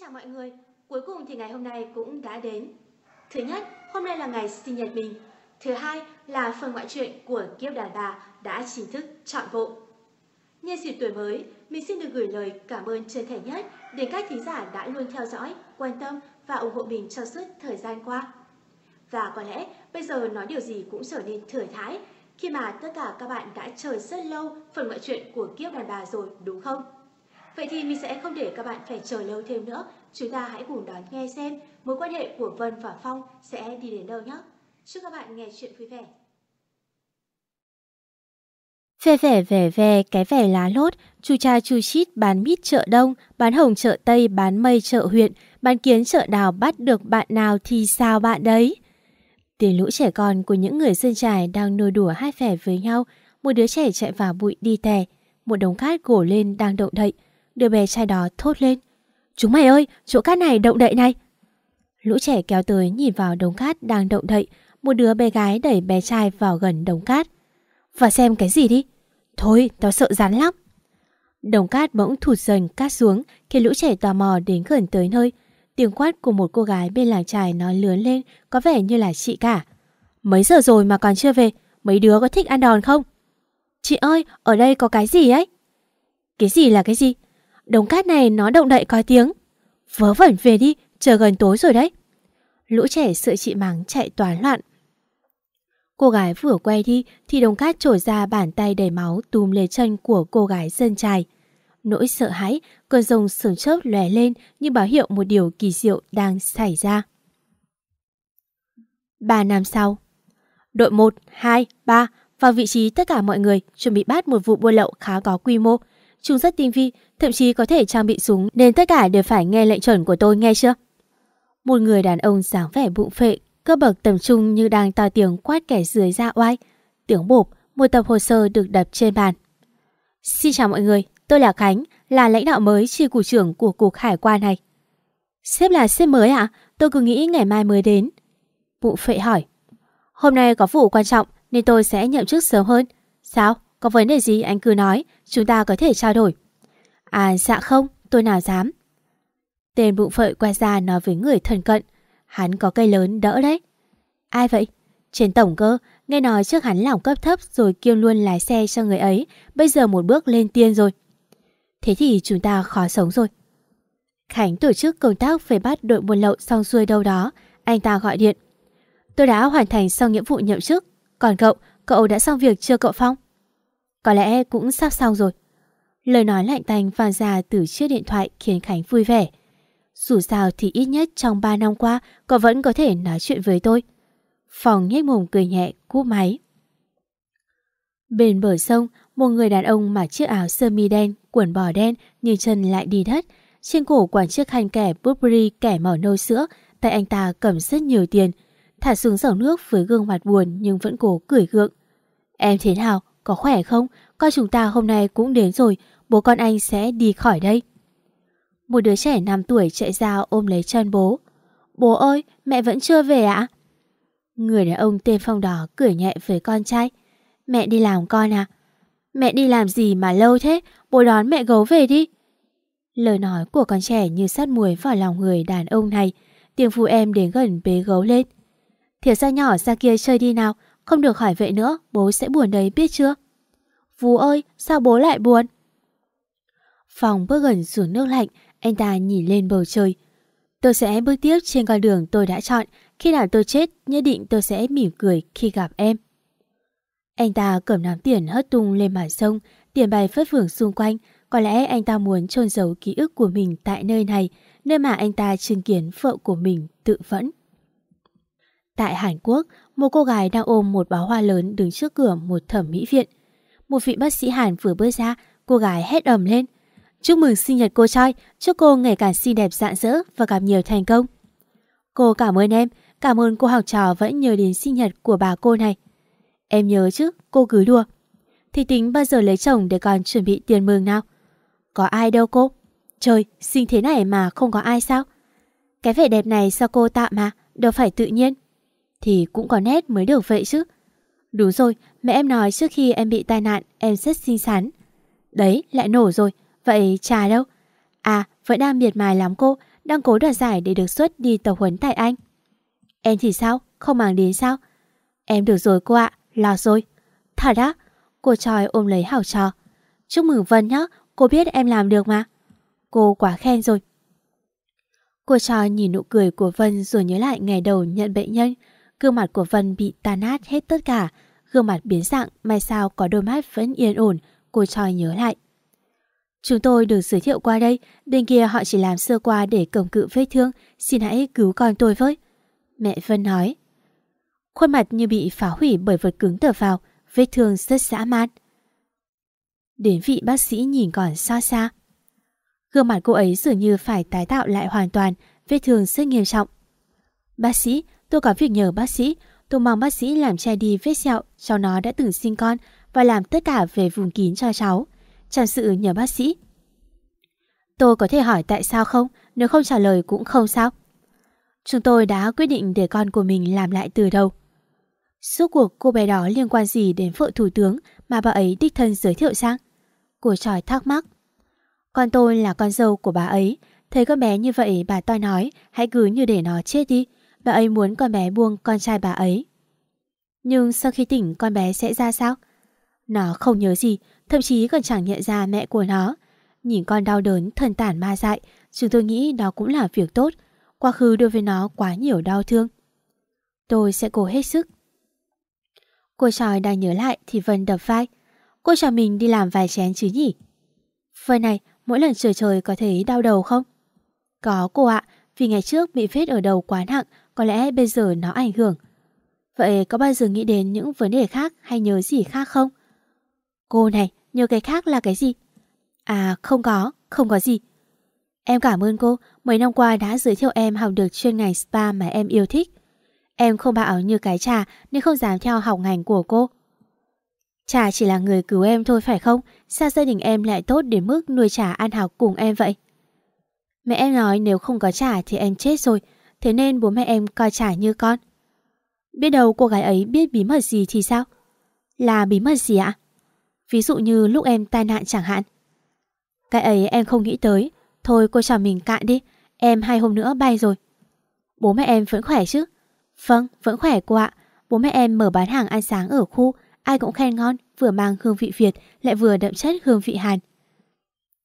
chào mọi người, cuối cùng thì ngày hôm nay cũng đã đến. Thứ nhất, hôm nay là ngày sinh nhật mình. Thứ hai là phần ngoại truyện của Kiếp Đàn Bà đã chính thức chọn bộ. Nhân dịp tuổi mới, mình xin được gửi lời cảm ơn chân thành nhất đến các thính giả đã luôn theo dõi, quan tâm và ủng hộ mình trong suốt thời gian qua. Và có lẽ bây giờ nói điều gì cũng trở nên thừa thái khi mà tất cả các bạn đã chờ rất lâu phần ngoại truyện của Kiếp Đàn Bà rồi đúng không? Vậy thì mình sẽ không để các bạn phải chờ lâu thêm nữa. Chúng ta hãy cùng đón nghe xem mối quan hệ của Vân và Phong sẽ đi đến đâu nhé. Chúc các bạn nghe chuyện vui vẻ. Về vẻ vẻ về cái vẻ lá lốt, chu cha chu chít bán mít chợ đông, bán hồng chợ tây, bán mây chợ huyện, bán kiến chợ đào bắt được bạn nào thì sao bạn đấy? Tiếng lũ trẻ con của những người dân trải đang nô đùa hai vẻ với nhau, một đứa trẻ chạy vào bụi đi tè, một đống cát gổ lên đang động đậy, đứa bé trai đó thốt lên. Chúng mày ơi, chỗ cát này động đậy này. Lũ trẻ kéo tới nhìn vào đống cát đang động đậy, một đứa bé gái đẩy bé trai vào gần đống cát. Và xem cái gì đi. Thôi, tao sợ rắn lắm. Đống cát bỗng thụt dần cát xuống khiến lũ trẻ tò mò đến gần tới nơi. Tiếng quát của một cô gái bên làng trài nói lớn lên có vẻ như là chị cả. Mấy giờ rồi mà còn chưa về, mấy đứa có thích ăn đòn không? Chị ơi, ở đây có cái gì ấy? Cái gì là cái gì? Đống cát này nó động đậy có tiếng. Vớ vẩn về đi, chờ gần tối rồi đấy. Lũ trẻ sợ chị mắng chạy toán loạn. Cô gái vừa quay đi thì đống cát trồi ra bàn tay đầy máu túm lấy chân của cô gái dân trài. Nỗi sợ hãi, cơn rồng sừng chớp lè lên như báo hiệu một điều kỳ diệu đang xảy ra. 3 năm sau Đội 1, 2, 3 vào vị trí tất cả mọi người chuẩn bị bắt một vụ buôn lậu khá có quy mô. Chúng rất tinh vi, thậm chí có thể trang bị súng nên tất cả đều phải nghe lệnh chuẩn của tôi nghe chưa? Một người đàn ông dáng vẻ bụng phệ, cơ bậc tầm trung như đang to tiếng quát kẻ dưới ra oai. Tiếng bộp, một tập hồ sơ được đập trên bàn. Xin chào mọi người, tôi là Khánh, là lãnh đạo mới chi cục trưởng của cục hải quan này. Sếp là sếp mới ạ? À? Tôi cứ nghĩ ngày mai mới đến. Bụng phệ hỏi. Hôm nay có vụ quan trọng nên tôi sẽ nhậm chức sớm hơn. Sao? Có vấn đề gì anh cứ nói, chúng ta có thể trao đổi. À dạ không, tôi nào dám. Tên bụng phợi quay ra nói với người thân cận. Hắn có cây lớn đỡ đấy. Ai vậy? Trên tổng cơ, nghe nói trước hắn làm cấp thấp rồi kiêm luôn lái xe cho người ấy, bây giờ một bước lên tiên rồi. Thế thì chúng ta khó sống rồi. Khánh tổ chức công tác về bắt đội buôn lậu xong xuôi đâu đó, anh ta gọi điện. Tôi đã hoàn thành xong nhiệm vụ nhậm chức, còn cậu, cậu đã xong việc chưa cậu Phong? Có lẽ cũng sắp xong rồi. Lời nói lạnh tanh vang ra từ chiếc điện thoại khiến Khánh vui vẻ. Dù sao thì ít nhất trong 3 năm qua cậu vẫn có thể nói chuyện với tôi. Phòng nhếch mồm cười nhẹ, cúp máy. Bên bờ sông, một người đàn ông mặc chiếc áo sơ mi đen, quần bò đen nhưng chân lại đi đất. Trên cổ quàng chiếc khăn kẻ Burberry kẻ màu nâu sữa, tại anh ta cầm rất nhiều tiền. Thả xuống dòng nước với gương mặt buồn nhưng vẫn cố cười gượng. Em thế nào? Có khỏe không? Coi chúng ta hôm nay cũng đến rồi, bố con anh sẽ đi khỏi đây. Một đứa trẻ 5 tuổi chạy ra ôm lấy chân bố. Bố ơi, mẹ vẫn chưa về ạ? Người đàn ông tên Phong Đỏ cười nhẹ với con trai. Mẹ đi làm con à? Mẹ đi làm gì mà lâu thế? Bố đón mẹ gấu về đi. Lời nói của con trẻ như sát muối vào lòng người đàn ông này. Tiếng phụ em đến gần bế gấu lên. Thiệt ra nhỏ ra kia chơi đi nào, không được hỏi vậy nữa, bố sẽ buồn đấy biết chưa? Vú ơi, sao bố lại buồn? Phòng bước gần xuống nước lạnh, anh ta nhìn lên bầu trời. Tôi sẽ bước tiếp trên con đường tôi đã chọn. Khi nào tôi chết, nhất định tôi sẽ mỉm cười khi gặp em. Anh ta cầm nắm tiền hất tung lên mặt sông, tiền bay phất phưởng xung quanh. Có lẽ anh ta muốn chôn giấu ký ức của mình tại nơi này, nơi mà anh ta chứng kiến vợ của mình tự vẫn. Tại Hàn Quốc, một cô gái đang ôm một bó hoa lớn đứng trước cửa một thẩm mỹ viện. Một vị bác sĩ Hàn vừa bước ra, cô gái hét ầm lên. Chúc mừng sinh nhật cô Choi, chúc cô ngày càng xinh đẹp rạng rỡ và gặp nhiều thành công. Cô cảm ơn em, cảm ơn cô học trò vẫn nhớ đến sinh nhật của bà cô này. Em nhớ chứ, cô cứ đùa. Thì tính bao giờ lấy chồng để còn chuẩn bị tiền mừng nào? Có ai đâu cô? Trời, sinh thế này mà không có ai sao? Cái vẻ đẹp này sao cô tạo mà, đâu phải tự nhiên. Thì cũng có nét mới được vậy chứ. Đúng rồi, mẹ em nói trước khi em bị tai nạn em rất xinh xắn. Đấy, lại nổ rồi. Vậy trà đâu? À, vẫn đang miệt mài lắm cô, đang cố đoạt giải để được xuất đi tập huấn tại Anh. Em thì sao? Không màng đến sao? Em được rồi cô ạ, lo rồi. Thật á? Cô tròi ôm lấy hảo trò. Chúc mừng Vân nhá cô biết em làm được mà. Cô quá khen rồi. Cô trò nhìn nụ cười của Vân rồi nhớ lại ngày đầu nhận bệnh nhân. Gương mặt của Vân bị tan nát hết tất cả. Gương mặt biến dạng, may sao có đôi mắt vẫn yên ổn, cô tròi nhớ lại. Chúng tôi được giới thiệu qua đây, bên kia họ chỉ làm sơ qua để cầm cự vết thương, xin hãy cứu con tôi với. Mẹ Vân nói. Khuôn mặt như bị phá hủy bởi vật cứng tờ vào, vết thương rất dã man. Đến vị bác sĩ nhìn còn xa xa. Gương mặt cô ấy dường như phải tái tạo lại hoàn toàn, vết thương rất nghiêm trọng. Bác sĩ, tôi có việc nhờ bác sĩ, tôi mong bác sĩ làm che đi vết sẹo cho nó đã từng sinh con và làm tất cả về vùng kín cho cháu. Chẳng sự nhờ bác sĩ. Tôi có thể hỏi tại sao không, nếu không trả lời cũng không sao. Chúng tôi đã quyết định để con của mình làm lại từ đầu. Suốt cuộc cô bé đó liên quan gì đến vợ thủ tướng mà bà ấy đích thân giới thiệu sang? Cô tròi thắc mắc. Con tôi là con dâu của bà ấy. Thấy con bé như vậy bà toi nói hãy cứ như để nó chết đi. Bà ấy muốn con bé buông con trai bà ấy. Nhưng sau khi tỉnh con bé sẽ ra sao? Nó không nhớ gì, thậm chí còn chẳng nhận ra mẹ của nó. Nhìn con đau đớn, thần tản ma dại, chúng tôi nghĩ đó cũng là việc tốt. Quá khứ đối với nó quá nhiều đau thương. Tôi sẽ cố hết sức. Cô tròi đang nhớ lại thì Vân đập vai. Cô cho mình đi làm vài chén chứ nhỉ? Vân này, mỗi lần trời trời có thấy đau đầu không? Có cô ạ, vì ngày trước bị vết ở đầu quá nặng, có lẽ bây giờ nó ảnh hưởng. Vậy có bao giờ nghĩ đến những vấn đề khác hay nhớ gì khác không? Cô này, nhớ cái khác là cái gì? À, không có, không có gì. Em cảm ơn cô, mấy năm qua đã giới thiệu em học được chuyên ngành spa mà em yêu thích. Em không bảo như cái trà nên không dám theo học ngành của cô. Trà chỉ là người cứu em thôi phải không? Sao gia đình em lại tốt đến mức nuôi trà ăn học cùng em vậy? Mẹ em nói nếu không có trà thì em chết rồi, thế nên bố mẹ em coi trả như con. Biết đâu cô gái ấy biết bí mật gì thì sao? Là bí mật gì ạ? Ví dụ như lúc em tai nạn chẳng hạn. Cái ấy em không nghĩ tới. Thôi cô cho mình cạn đi. Em hai hôm nữa bay rồi. Bố mẹ em vẫn khỏe chứ? Vâng, vẫn khỏe cô ạ. Bố mẹ em mở bán hàng ăn sáng ở khu. Ai cũng khen ngon, vừa mang hương vị Việt lại vừa đậm chất hương vị Hàn.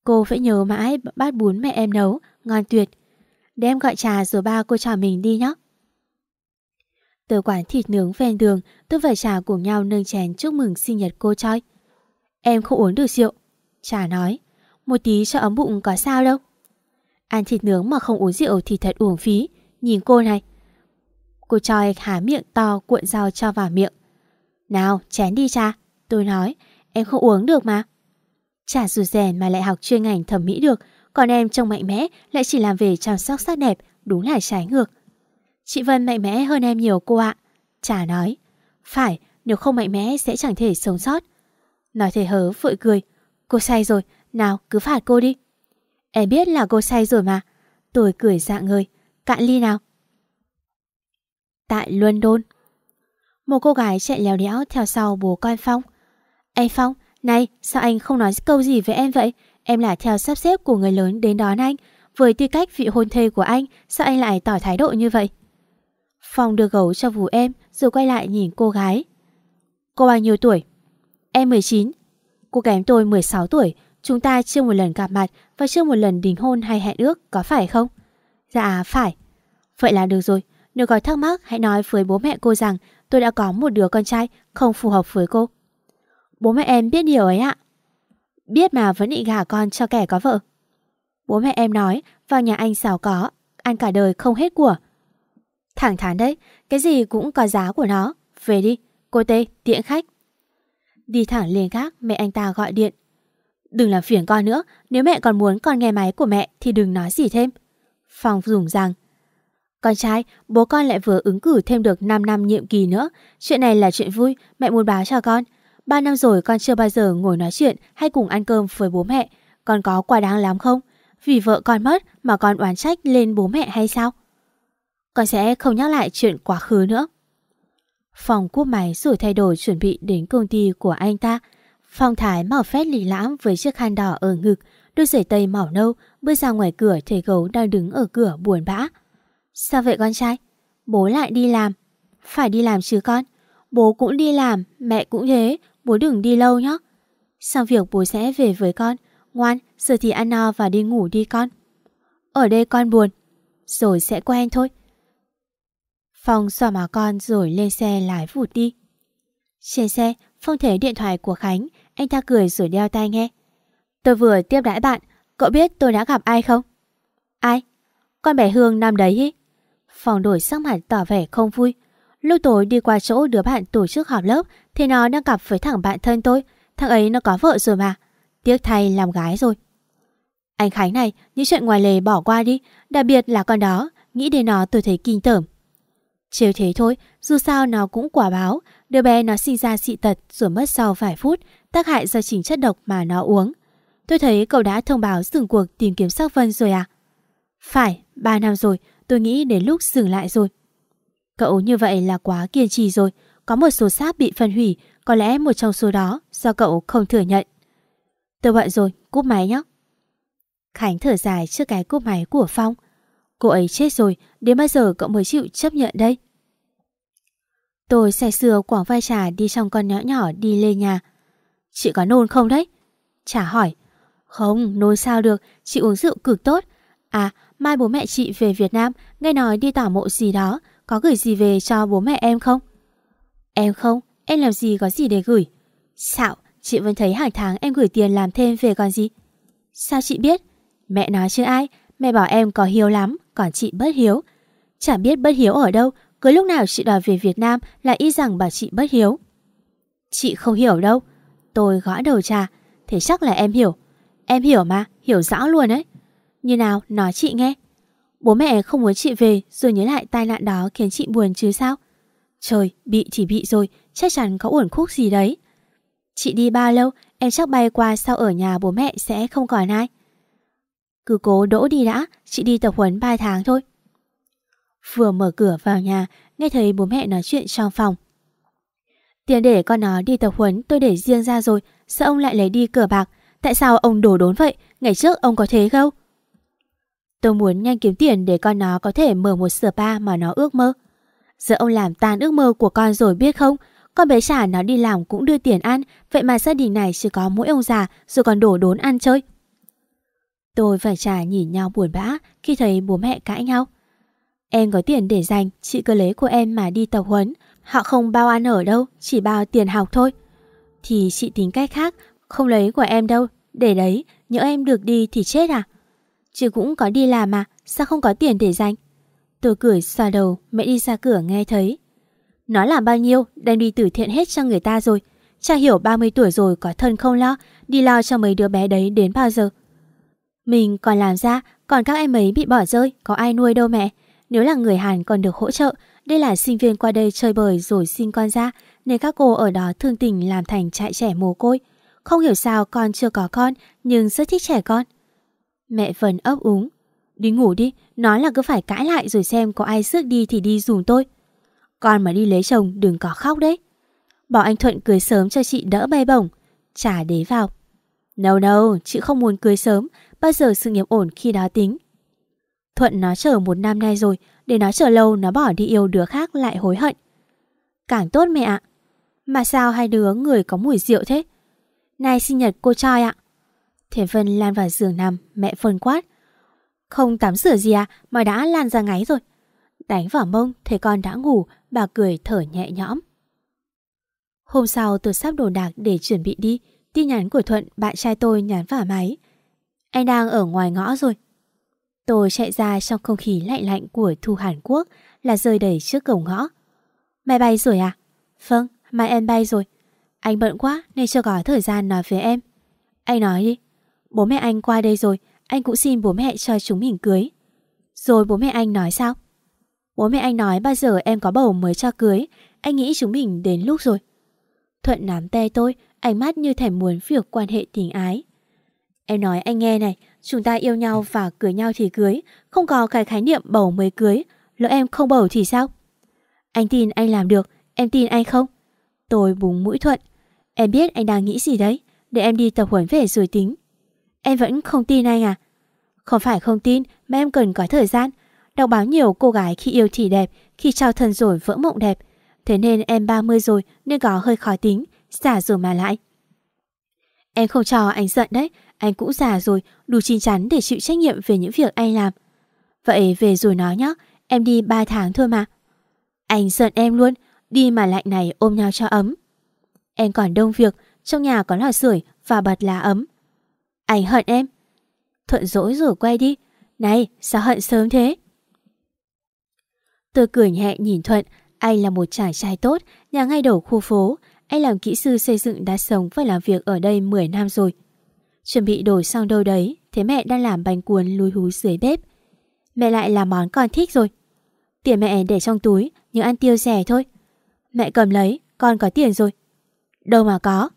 Cô phải nhớ mãi bát bún mẹ em nấu, ngon tuyệt. Để em gọi trà rồi ba cô chào mình đi nhé. Từ quán thịt nướng ven đường, tôi và trà cùng nhau nâng chén chúc mừng sinh nhật cô Choi. Em không uống được rượu. Trà nói, một tí cho ấm bụng có sao đâu. Ăn thịt nướng mà không uống rượu thì thật uổng phí. Nhìn cô này. Cô Choi há miệng to cuộn rau cho vào miệng. Nào, chén đi cha. Tôi nói, em không uống được mà. Chả dù rèn mà lại học chuyên ngành thẩm mỹ được, còn em trông mạnh mẽ lại chỉ làm về chăm sóc sắc đẹp, đúng là trái ngược. Chị Vân mạnh mẽ hơn em nhiều cô ạ. trà nói. Phải, nếu không mạnh mẽ sẽ chẳng thể sống sót. Nói thế hớ vội cười. Cô say rồi, nào cứ phạt cô đi. Em biết là cô say rồi mà. Tôi cười dạng người Cạn ly nào. Tại London. Một cô gái chạy lèo đéo theo sau bố con Phong. Anh Phong, này, sao anh không nói câu gì với em vậy? Em là theo sắp xếp của người lớn đến đón anh. Với tư cách vị hôn thê của anh, sao anh lại tỏ thái độ như vậy? Phong đưa gấu cho vú em rồi quay lại nhìn cô gái. Cô bao nhiêu tuổi? Em 19. Cô kém tôi 16 tuổi. Chúng ta chưa một lần gặp mặt và chưa một lần đính hôn hay hẹn ước, có phải không? Dạ, phải. Vậy là được rồi. Nếu có thắc mắc, hãy nói với bố mẹ cô rằng tôi đã có một đứa con trai không phù hợp với cô. Bố mẹ em biết điều ấy ạ. Biết mà vẫn định gả con cho kẻ có vợ. Bố mẹ em nói vào nhà anh giàu có, ăn cả đời không hết của. Thẳng thắn đấy, cái gì cũng có giá của nó. Về đi, cô Tê, tiện khách. Đi thẳng lên gác, mẹ anh ta gọi điện. Đừng làm phiền con nữa, nếu mẹ còn muốn con nghe máy của mẹ thì đừng nói gì thêm. Phong dùng rằng, con trai, bố con lại vừa ứng cử thêm được 5 năm nhiệm kỳ nữa. Chuyện này là chuyện vui, mẹ muốn báo cho con. Ba năm rồi con chưa bao giờ ngồi nói chuyện hay cùng ăn cơm với bố mẹ. Con có quá đáng lắm không? Vì vợ con mất mà con oán trách lên bố mẹ hay sao? Con sẽ không nhắc lại chuyện quá khứ nữa. Phòng cúp máy rồi thay đổi chuẩn bị đến công ty của anh ta. Phong Thái màu phét lì lãm với chiếc khăn đỏ ở ngực, đôi giày tây màu nâu, bước ra ngoài cửa thấy gấu đang đứng ở cửa buồn bã. Sao vậy con trai? Bố lại đi làm. Phải đi làm chứ con. Bố cũng đi làm, mẹ cũng thế, bố đừng đi lâu nhé. Xong việc bố sẽ về với con. Ngoan, giờ thì ăn no và đi ngủ đi con. Ở đây con buồn. Rồi sẽ quen thôi. Phong xoa má con rồi lên xe lái vụt đi. Trên xe, Phong thấy điện thoại của Khánh, anh ta cười rồi đeo tai nghe. Tôi vừa tiếp đãi bạn, cậu biết tôi đã gặp ai không? Ai? Con bé Hương năm đấy hí. Phong đổi sắc mặt tỏ vẻ không vui. Lúc tối đi qua chỗ đứa bạn tổ chức họp lớp thì nó đang gặp với thằng bạn thân tôi. Thằng ấy nó có vợ rồi mà. Tiếc thay làm gái rồi. Anh Khánh này, những chuyện ngoài lề bỏ qua đi. Đặc biệt là con đó, nghĩ đến nó tôi thấy kinh tởm. Trêu thế thôi, dù sao nó cũng quả báo. Đứa bé nó sinh ra dị tật rồi mất sau vài phút, tác hại do chính chất độc mà nó uống. Tôi thấy cậu đã thông báo dừng cuộc tìm kiếm xác Vân rồi à? Phải, 3 năm rồi, tôi nghĩ đến lúc dừng lại rồi. Cậu như vậy là quá kiên trì rồi, có một số xác bị phân hủy, có lẽ một trong số đó do cậu không thừa nhận. Tôi bận rồi, cúp máy nhé. Khánh thở dài trước cái cúp máy của Phong. Cô ấy chết rồi, đến bao giờ cậu mới chịu chấp nhận đây? Tôi xe sưa quảng vai trà đi trong con nhỏ nhỏ đi lên nhà. Chị có nôn không đấy? Trà hỏi. Không, nôn sao được, chị uống rượu cực tốt. À, mai bố mẹ chị về Việt Nam, nghe nói đi tảo mộ gì đó, có gửi gì về cho bố mẹ em không? Em không, em làm gì có gì để gửi. Xạo, chị vẫn thấy hàng tháng em gửi tiền làm thêm về còn gì. Sao chị biết? Mẹ nói chứ ai, mẹ bảo em có hiếu lắm, còn chị bất hiếu. Chẳng biết bất hiếu ở đâu, cứ lúc nào chị đòi về Việt Nam là y rằng bảo chị bất hiếu. Chị không hiểu đâu. Tôi gõ đầu trà, thế chắc là em hiểu. Em hiểu mà, hiểu rõ luôn ấy. Như nào, nói chị nghe. Bố mẹ không muốn chị về rồi nhớ lại tai nạn đó khiến chị buồn chứ sao? Trời, bị chỉ bị rồi, chắc chắn có uẩn khúc gì đấy. Chị đi bao lâu, em chắc bay qua sau ở nhà bố mẹ sẽ không còn ai. Cứ cố đỗ đi đã, chị đi tập huấn 3 tháng thôi. Vừa mở cửa vào nhà, nghe thấy bố mẹ nói chuyện trong phòng. Tiền để con nó đi tập huấn tôi để riêng ra rồi, sao ông lại lấy đi cờ bạc? Tại sao ông đổ đốn vậy? Ngày trước ông có thế không? Tôi muốn nhanh kiếm tiền để con nó có thể mở một spa mà nó ước mơ. Giờ ông làm tan ước mơ của con rồi biết không? Con bé trả nó đi làm cũng đưa tiền ăn, vậy mà gia đình này chỉ có mỗi ông già rồi còn đổ đốn ăn chơi. Tôi và Trà nhìn nhau buồn bã khi thấy bố mẹ cãi nhau. Em có tiền để dành, chị cứ lấy của em mà đi tập huấn. Họ không bao ăn ở đâu, chỉ bao tiền học thôi. Thì chị tính cách khác, không lấy của em đâu. Để đấy, nhỡ em được đi thì chết à? Chị cũng có đi làm mà, sao không có tiền để dành? Tôi cười xoa đầu, mẹ đi ra cửa nghe thấy. Nó làm bao nhiêu, đem đi từ thiện hết cho người ta rồi. Cha hiểu 30 tuổi rồi có thân không lo, đi lo cho mấy đứa bé đấy đến bao giờ. Mình còn làm ra, còn các em ấy bị bỏ rơi, có ai nuôi đâu mẹ. Nếu là người Hàn còn được hỗ trợ, đây là sinh viên qua đây chơi bời rồi sinh con ra, nên các cô ở đó thương tình làm thành trại trẻ mồ côi. Không hiểu sao con chưa có con, nhưng rất thích trẻ con. Mẹ vẫn ấp úng. Đi ngủ đi, nói là cứ phải cãi lại rồi xem có ai rước đi thì đi dùm tôi. Con mà đi lấy chồng đừng có khóc đấy. Bảo anh Thuận cưới sớm cho chị đỡ bay bổng. Trả đế vào. No no, chị không muốn cưới sớm, bao giờ sự nghiệp ổn khi đó tính. Thuận nó chờ một năm nay rồi, để nó chờ lâu nó bỏ đi yêu đứa khác lại hối hận. Càng tốt mẹ ạ. Mà sao hai đứa người có mùi rượu thế? Nay sinh nhật cô trai ạ. Thế Vân lan vào giường nằm, mẹ phân quát. Không tắm rửa gì à, mà đã lan ra ngáy rồi. Đánh vào mông, thấy con đã ngủ, bà cười thở nhẹ nhõm. Hôm sau tôi sắp đồ đạc để chuẩn bị đi, tin nhắn của Thuận, bạn trai tôi nhắn vào máy. Anh đang ở ngoài ngõ rồi. Tôi chạy ra trong không khí lạnh lạnh của thu Hàn Quốc là rơi đầy trước cổng ngõ. Mày bay rồi à? Vâng, mai em bay rồi. Anh bận quá nên chưa có thời gian nói với em. Anh nói đi. Bố mẹ anh qua đây rồi, anh cũng xin bố mẹ cho chúng mình cưới. Rồi bố mẹ anh nói sao? Bố mẹ anh nói bao giờ em có bầu mới cho cưới, anh nghĩ chúng mình đến lúc rồi. Thuận nắm tay tôi, ánh mắt như thèm muốn việc quan hệ tình ái. Em nói anh nghe này, chúng ta yêu nhau và cưới nhau thì cưới, không có cái khái niệm bầu mới cưới, lỡ em không bầu thì sao? Anh tin anh làm được, em tin anh không? Tôi búng mũi thuận. Em biết anh đang nghĩ gì đấy, để em đi tập huấn về rồi tính. Em vẫn không tin anh à? Không phải không tin mà em cần có thời gian. Đọc báo nhiều cô gái khi yêu thì đẹp, khi trao thân rồi vỡ mộng đẹp. Thế nên em 30 rồi nên có hơi khó tính, giả rồi mà lại. Em không cho anh giận đấy, anh cũng già rồi, đủ chín chắn để chịu trách nhiệm về những việc anh làm. Vậy về rồi nói nhé, em đi 3 tháng thôi mà. Anh giận em luôn, đi mà lạnh này ôm nhau cho ấm. Em còn đông việc, trong nhà có lò sưởi và bật lá ấm. Anh hận em. Thuận dỗi rồi quay đi. Này, sao hận sớm thế? Tôi cười nhẹ nhìn Thuận, anh là một chàng trai tốt, nhà ngay đầu khu phố. Anh làm kỹ sư xây dựng đã sống và làm việc ở đây 10 năm rồi. Chuẩn bị đổi sang đâu đấy, thế mẹ đang làm bánh cuốn lùi hú dưới bếp. Mẹ lại làm món con thích rồi. Tiền mẹ để trong túi, nhưng ăn tiêu rẻ thôi. Mẹ cầm lấy, con có tiền rồi. Đâu mà có.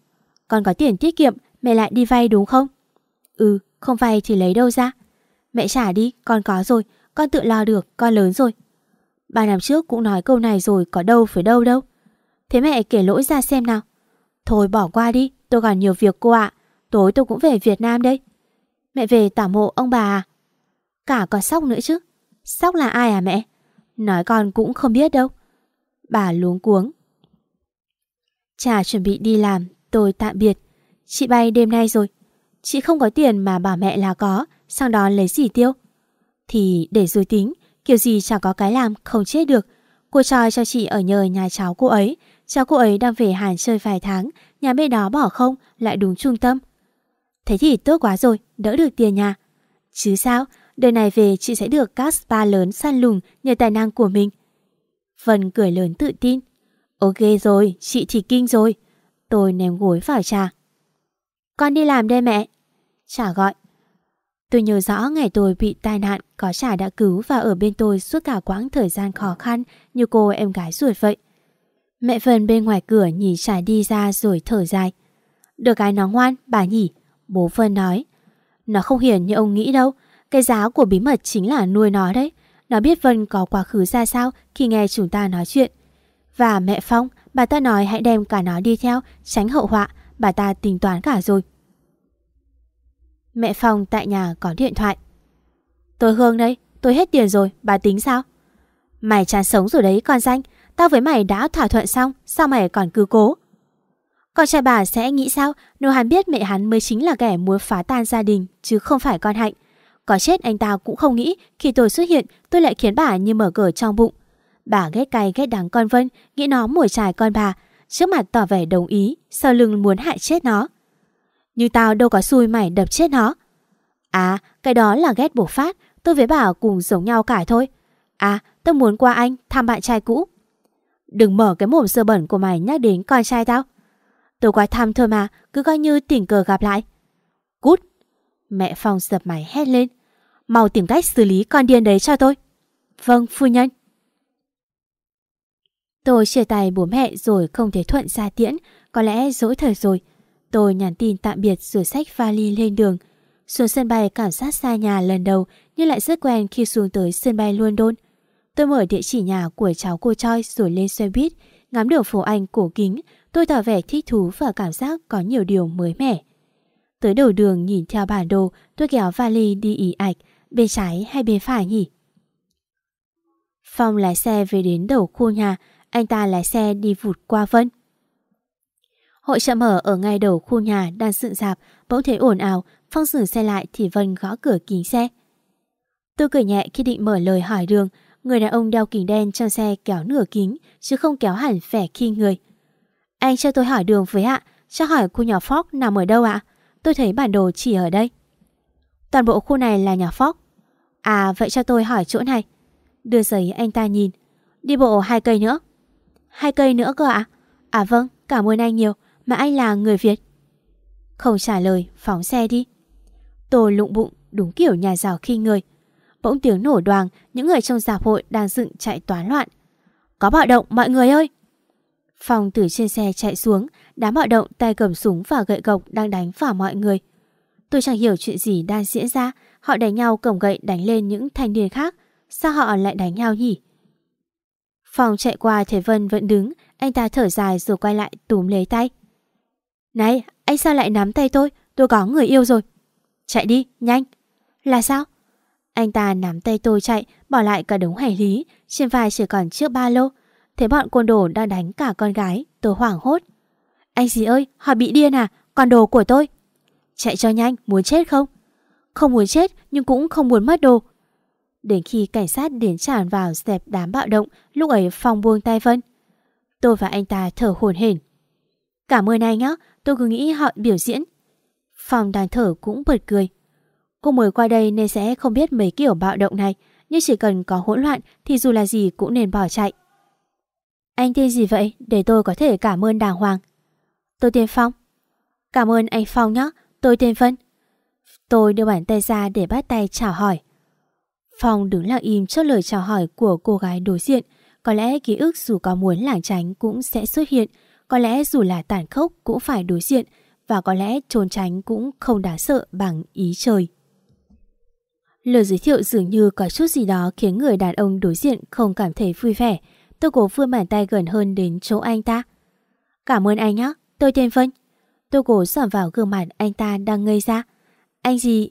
Con có tiền tiết kiệm, mẹ lại đi vay đúng không? Ừ, không vay thì lấy đâu ra. Mẹ trả đi, con có rồi, con tự lo được, con lớn rồi. Ba năm trước cũng nói câu này rồi, có đâu phải đâu đâu. Thế mẹ kể lỗi ra xem nào. Thôi bỏ qua đi, tôi còn nhiều việc cô ạ. Tối tôi cũng về Việt Nam đây. Mẹ về tả mộ ông bà à? Cả còn Sóc nữa chứ. Sóc là ai à mẹ? Nói con cũng không biết đâu. Bà luống cuống. Chả chuẩn bị đi làm, tôi tạm biệt. Chị bay đêm nay rồi. Chị không có tiền mà bảo mẹ là có, sau đó lấy gì tiêu? Thì để rồi tính, kiểu gì chẳng có cái làm, không chết được. Cô cho cho chị ở nhờ nhà cháu cô ấy. Cháu cô ấy đang về Hàn chơi vài tháng, nhà bên đó bỏ không, lại đúng trung tâm. Thế thì tốt quá rồi, đỡ được tiền nhà. Chứ sao, đời này về chị sẽ được các spa lớn săn lùng nhờ tài năng của mình. Vân cười lớn tự tin. Ok rồi, chị thì kinh rồi. Tôi ném gối vào trà. Con đi làm đây mẹ trả gọi. Tôi nhớ rõ ngày tôi bị tai nạn có trả đã cứu và ở bên tôi suốt cả quãng thời gian khó khăn như cô em gái ruột vậy. Mẹ Vân bên ngoài cửa nhìn trả đi ra rồi thở dài. Được cái nó ngoan, bà nhỉ? Bố Vân nói. Nó không hiền như ông nghĩ đâu. Cái giá của bí mật chính là nuôi nó đấy. Nó biết Vân có quá khứ ra sao khi nghe chúng ta nói chuyện. Và mẹ Phong, bà ta nói hãy đem cả nó đi theo, tránh hậu họa. Bà ta tính toán cả rồi. Mẹ Phong tại nhà có điện thoại. Tôi Hương đây, tôi hết tiền rồi, bà tính sao? Mày chán sống rồi đấy con danh, tao với mày đã thỏa thuận xong, sao mày còn cứ cố? Con trai bà sẽ nghĩ sao nếu hắn biết mẹ hắn mới chính là kẻ muốn phá tan gia đình chứ không phải con Hạnh. Có chết anh ta cũng không nghĩ khi tôi xuất hiện tôi lại khiến bà như mở cửa trong bụng. Bà ghét cay ghét đắng con Vân, nghĩ nó mồi trải con bà, trước mặt tỏ vẻ đồng ý, sau lưng muốn hại chết nó. Nhưng tao đâu có xui mày đập chết nó. À, cái đó là ghét bộc phát, tôi với bảo cùng giống nhau cả thôi. À, tôi muốn qua anh thăm bạn trai cũ. Đừng mở cái mồm sơ bẩn của mày nhắc đến con trai tao. Tôi qua thăm thôi mà, cứ coi như tình cờ gặp lại. Cút! Mẹ Phong dập mày hét lên. Mau tìm cách xử lý con điên đấy cho tôi. Vâng, phu nhân. Tôi chia tay bố mẹ rồi không thể thuận ra tiễn, có lẽ dỗi thời rồi. Tôi nhắn tin tạm biệt rồi xách vali lên đường. Xuống sân bay cảm giác xa nhà lần đầu nhưng lại rất quen khi xuống tới sân bay London. Tôi mở địa chỉ nhà của cháu cô Choi rồi lên xe buýt, ngắm đường phố Anh cổ kính, tôi tỏ vẻ thích thú và cảm giác có nhiều điều mới mẻ. Tới đầu đường nhìn theo bản đồ, tôi kéo vali đi ý ạch, bên trái hay bên phải nhỉ? Phong lái xe về đến đầu khu nhà, anh ta lái xe đi vụt qua Vân. Hội chợ mở ở ngay đầu khu nhà đang dựng dạp, bỗng thấy ồn ào, Phong dừng xe lại thì Vân gõ cửa kính xe. Tôi cười nhẹ khi định mở lời hỏi đường, người đàn ông đeo kính đen trong xe kéo nửa kính, chứ không kéo hẳn vẻ khi người. Anh cho tôi hỏi đường với ạ, cho hỏi khu nhà Fox nằm ở đâu ạ? Tôi thấy bản đồ chỉ ở đây. Toàn bộ khu này là nhà Fox. À vậy cho tôi hỏi chỗ này. Đưa giấy anh ta nhìn. Đi bộ hai cây nữa. Hai cây nữa cơ ạ? À vâng, cảm ơn anh nhiều, mà anh là người Việt. Không trả lời, phóng xe đi. Tôi lụng bụng, đúng kiểu nhà giàu khi người. Bỗng tiếng nổ đoàn, những người trong giạp hội đang dựng chạy toán loạn. Có bạo động mọi người ơi! Phong từ trên xe chạy xuống, đám bạo động tay cầm súng và gậy gộc đang đánh vào mọi người. Tôi chẳng hiểu chuyện gì đang diễn ra, họ đánh nhau cầm gậy đánh lên những thanh niên khác. Sao họ lại đánh nhau nhỉ? Phong chạy qua thấy Vân vẫn đứng, anh ta thở dài rồi quay lại túm lấy tay. Này, anh sao lại nắm tay tôi? Tôi có người yêu rồi. Chạy đi, nhanh. Là sao? Anh ta nắm tay tôi chạy, bỏ lại cả đống hành lý, trên vai chỉ còn chiếc ba lô. thế bọn côn đồ đang đánh cả con gái, tôi hoảng hốt. Anh gì ơi, họ bị điên à, còn đồ của tôi. Chạy cho nhanh, muốn chết không? Không muốn chết, nhưng cũng không muốn mất đồ. Đến khi cảnh sát đến tràn vào dẹp đám bạo động, lúc ấy Phong buông tay Vân. Tôi và anh ta thở hổn hển. Cảm ơn anh nhé, tôi cứ nghĩ họ biểu diễn. Phong đang thở cũng bật cười. Cô mới qua đây nên sẽ không biết mấy kiểu bạo động này, nhưng chỉ cần có hỗn loạn thì dù là gì cũng nên bỏ chạy. Anh tên gì vậy để tôi có thể cảm ơn đàng hoàng? Tôi tên Phong. Cảm ơn anh Phong nhé, tôi tên Vân. Tôi đưa bàn tay ra để bắt tay chào hỏi. Phong đứng lặng im trước lời chào hỏi của cô gái đối diện. Có lẽ ký ức dù có muốn lảng tránh cũng sẽ xuất hiện. Có lẽ dù là tàn khốc cũng phải đối diện. Và có lẽ trốn tránh cũng không đáng sợ bằng ý trời. Lời giới thiệu dường như có chút gì đó khiến người đàn ông đối diện không cảm thấy vui vẻ. Tôi cố vươn bàn tay gần hơn đến chỗ anh ta. Cảm ơn anh nhé, tôi tên Vân. Tôi cố giảm vào gương mặt anh ta đang ngây ra. Anh gì?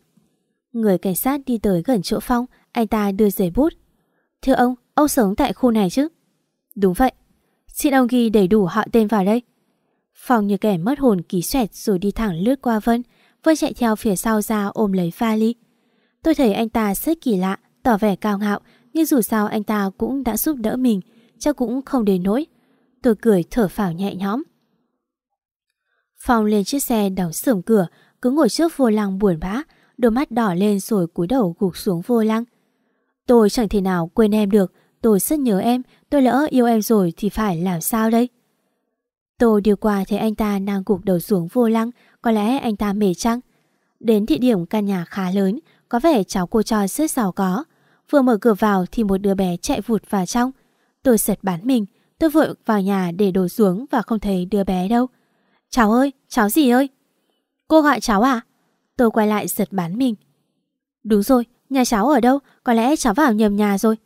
Người cảnh sát đi tới gần chỗ Phong, anh ta đưa giấy bút. Thưa ông, ông sống tại khu này chứ? Đúng vậy. Xin ông ghi đầy đủ họ tên vào đây. Phong như kẻ mất hồn ký xoẹt rồi đi thẳng lướt qua Vân. Vân chạy theo phía sau ra ôm lấy vali. Tôi thấy anh ta rất kỳ lạ, tỏ vẻ cao ngạo, nhưng dù sao anh ta cũng đã giúp đỡ mình, chắc cũng không đến nỗi. Tôi cười thở phào nhẹ nhõm. Phong lên chiếc xe đóng sưởng cửa, cứ ngồi trước vô lăng buồn bã, đôi mắt đỏ lên rồi cúi đầu gục xuống vô lăng. Tôi chẳng thể nào quên em được, tôi rất nhớ em, tôi lỡ yêu em rồi thì phải làm sao đây? Tôi đi qua thấy anh ta đang gục đầu xuống vô lăng, có lẽ anh ta mệt chăng? Đến địa điểm căn nhà khá lớn, có vẻ cháu cô cho rất giàu có. Vừa mở cửa vào thì một đứa bé chạy vụt vào trong. Tôi giật bắn mình, tôi vội vào nhà để đổ xuống và không thấy đứa bé đâu. Cháu ơi, cháu gì ơi? Cô gọi cháu à? Tôi quay lại giật bắn mình. Đúng rồi, nhà cháu ở đâu? Có lẽ cháu vào nhầm nhà rồi.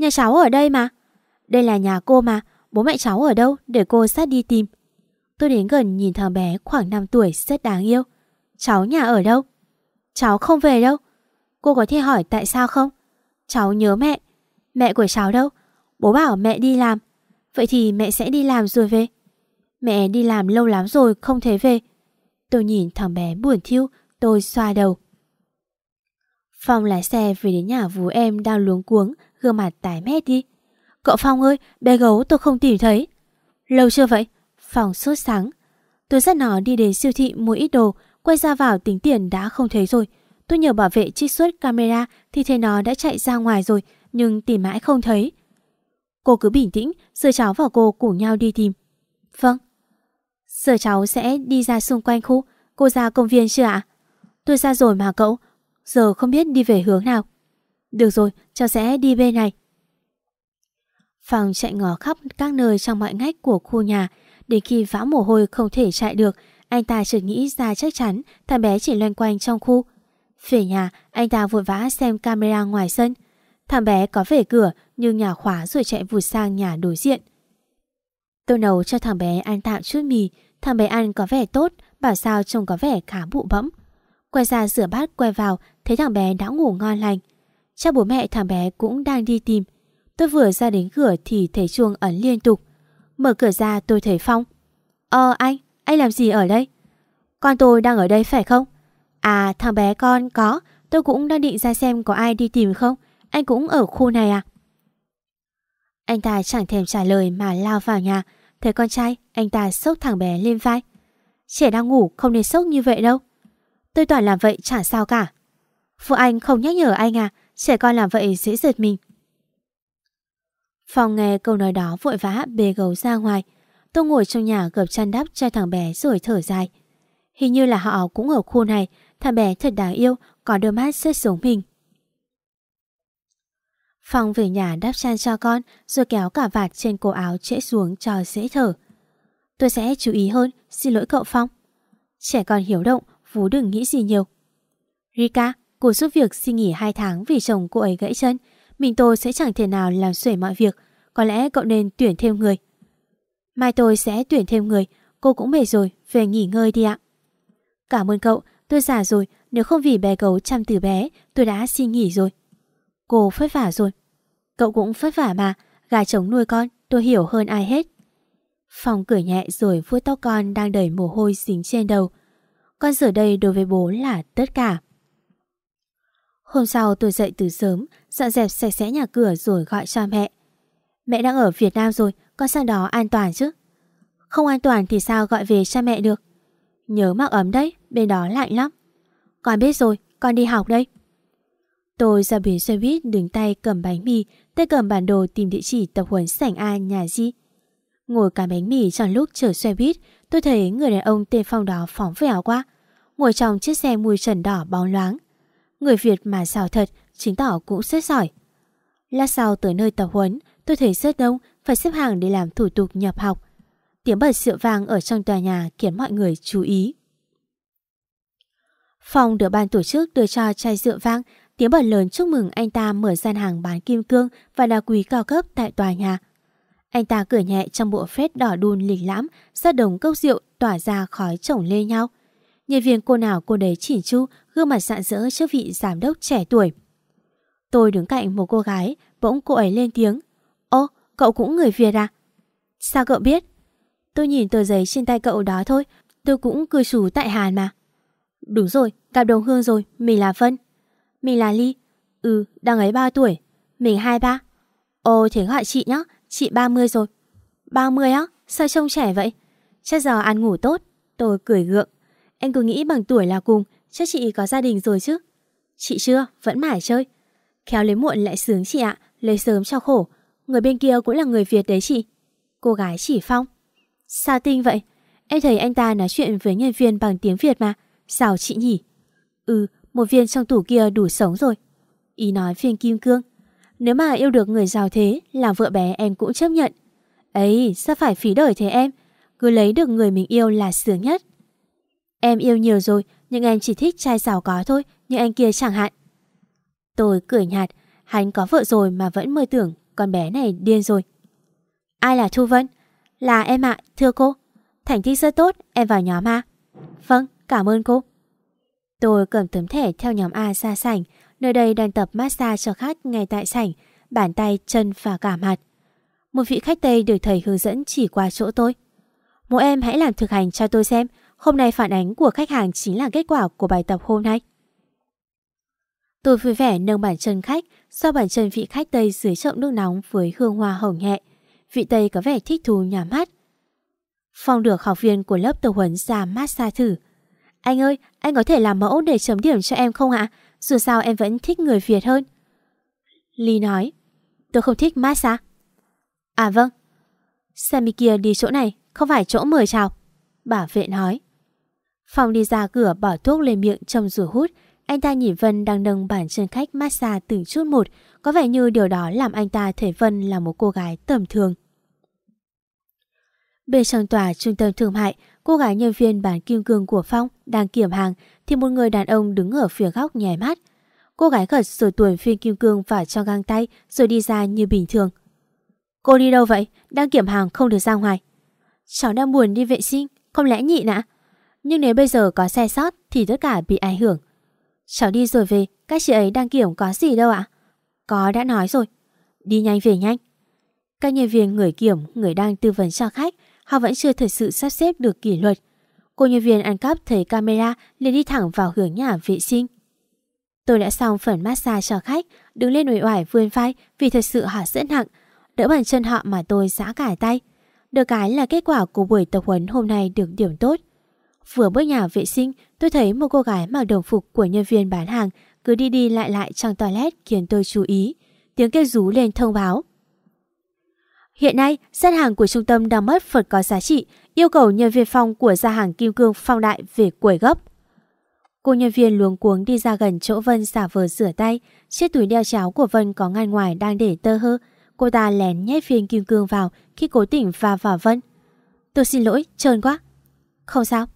Nhà cháu ở đây mà. Đây là nhà cô mà, bố mẹ cháu ở đâu để cô sát đi tìm. Tôi đến gần nhìn thằng bé khoảng 5 tuổi rất đáng yêu. Cháu nhà ở đâu? Cháu không về đâu. Cô có thể hỏi tại sao không? Cháu nhớ mẹ. Mẹ của cháu đâu? Bố bảo mẹ đi làm. Vậy thì mẹ sẽ đi làm rồi về. Mẹ đi làm lâu lắm rồi không thấy về. Tôi nhìn thằng bé buồn thiêu, tôi xoa đầu. Phong lái xe về đến nhà vú em đang luống cuống, gương mặt tái mét đi. Cậu Phong ơi, bé gấu tôi không tìm thấy. Lâu chưa vậy? phòng sốt sáng. Tôi dắt nó đi đến siêu thị mua ít đồ, quay ra vào tính tiền đã không thấy rồi. Tôi nhờ bảo vệ trích xuất camera thì thấy nó đã chạy ra ngoài rồi, nhưng tìm mãi không thấy. Cô cứ bình tĩnh, giờ cháu và cô cùng nhau đi tìm. Vâng. Giờ cháu sẽ đi ra xung quanh khu, cô ra công viên chưa ạ? Tôi ra rồi mà cậu, giờ không biết đi về hướng nào. Được rồi, cháu sẽ đi bên này. Phòng chạy ngó khắp các nơi trong mọi ngách của khu nhà, đến khi vã mồ hôi không thể chạy được, anh ta chợt nghĩ ra chắc chắn thằng bé chỉ loanh quanh trong khu. Về nhà, anh ta vội vã xem camera ngoài sân. Thằng bé có về cửa nhưng nhà khóa rồi chạy vụt sang nhà đối diện. Tôi nấu cho thằng bé ăn tạm chút mì, thằng bé ăn có vẻ tốt, bảo sao trông có vẻ khá bụ bẫm. Quay ra rửa bát quay vào, thấy thằng bé đã ngủ ngon lành. Chắc bố mẹ thằng bé cũng đang đi tìm. Tôi vừa ra đến cửa thì thấy chuông ấn liên tục. Mở cửa ra tôi thấy Phong. Ờ anh, anh làm gì ở đây? Con tôi đang ở đây phải không? À thằng bé con có, tôi cũng đang định ra xem có ai đi tìm không. Anh cũng ở khu này à? Anh ta chẳng thèm trả lời mà lao vào nhà. Thấy con trai, anh ta sốc thằng bé lên vai. Trẻ đang ngủ không nên sốc như vậy đâu. Tôi toàn làm vậy chả sao cả. Phụ anh không nhắc nhở anh à, trẻ con làm vậy dễ giật mình. Phong nghe câu nói đó vội vã bê gấu ra ngoài. Tôi ngồi trong nhà gập chăn đắp cho thằng bé rồi thở dài. Hình như là họ cũng ở khu này, thằng bé thật đáng yêu, có đôi mắt rất giống mình. Phong về nhà đắp chăn cho con rồi kéo cả vạt trên cổ áo trễ xuống cho dễ thở. Tôi sẽ chú ý hơn, xin lỗi cậu Phong. Trẻ con hiểu động, Vú đừng nghĩ gì nhiều. Rika, cô giúp việc xin nghỉ 2 tháng vì chồng cô ấy gãy chân. Mình tôi sẽ chẳng thể nào làm xuể mọi việc. Có lẽ cậu nên tuyển thêm người. Mai tôi sẽ tuyển thêm người. Cô cũng mệt rồi, về nghỉ ngơi đi ạ. Cảm ơn cậu, Tôi già rồi, nếu không vì bé gấu chăm từ bé, tôi đã xin nghỉ rồi. Cô vất vả rồi. Cậu cũng vất vả mà, gà trống nuôi con, tôi hiểu hơn ai hết. phòng cửa nhẹ rồi vuốt tóc con đang đầy mồ hôi dính trên đầu. Con giờ đây đối với bố là tất cả. Hôm sau tôi dậy từ sớm, dọn dẹp sạch sẽ nhà cửa rồi gọi cho mẹ. Mẹ đang ở Việt Nam rồi, con sang đó an toàn chứ? Không an toàn thì sao gọi về cha mẹ được? Nhớ mặc ấm đấy, bên đó lạnh lắm. Con biết rồi, con đi học đây. Tôi ra bến xe buýt đứng tay cầm bánh mì, tay cầm bản đồ tìm địa chỉ tập huấn sảnh A nhà Di. Ngồi cả bánh mì trong lúc chờ xe buýt, tôi thấy người đàn ông tên Phong đó phóng vẻo quá. Ngồi trong chiếc xe mùi trần đỏ bóng loáng. Người Việt mà giàu thật, chứng tỏ cũng rất giỏi. Lát sau tới nơi tập huấn, tôi thấy rất đông, phải xếp hàng để làm thủ tục nhập học. Tiếng bật rượu vang ở trong tòa nhà khiến mọi người chú ý. Phòng được ban tổ chức đưa cho chai rượu vang, tiếng bật lớn chúc mừng anh ta mở gian hàng bán kim cương và đá quý cao cấp tại tòa nhà. Anh ta cười nhẹ trong bộ phết đỏ đun lịch lãm, ra đồng cốc rượu tỏa ra khói chổng lê nhau. Nhân viên cô nào cô đấy chỉn chu, gương mặt sạn rỡ trước vị giám đốc trẻ tuổi. Tôi đứng cạnh một cô gái, bỗng cô ấy lên tiếng. Ô, cậu cũng người Việt à? Sao cậu biết? Tôi nhìn tờ giấy trên tay cậu đó thôi, tôi cũng cư trú tại Hàn mà. Đúng rồi, gặp đồng hương rồi, mình là Vân. Mình là Ly. Ừ, đang ấy 3 tuổi? Mình 23. Ồ, thế gọi chị nhá, chị 30 rồi. 30 á? Sao trông trẻ vậy? Chắc giờ ăn ngủ tốt. Tôi cười gượng. Anh cứ nghĩ bằng tuổi là cùng, chắc chị có gia đình rồi chứ. Chị chưa, vẫn mãi chơi. Khéo lấy muộn lại sướng chị ạ, lấy sớm cho khổ. Người bên kia cũng là người Việt đấy chị. Cô gái chỉ phong. Sao tinh vậy? Em thấy anh ta nói chuyện với nhân viên bằng tiếng Việt mà. Sao chị nhỉ? Ừ, một viên trong tủ kia đủ sống rồi. Ý nói viên kim cương. Nếu mà yêu được người giàu thế, làm vợ bé em cũng chấp nhận. Ấy, sao phải phí đời thế em? Cứ lấy được người mình yêu là sướng nhất. Em yêu nhiều rồi, nhưng em chỉ thích trai giàu có thôi, như anh kia chẳng hạn. Tôi cười nhạt, hắn có vợ rồi mà vẫn mơ tưởng con bé này điên rồi. Ai là Thu Vân? Là em ạ, thưa cô. Thành tích rất tốt, em vào nhóm A. Vâng, cảm ơn cô. Tôi cầm tấm thẻ theo nhóm A ra sảnh, nơi đây đang tập massage cho khách ngay tại sảnh, bàn tay, chân và cả mặt. Một vị khách Tây được thầy hướng dẫn chỉ qua chỗ tôi. Mỗi em hãy làm thực hành cho tôi xem, hôm nay phản ánh của khách hàng chính là kết quả của bài tập hôm nay. Tôi vui vẻ nâng bàn chân khách, so bàn chân vị khách Tây dưới chậu nước nóng với hương hoa hồng nhẹ. Vị Tây có vẻ thích thú nhắm mắt. Phong được học viên của lớp tập huấn ra massage thử. Anh ơi, anh có thể làm mẫu để chấm điểm cho em không ạ? Dù sao em vẫn thích người Việt hơn. Ly nói, tôi không thích massage. À vâng. Sammy kia đi chỗ này, không phải chỗ mời chào. Bảo vệ nói. Phong đi ra cửa bỏ thuốc lên miệng trong rồi hút. Anh ta nhìn Vân đang nâng bàn chân khách massage từng chút một. Có vẻ như điều đó làm anh ta thấy Vân là một cô gái tầm thường. Bên trong tòa trung tâm thương mại, cô gái nhân viên bán kim cương của Phong đang kiểm hàng thì một người đàn ông đứng ở phía góc nhảy mắt. Cô gái gật rồi tuồn phiên kim cương vào trong găng tay rồi đi ra như bình thường. Cô đi đâu vậy? Đang kiểm hàng không được ra ngoài. Cháu đang buồn đi vệ sinh, không lẽ nhị nã? Nhưng nếu bây giờ có xe sót thì tất cả bị ảnh hưởng. Cháu đi rồi về, các chị ấy đang kiểm có gì đâu ạ? Có đã nói rồi. Đi nhanh về nhanh. Các nhân viên người kiểm, người đang tư vấn cho khách Họ vẫn chưa thực sự sắp xếp được kỷ luật. Cô nhân viên ăn cắp thấy camera liền đi thẳng vào hướng nhà vệ sinh. Tôi đã xong phần massage cho khách, đứng lên uể oải vươn vai vì thật sự họ rất nặng. Đỡ bàn chân họ mà tôi giã cả tay. Được cái là kết quả của buổi tập huấn hôm nay được điểm tốt. Vừa bước nhà vệ sinh, tôi thấy một cô gái mặc đồng phục của nhân viên bán hàng cứ đi đi lại lại trong toilet khiến tôi chú ý. Tiếng kêu rú lên thông báo. Hiện nay, gian hàng của trung tâm đang mất Phật có giá trị, yêu cầu nhân viên phòng của gia hàng Kim Cương Phong Đại về quầy gấp. Cô nhân viên luống cuống đi ra gần chỗ Vân xả vờ rửa tay, chiếc túi đeo cháo của Vân có ngăn ngoài đang để tơ hơ. Cô ta lén nhét viên kim cương vào khi cố tỉnh va vào Vân. Tôi xin lỗi, trơn quá. Không sao.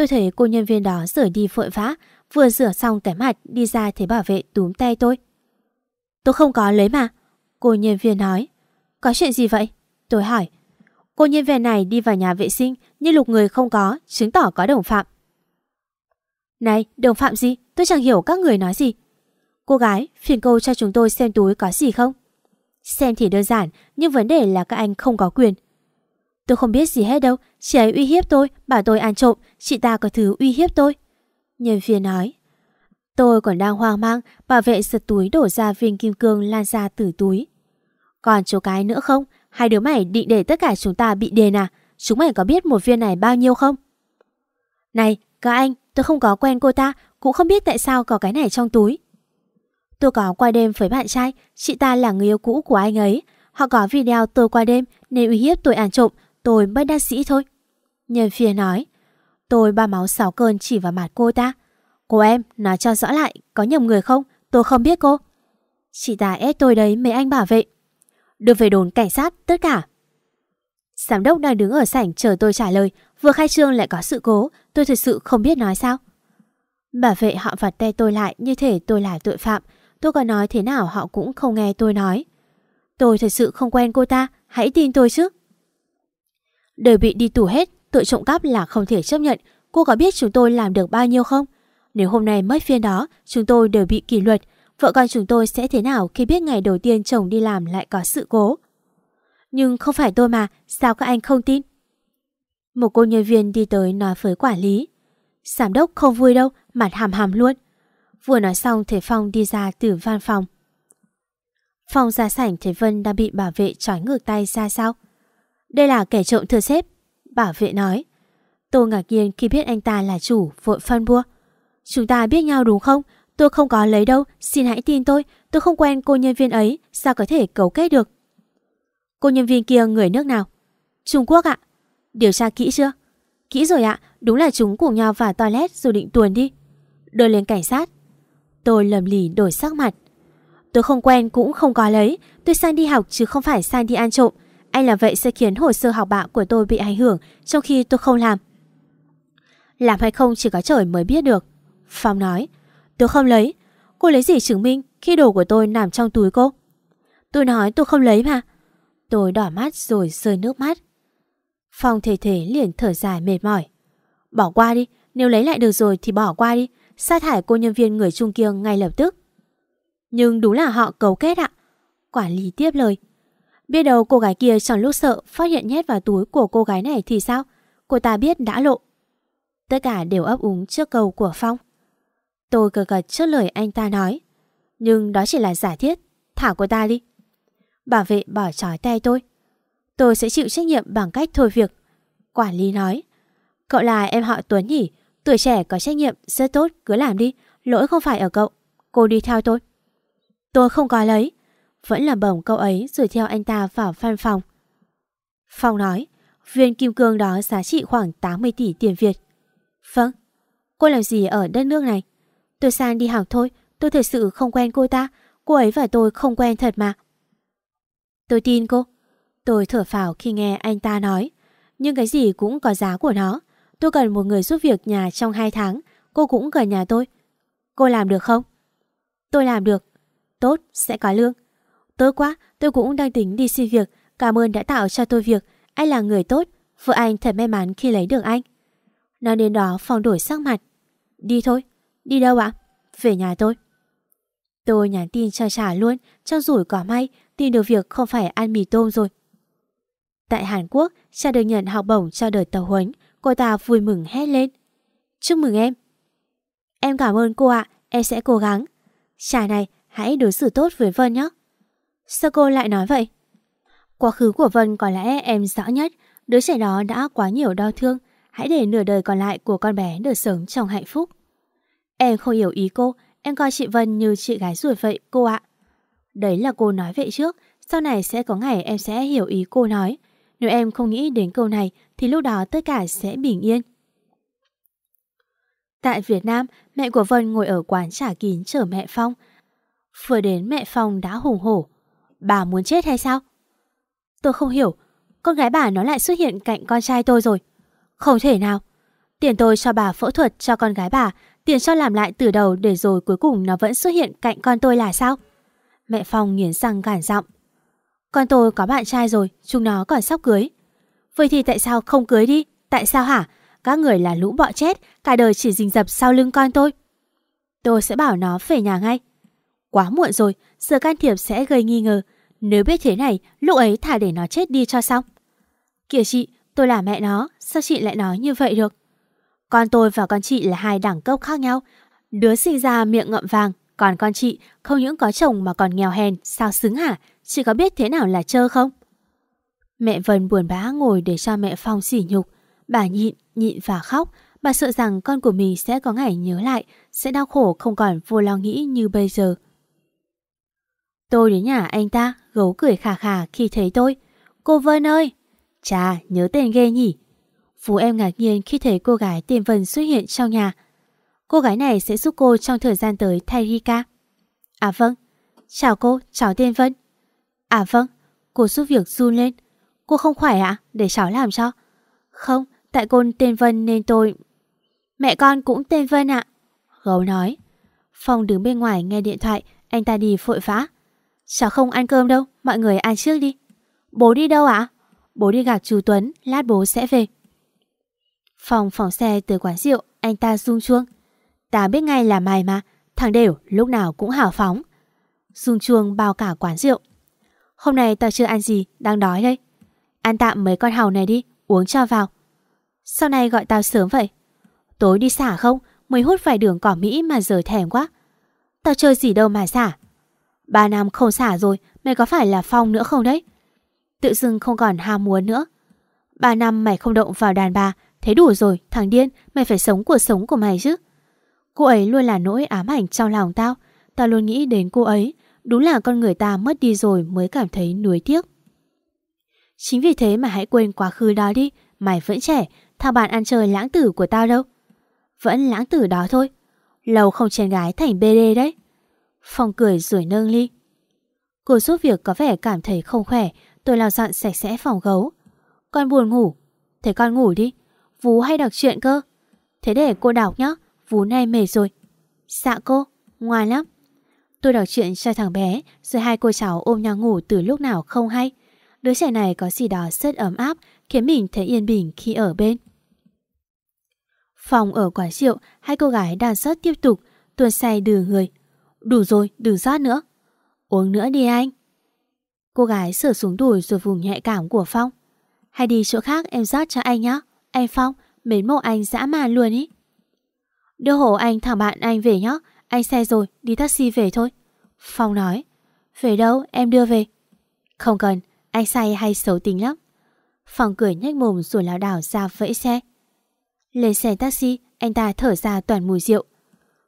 Tôi thấy cô nhân viên đó rửa đi vội vã, vừa rửa xong cái mặt đi ra thấy bảo vệ túm tay tôi. Tôi không có lấy mà. Cô nhân viên nói. Có chuyện gì vậy? Tôi hỏi. Cô nhân viên này đi vào nhà vệ sinh nhưng lục người không có, chứng tỏ có đồng phạm. Này, đồng phạm gì? Tôi chẳng hiểu các người nói gì. Cô gái, phiền cô cho chúng tôi xem túi có gì không? Xem thì đơn giản, nhưng vấn đề là các anh không có quyền. Tôi không biết gì hết đâu, chị ấy uy hiếp tôi, bảo tôi ăn trộm, chị ta có thứ uy hiếp tôi. Nhân viên nói. Tôi còn đang hoang mang, bảo vệ giật túi đổ ra viên kim cương lan ra từ túi. Còn chỗ cái nữa không? Hai đứa mày định để tất cả chúng ta bị đền à? Chúng mày có biết một viên này bao nhiêu không? Này, các anh, tôi không có quen cô ta, cũng không biết tại sao có cái này trong túi. Tôi có qua đêm với bạn trai, chị ta là người yêu cũ của anh ấy. Họ có video tôi qua đêm nên uy hiếp tôi ăn trộm, tôi bất đắc sĩ thôi. Nhân phía nói, tôi ba máu sáu cơn chỉ vào mặt cô ta. Cô em, nói cho rõ lại, có nhầm người không? Tôi không biết cô. Chị ta ép tôi đấy mấy anh bảo vệ. Đưa về đồn cảnh sát, tất cả. Giám đốc đang đứng ở sảnh chờ tôi trả lời. Vừa khai trương lại có sự cố, tôi thật sự không biết nói sao. Bảo vệ họ vặt tay tôi lại như thể tôi là tội phạm. Tôi có nói thế nào họ cũng không nghe tôi nói. Tôi thật sự không quen cô ta, hãy tin tôi chứ đều bị đi tù hết, tội trộm cắp là không thể chấp nhận. Cô có biết chúng tôi làm được bao nhiêu không? Nếu hôm nay mất phiên đó, chúng tôi đều bị kỷ luật. Vợ con chúng tôi sẽ thế nào khi biết ngày đầu tiên chồng đi làm lại có sự cố? Nhưng không phải tôi mà, sao các anh không tin? Một cô nhân viên đi tới nói với quản lý. Giám đốc không vui đâu, mặt hàm hàm luôn. Vừa nói xong Thế Phong đi ra từ văn phòng. Phong ra sảnh thấy Vân đang bị bảo vệ trói ngược tay ra sao. Đây là kẻ trộm thưa sếp. Bảo vệ nói. Tôi ngạc nhiên khi biết anh ta là chủ vội phân bua. Chúng ta biết nhau đúng không? Tôi không có lấy đâu, xin hãy tin tôi. Tôi không quen cô nhân viên ấy, sao có thể cấu kết được? Cô nhân viên kia người nước nào? Trung Quốc ạ. Điều tra kỹ chưa? Kỹ rồi ạ, đúng là chúng cùng nhau vào toilet rồi định tuồn đi. Đưa lên cảnh sát. Tôi lầm lì đổi sắc mặt. Tôi không quen cũng không có lấy. Tôi sang đi học chứ không phải sang đi ăn trộm. Anh làm vậy sẽ khiến hồ sơ học bạ của tôi bị ảnh hưởng trong khi tôi không làm. Làm hay không chỉ có trời mới biết được. Phong nói. Tôi không lấy. Cô lấy gì chứng minh khi đồ của tôi nằm trong túi cô? Tôi nói tôi không lấy mà. Tôi đỏ mắt rồi rơi nước mắt. Phong thể thể liền thở dài mệt mỏi. Bỏ qua đi, nếu lấy lại được rồi thì bỏ qua đi. Sa thải cô nhân viên người Trung kia ngay lập tức. Nhưng đúng là họ cấu kết ạ. Quản lý tiếp lời. Biết đâu cô gái kia trong lúc sợ phát hiện nhét vào túi của cô gái này thì sao? Cô ta biết đã lộ. Tất cả đều ấp úng trước câu của Phong. Tôi cờ gật trước lời anh ta nói. Nhưng đó chỉ là giả thiết. Thả cô ta đi. Bảo vệ bỏ trói tay tôi. Tôi sẽ chịu trách nhiệm bằng cách thôi việc. Quản lý nói. Cậu là em họ Tuấn nhỉ? Tuổi trẻ có trách nhiệm, rất tốt, cứ làm đi. Lỗi không phải ở cậu. Cô đi theo tôi. Tôi không có lấy. Vẫn là bổng câu ấy rồi theo anh ta vào văn phòng. Phong nói, viên kim cương đó giá trị khoảng 80 tỷ tiền Việt. Vâng, cô làm gì ở đất nước này? Tôi sang đi học thôi, tôi thật sự không quen cô ta. Cô ấy và tôi không quen thật mà. Tôi tin cô. Tôi thở phào khi nghe anh ta nói. Nhưng cái gì cũng có giá của nó. Tôi cần một người giúp việc nhà trong 2 tháng. Cô cũng gần nhà tôi. Cô làm được không? Tôi làm được. Tốt, sẽ có lương. Tốt quá, tôi cũng đang tính đi xin việc. Cảm ơn đã tạo cho tôi việc. Anh là người tốt. Vợ anh thật may mắn khi lấy được anh. Nói đến đó Phong đổi sắc mặt. Đi thôi. Đi đâu ạ? Về nhà tôi. Tôi nhắn tin cho trả luôn. Trong rủi có may tìm được việc không phải ăn mì tôm rồi. Tại Hàn Quốc, cha được nhận học bổng cho đời tàu huấn. Cô ta vui mừng hét lên. Chúc mừng em. Em cảm ơn cô ạ, em sẽ cố gắng. Trà này, hãy đối xử tốt với Vân nhé. Sao cô lại nói vậy? Quá khứ của Vân có lẽ em rõ nhất. Đứa trẻ đó đã quá nhiều đau thương. Hãy để nửa đời còn lại của con bé được sống trong hạnh phúc. Em không hiểu ý cô, em coi chị Vân như chị gái ruột vậy cô ạ. Đấy là cô nói vậy trước, sau này sẽ có ngày em sẽ hiểu ý cô nói. Nếu em không nghĩ đến câu này thì lúc đó tất cả sẽ bình yên. Tại Việt Nam, mẹ của Vân ngồi ở quán trà kín chờ mẹ Phong. Vừa đến mẹ Phong đã hùng hổ. Bà muốn chết hay sao? Tôi không hiểu, con gái bà nó lại xuất hiện cạnh con trai tôi rồi. Không thể nào. Tiền tôi cho bà phẫu thuật cho con gái bà, tiền cho làm lại từ đầu để rồi cuối cùng nó vẫn xuất hiện cạnh con tôi là sao? Mẹ Phong nghiến răng gản giọng. Con tôi có bạn trai rồi, chúng nó còn sắp cưới. Vậy thì tại sao không cưới đi? Tại sao hả? các người là lũ bọ chết, cả đời chỉ rình rập sau lưng con tôi. Tôi sẽ bảo nó về nhà ngay. Quá muộn rồi, sự can thiệp sẽ gây nghi ngờ. Nếu biết thế này, lúc ấy thả để nó chết đi cho xong. Kìa chị, tôi là mẹ nó, sao chị lại nói như vậy được? Con tôi và con chị là hai đẳng cấp khác nhau. Đứa sinh ra miệng ngậm vàng, còn con chị không những có chồng mà còn nghèo hèn, sao xứng hả? Chị có biết thế nào là chơ không? Mẹ Vân buồn bã ngồi để cho mẹ Phong sỉ nhục. Bà nhịn, nhịn và khóc. Bà sợ rằng con của mình sẽ có ngày nhớ lại, sẽ đau khổ không còn vô lo nghĩ như bây giờ. Tôi đến nhà anh ta, gấu cười khà khà khi thấy tôi. Cô Vân ơi! Chà, nhớ tên ghê nhỉ? Phú em ngạc nhiên khi thấy cô gái tên Vân xuất hiện trong nhà. Cô gái này sẽ giúp cô trong thời gian tới thay Rika. À vâng. Chào cô, chào tên Vân. À vâng, cô giúp việc run lên. Cô không khỏe ạ? Để cháu làm cho. Không, tại cô tên Vân nên tôi... Mẹ con cũng tên Vân ạ. Gấu nói. Phong đứng bên ngoài nghe điện thoại, anh ta đi vội vã. Cháu không ăn cơm đâu, mọi người ăn trước đi. Bố đi đâu ạ? Bố đi gặp chú Tuấn, lát bố sẽ về. phòng phóng xe từ quán rượu, anh ta rung chuông. Ta biết ngay là mày mà, thằng đều lúc nào cũng hào phóng. Rung chuông bao cả quán rượu. Hôm nay tao chưa ăn gì, đang đói đây. Ăn tạm mấy con hàu này đi, uống cho vào. Sau này gọi tao sớm vậy? Tối đi xả không? Mới hút vài đường cỏ Mỹ mà giờ thèm quá. Tao chơi gì đâu mà xả. Ba năm không xả rồi, mày có phải là Phong nữa không đấy? Tự dưng không còn ham muốn nữa. Ba năm mày không động vào đàn bà, thế đủ rồi, thằng điên, mày phải sống cuộc sống của mày chứ. Cô ấy luôn là nỗi ám ảnh trong lòng tao. Tao luôn nghĩ đến cô ấy. Đúng là con người ta mất đi rồi mới cảm thấy nuối tiếc. Chính vì thế mà hãy quên quá khứ đó đi. Mày vẫn trẻ, thằng bạn ăn chơi lãng tử của tao đâu. Vẫn lãng tử đó thôi. Lâu không chèn gái thành BD đấy. Phong cười rồi nâng ly. Cô giúp việc có vẻ cảm thấy không khỏe. Tôi lau dọn sạch sẽ phòng gấu. Con buồn ngủ. Thế con ngủ đi. Vú hay đọc chuyện cơ. Thế để cô đọc nhá Vú nay mệt rồi. Dạ cô, ngoan lắm. Tôi đọc chuyện cho thằng bé, rồi hai cô cháu ôm nhau ngủ từ lúc nào không hay. Đứa trẻ này có gì đó rất ấm áp, khiến mình thấy yên bình khi ở bên. Phòng ở quán rượu, hai cô gái đang rót tiếp tục, tuần say đưa người. Đủ rồi, đừng rót nữa. Uống nữa đi anh. Cô gái sửa xuống đùi rồi vùng nhạy cảm của Phong. Hay đi chỗ khác em rót cho anh nhé. Anh Phong, mến mộ anh dã man luôn ý. Đưa hộ anh thằng bạn anh về nhé Anh xe rồi, đi taxi về thôi Phong nói Về đâu, em đưa về Không cần, anh say hay xấu tính lắm Phong cười nhếch mồm rồi lảo đảo ra vẫy xe Lên xe taxi Anh ta thở ra toàn mùi rượu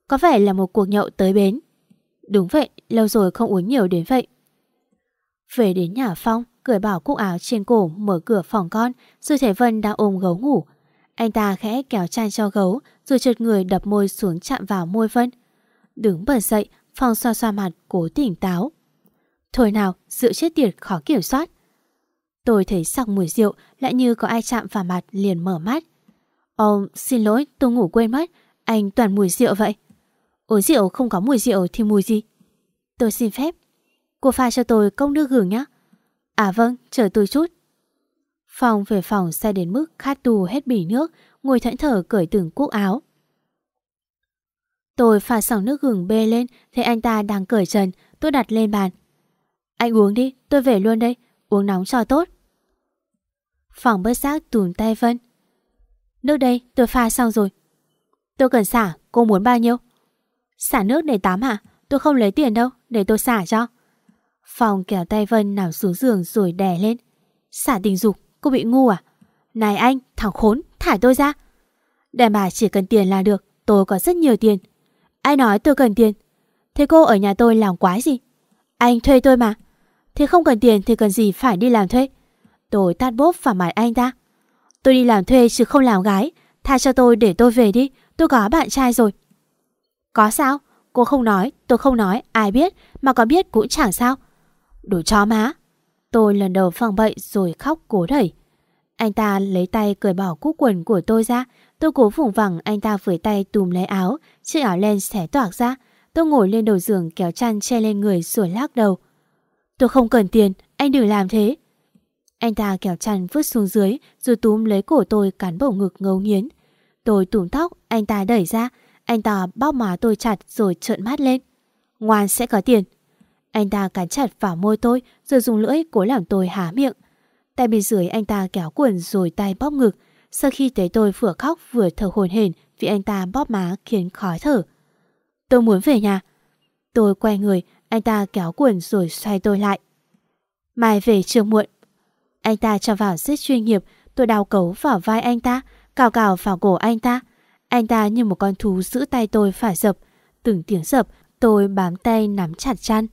Có vẻ là một cuộc nhậu tới bến Đúng vậy, lâu rồi không uống nhiều đến vậy Về đến nhà Phong Cởi bảo cúc áo trên cổ Mở cửa phòng con Rồi thấy Vân đang ôm gấu ngủ anh ta khẽ kéo chăn cho gấu rồi trượt người đập môi xuống chạm vào môi Vân. Đứng bật dậy, Phong xoa xoa mặt cố tỉnh táo. Thôi nào, rượu chết tiệt khó kiểm soát. Tôi thấy sặc mùi rượu lại như có ai chạm vào mặt liền mở mắt. Ông, xin lỗi, tôi ngủ quên mất. Anh toàn mùi rượu vậy. Uống rượu không có mùi rượu thì mùi gì? Tôi xin phép. Cô pha cho tôi cốc nước gừng nhé. À vâng, chờ tôi chút. Phòng về phòng xe đến mức khát tù hết bỉ nước, ngồi thẫn thở cởi từng cuốc áo. Tôi pha xong nước gừng bê lên, thấy anh ta đang cởi trần, tôi đặt lên bàn. Anh uống đi, tôi về luôn đây, uống nóng cho tốt. Phòng bớt giác tùm tay Vân. Nước đây, tôi pha xong rồi. Tôi cần xả, cô muốn bao nhiêu? Xả nước để tắm hả? Tôi không lấy tiền đâu, để tôi xả cho. Phòng kéo tay Vân nằm xuống giường rồi đè lên. Xả tình dục, Cô bị ngu à? Này anh, thằng khốn, thả tôi ra. Đàn bà chỉ cần tiền là được, tôi có rất nhiều tiền. Ai nói tôi cần tiền? Thế cô ở nhà tôi làm quái gì? Anh thuê tôi mà. Thế không cần tiền thì cần gì phải đi làm thuê? Tôi tát bốp vào mặt anh ta. Tôi đi làm thuê chứ không làm gái. Tha cho tôi để tôi về đi, tôi có bạn trai rồi. Có sao? Cô không nói, tôi không nói, ai biết, mà có biết cũng chẳng sao. Đồ chó má. Tôi lần đầu phòng bậy rồi khóc cố đẩy. Anh ta lấy tay cởi bỏ cúc quần của tôi ra. Tôi cố vùng vẳng anh ta với tay tùm lấy áo. Chiếc áo len xẻ toạc ra. Tôi ngồi lên đầu giường kéo chăn che lên người rồi lắc đầu. Tôi không cần tiền, anh đừng làm thế. Anh ta kéo chăn vứt xuống dưới rồi túm lấy cổ tôi cắn bầu ngực ngấu nghiến. Tôi túm tóc, anh ta đẩy ra. Anh ta bóp má tôi chặt rồi trợn mắt lên. Ngoan sẽ có tiền. Anh ta cắn chặt vào môi tôi rồi dùng lưỡi cố làm tôi há miệng. Tay bên dưới anh ta kéo quần rồi tay bóp ngực. Sau khi thấy tôi vừa khóc vừa thở hồn hển vì anh ta bóp má khiến khó thở. Tôi muốn về nhà. Tôi quay người, anh ta kéo quần rồi xoay tôi lại. Mai về chưa muộn. Anh ta cho vào rất chuyên nghiệp, tôi đào cấu vào vai anh ta, cào cào vào cổ anh ta. Anh ta như một con thú giữ tay tôi phải dập. Từng tiếng dập, tôi bám tay nắm chặt chăn.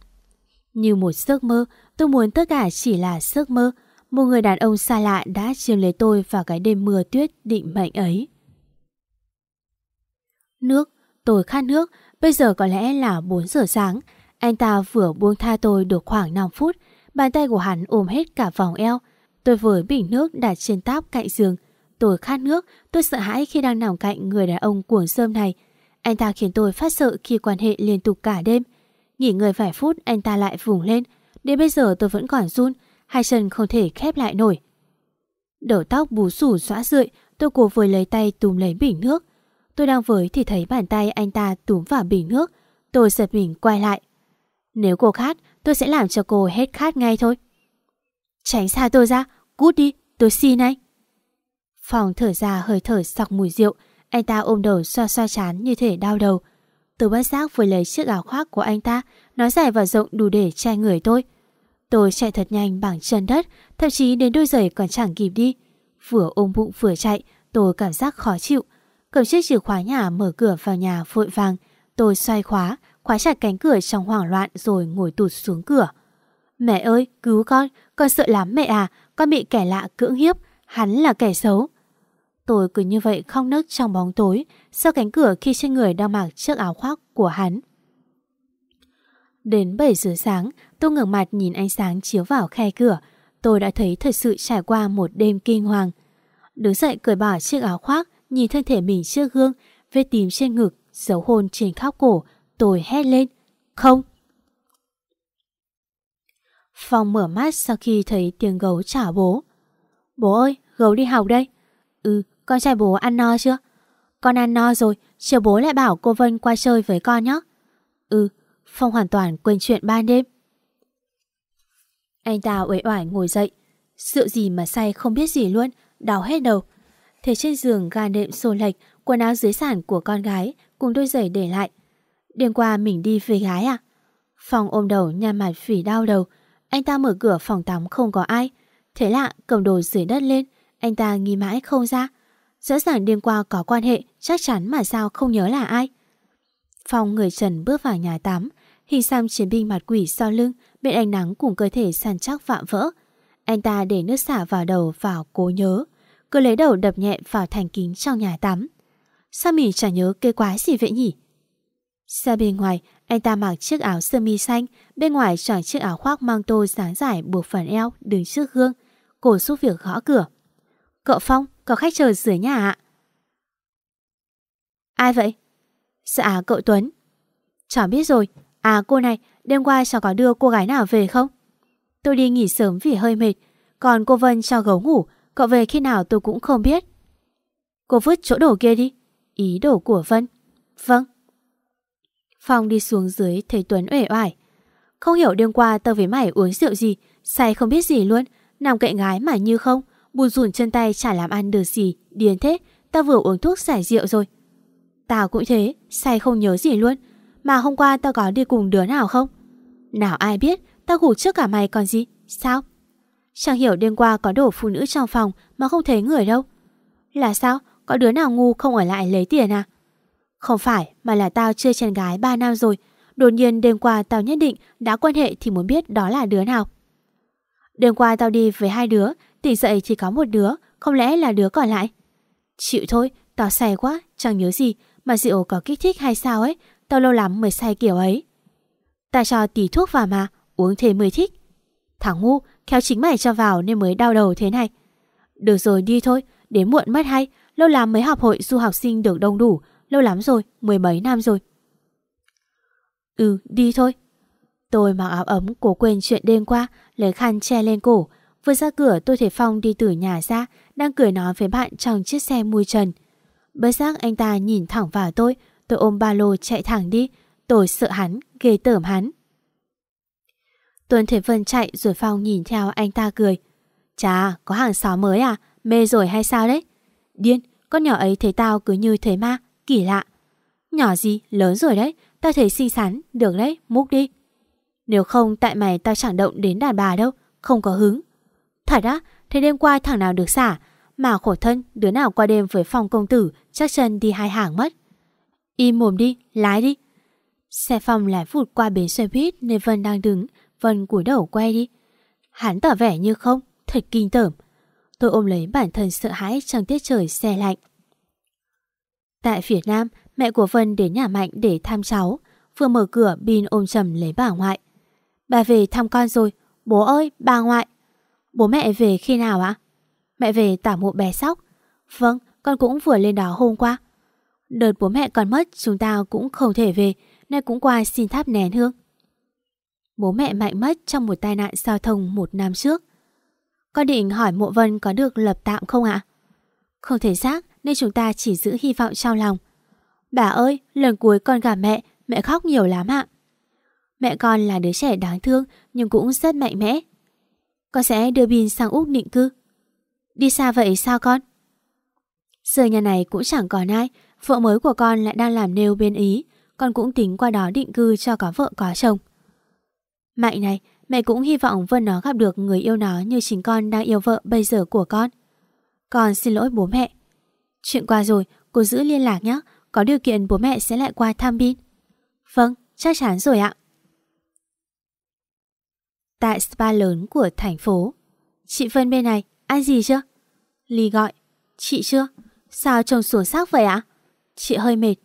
Như một giấc mơ, tôi muốn tất cả chỉ là giấc mơ. Một người đàn ông xa lạ đã chiếm lấy tôi vào cái đêm mưa tuyết định mệnh ấy. Nước, tôi khát nước, bây giờ có lẽ là 4 giờ sáng. Anh ta vừa buông tha tôi được khoảng 5 phút, bàn tay của hắn ôm hết cả vòng eo. Tôi với bình nước đặt trên táp cạnh giường. Tôi khát nước, tôi sợ hãi khi đang nằm cạnh người đàn ông cuồng sơm này. Anh ta khiến tôi phát sợ khi quan hệ liên tục cả đêm. Nghỉ ngơi vài phút anh ta lại vùng lên. Đến bây giờ tôi vẫn còn run, hai chân không thể khép lại nổi. Đầu tóc bù sủ xóa rượi, tôi cố với lấy tay túm lấy bình nước. Tôi đang với thì thấy bàn tay anh ta túm vào bình nước. Tôi giật mình quay lại. Nếu cô khát, tôi sẽ làm cho cô hết khát ngay thôi. Tránh xa tôi ra, cút đi, tôi xin anh. Phòng thở ra hơi thở sặc mùi rượu, anh ta ôm đầu xoa xoa chán như thể đau đầu. Tôi bất giác vừa lấy chiếc áo khoác của anh ta, nó dài và rộng đủ để che người tôi. Tôi chạy thật nhanh bằng chân đất, thậm chí đến đôi giày còn chẳng kịp đi. Vừa ôm bụng vừa chạy, tôi cảm giác khó chịu. Cầm chiếc chìa khóa nhà mở cửa vào nhà vội vàng. Tôi xoay khóa, khóa chặt cánh cửa trong hoảng loạn rồi ngồi tụt xuống cửa. Mẹ ơi, cứu con, con sợ lắm mẹ à, con bị kẻ lạ cưỡng hiếp, hắn là kẻ xấu. Tôi cứ như vậy khóc nức trong bóng tối, sau cánh cửa khi trên người đang mặc chiếc áo khoác của hắn. Đến 7 giờ sáng, tôi ngẩng mặt nhìn ánh sáng chiếu vào khe cửa. Tôi đã thấy thật sự trải qua một đêm kinh hoàng. Đứng dậy cởi bỏ chiếc áo khoác, nhìn thân thể mình trước gương, vết tím trên ngực, dấu hôn trên khóc cổ. Tôi hét lên. Không! Phong mở mắt sau khi thấy tiếng gấu trả bố. Bố ơi, gấu đi học đây. Ừ, con trai bố ăn no chưa? Con ăn no rồi, chiều bố lại bảo cô Vân qua chơi với con nhé. Ừ, Phong hoàn toàn quên chuyện ban đêm. Anh ta uể oải ngồi dậy. Rượu gì mà say không biết gì luôn, đau hết đầu. Thế trên giường ga nệm xô lệch, quần áo dưới sản của con gái cùng đôi giày để lại. Đêm qua mình đi về gái à? Phong ôm đầu nhăn mặt phỉ đau đầu. Anh ta mở cửa phòng tắm không có ai. Thế lạ cầm đồ dưới đất lên, anh ta nghi mãi không ra. Rõ ràng đêm qua có quan hệ, chắc chắn mà sao không nhớ là ai. Phong người trần bước vào nhà tắm, hình xăm chiến binh mặt quỷ sau lưng, bên ánh nắng cùng cơ thể săn chắc vạm vỡ. Anh ta để nước xả vào đầu vào cố nhớ, cứ lấy đầu đập nhẹ vào thành kính trong nhà tắm. Sao mình chả nhớ cây quái gì vậy nhỉ? Ra bên ngoài, anh ta mặc chiếc áo sơ mi xanh, bên ngoài chẳng chiếc áo khoác mang tô dáng dài buộc phần eo đứng trước gương. Cô giúp việc gõ cửa. Cậu Phong, có khách chờ dưới nhà ạ. Ai vậy? Dạ cậu Tuấn. Cháu biết rồi. À cô này, đêm qua cháu có đưa cô gái nào về không? Tôi đi nghỉ sớm vì hơi mệt. Còn cô Vân cho gấu ngủ, cậu về khi nào tôi cũng không biết. Cô vứt chỗ đổ kia đi. Ý đồ của Vân. Vâng. Phong đi xuống dưới thấy Tuấn uể oải. Không hiểu đêm qua tao với mày uống rượu gì, say không biết gì luôn, nằm cạnh gái mà như không, buồn rủn chân tay chả làm ăn được gì, điên thế, tao vừa uống thuốc giải rượu rồi. Tao cũng thế, say không nhớ gì luôn, mà hôm qua tao có đi cùng đứa nào không? Nào ai biết, tao ngủ trước cả mày còn gì, sao? Chẳng hiểu đêm qua có đổ phụ nữ trong phòng mà không thấy người đâu. Là sao? Có đứa nào ngu không ở lại lấy tiền à? Không phải, mà là tao chưa chèn gái 3 năm rồi. Đột nhiên đêm qua tao nhất định đã quan hệ thì muốn biết đó là đứa nào. Đêm qua tao đi với hai đứa, tỉnh dậy thì có một đứa, không lẽ là đứa còn lại? Chịu thôi, tao say quá, chẳng nhớ gì, mà rượu có kích thích hay sao ấy, tao lâu lắm mới say kiểu ấy. Ta cho tí thuốc vào mà, uống thế mới thích. Thằng ngu, khéo chính mày cho vào nên mới đau đầu thế này. Được rồi đi thôi, đến muộn mất hay, lâu lắm mới học hội du học sinh được đông đủ, lâu lắm rồi, mười mấy năm rồi. Ừ, đi thôi. Tôi mặc áo ấm cố quên chuyện đêm qua, lấy khăn che lên cổ. Vừa ra cửa tôi thấy Phong đi từ nhà ra, đang cười nói với bạn trong chiếc xe mui trần. Bất giác anh ta nhìn thẳng vào tôi, tôi ôm ba lô chạy thẳng đi. Tôi sợ hắn, ghê tởm hắn. Tuấn Thế Vân chạy rồi Phong nhìn theo anh ta cười. Chà, có hàng xóm mới à? Mê rồi hay sao đấy? Điên, con nhỏ ấy thấy tao cứ như thế ma, kỳ lạ. Nhỏ gì, lớn rồi đấy, tao thấy xinh xắn, được đấy, múc đi. Nếu không tại mày tao chẳng động đến đàn bà đâu, không có hứng. Thật á, thế đêm qua thằng nào được xả, mà khổ thân đứa nào qua đêm với phòng công tử chắc chân đi hai hàng mất. Im mồm đi, lái đi. Xe phòng lái vụt qua bến xe buýt nên Vân đang đứng, Vân cúi đầu quay đi. Hắn tỏ vẻ như không, thật kinh tởm. Tôi ôm lấy bản thân sợ hãi trong tiết trời xe lạnh. Tại Việt Nam, mẹ của Vân đến nhà Mạnh để thăm cháu. Vừa mở cửa, Bin ôm chầm lấy bà ngoại. Bà về thăm con rồi. Bố ơi, bà ngoại. Bố mẹ về khi nào ạ? Mẹ về tả mộ bé sóc. Vâng, con cũng vừa lên đó hôm qua. Đợt bố mẹ con mất chúng ta cũng không thể về, nên cũng qua xin tháp nén hương. Bố mẹ Mạnh mất trong một tai nạn giao thông một năm trước. Con định hỏi mộ vân có được lập tạm không ạ? Không thể xác nên chúng ta chỉ giữ hy vọng trong lòng. Bà ơi, lần cuối con gặp mẹ, mẹ khóc nhiều lắm ạ. Mẹ con là đứa trẻ đáng thương nhưng cũng rất mạnh mẽ. Con sẽ đưa Bin sang Úc định cư. Đi xa vậy sao con? Giờ nhà này cũng chẳng còn ai, vợ mới của con lại đang làm nêu bên Ý, con cũng tính qua đó định cư cho có vợ có chồng. Mạnh này, mẹ cũng hy vọng Vân nó gặp được người yêu nó như chính con đang yêu vợ bây giờ của con. Con xin lỗi bố mẹ. Chuyện qua rồi, cô giữ liên lạc nhé, có điều kiện bố mẹ sẽ lại qua thăm Bin. Vâng, chắc chắn rồi ạ. Tại spa lớn của thành phố. Chị Vân bên này, ăn gì chưa? Ly gọi. Chị chưa? Sao trông xuống sắc vậy ạ? Chị hơi mệt.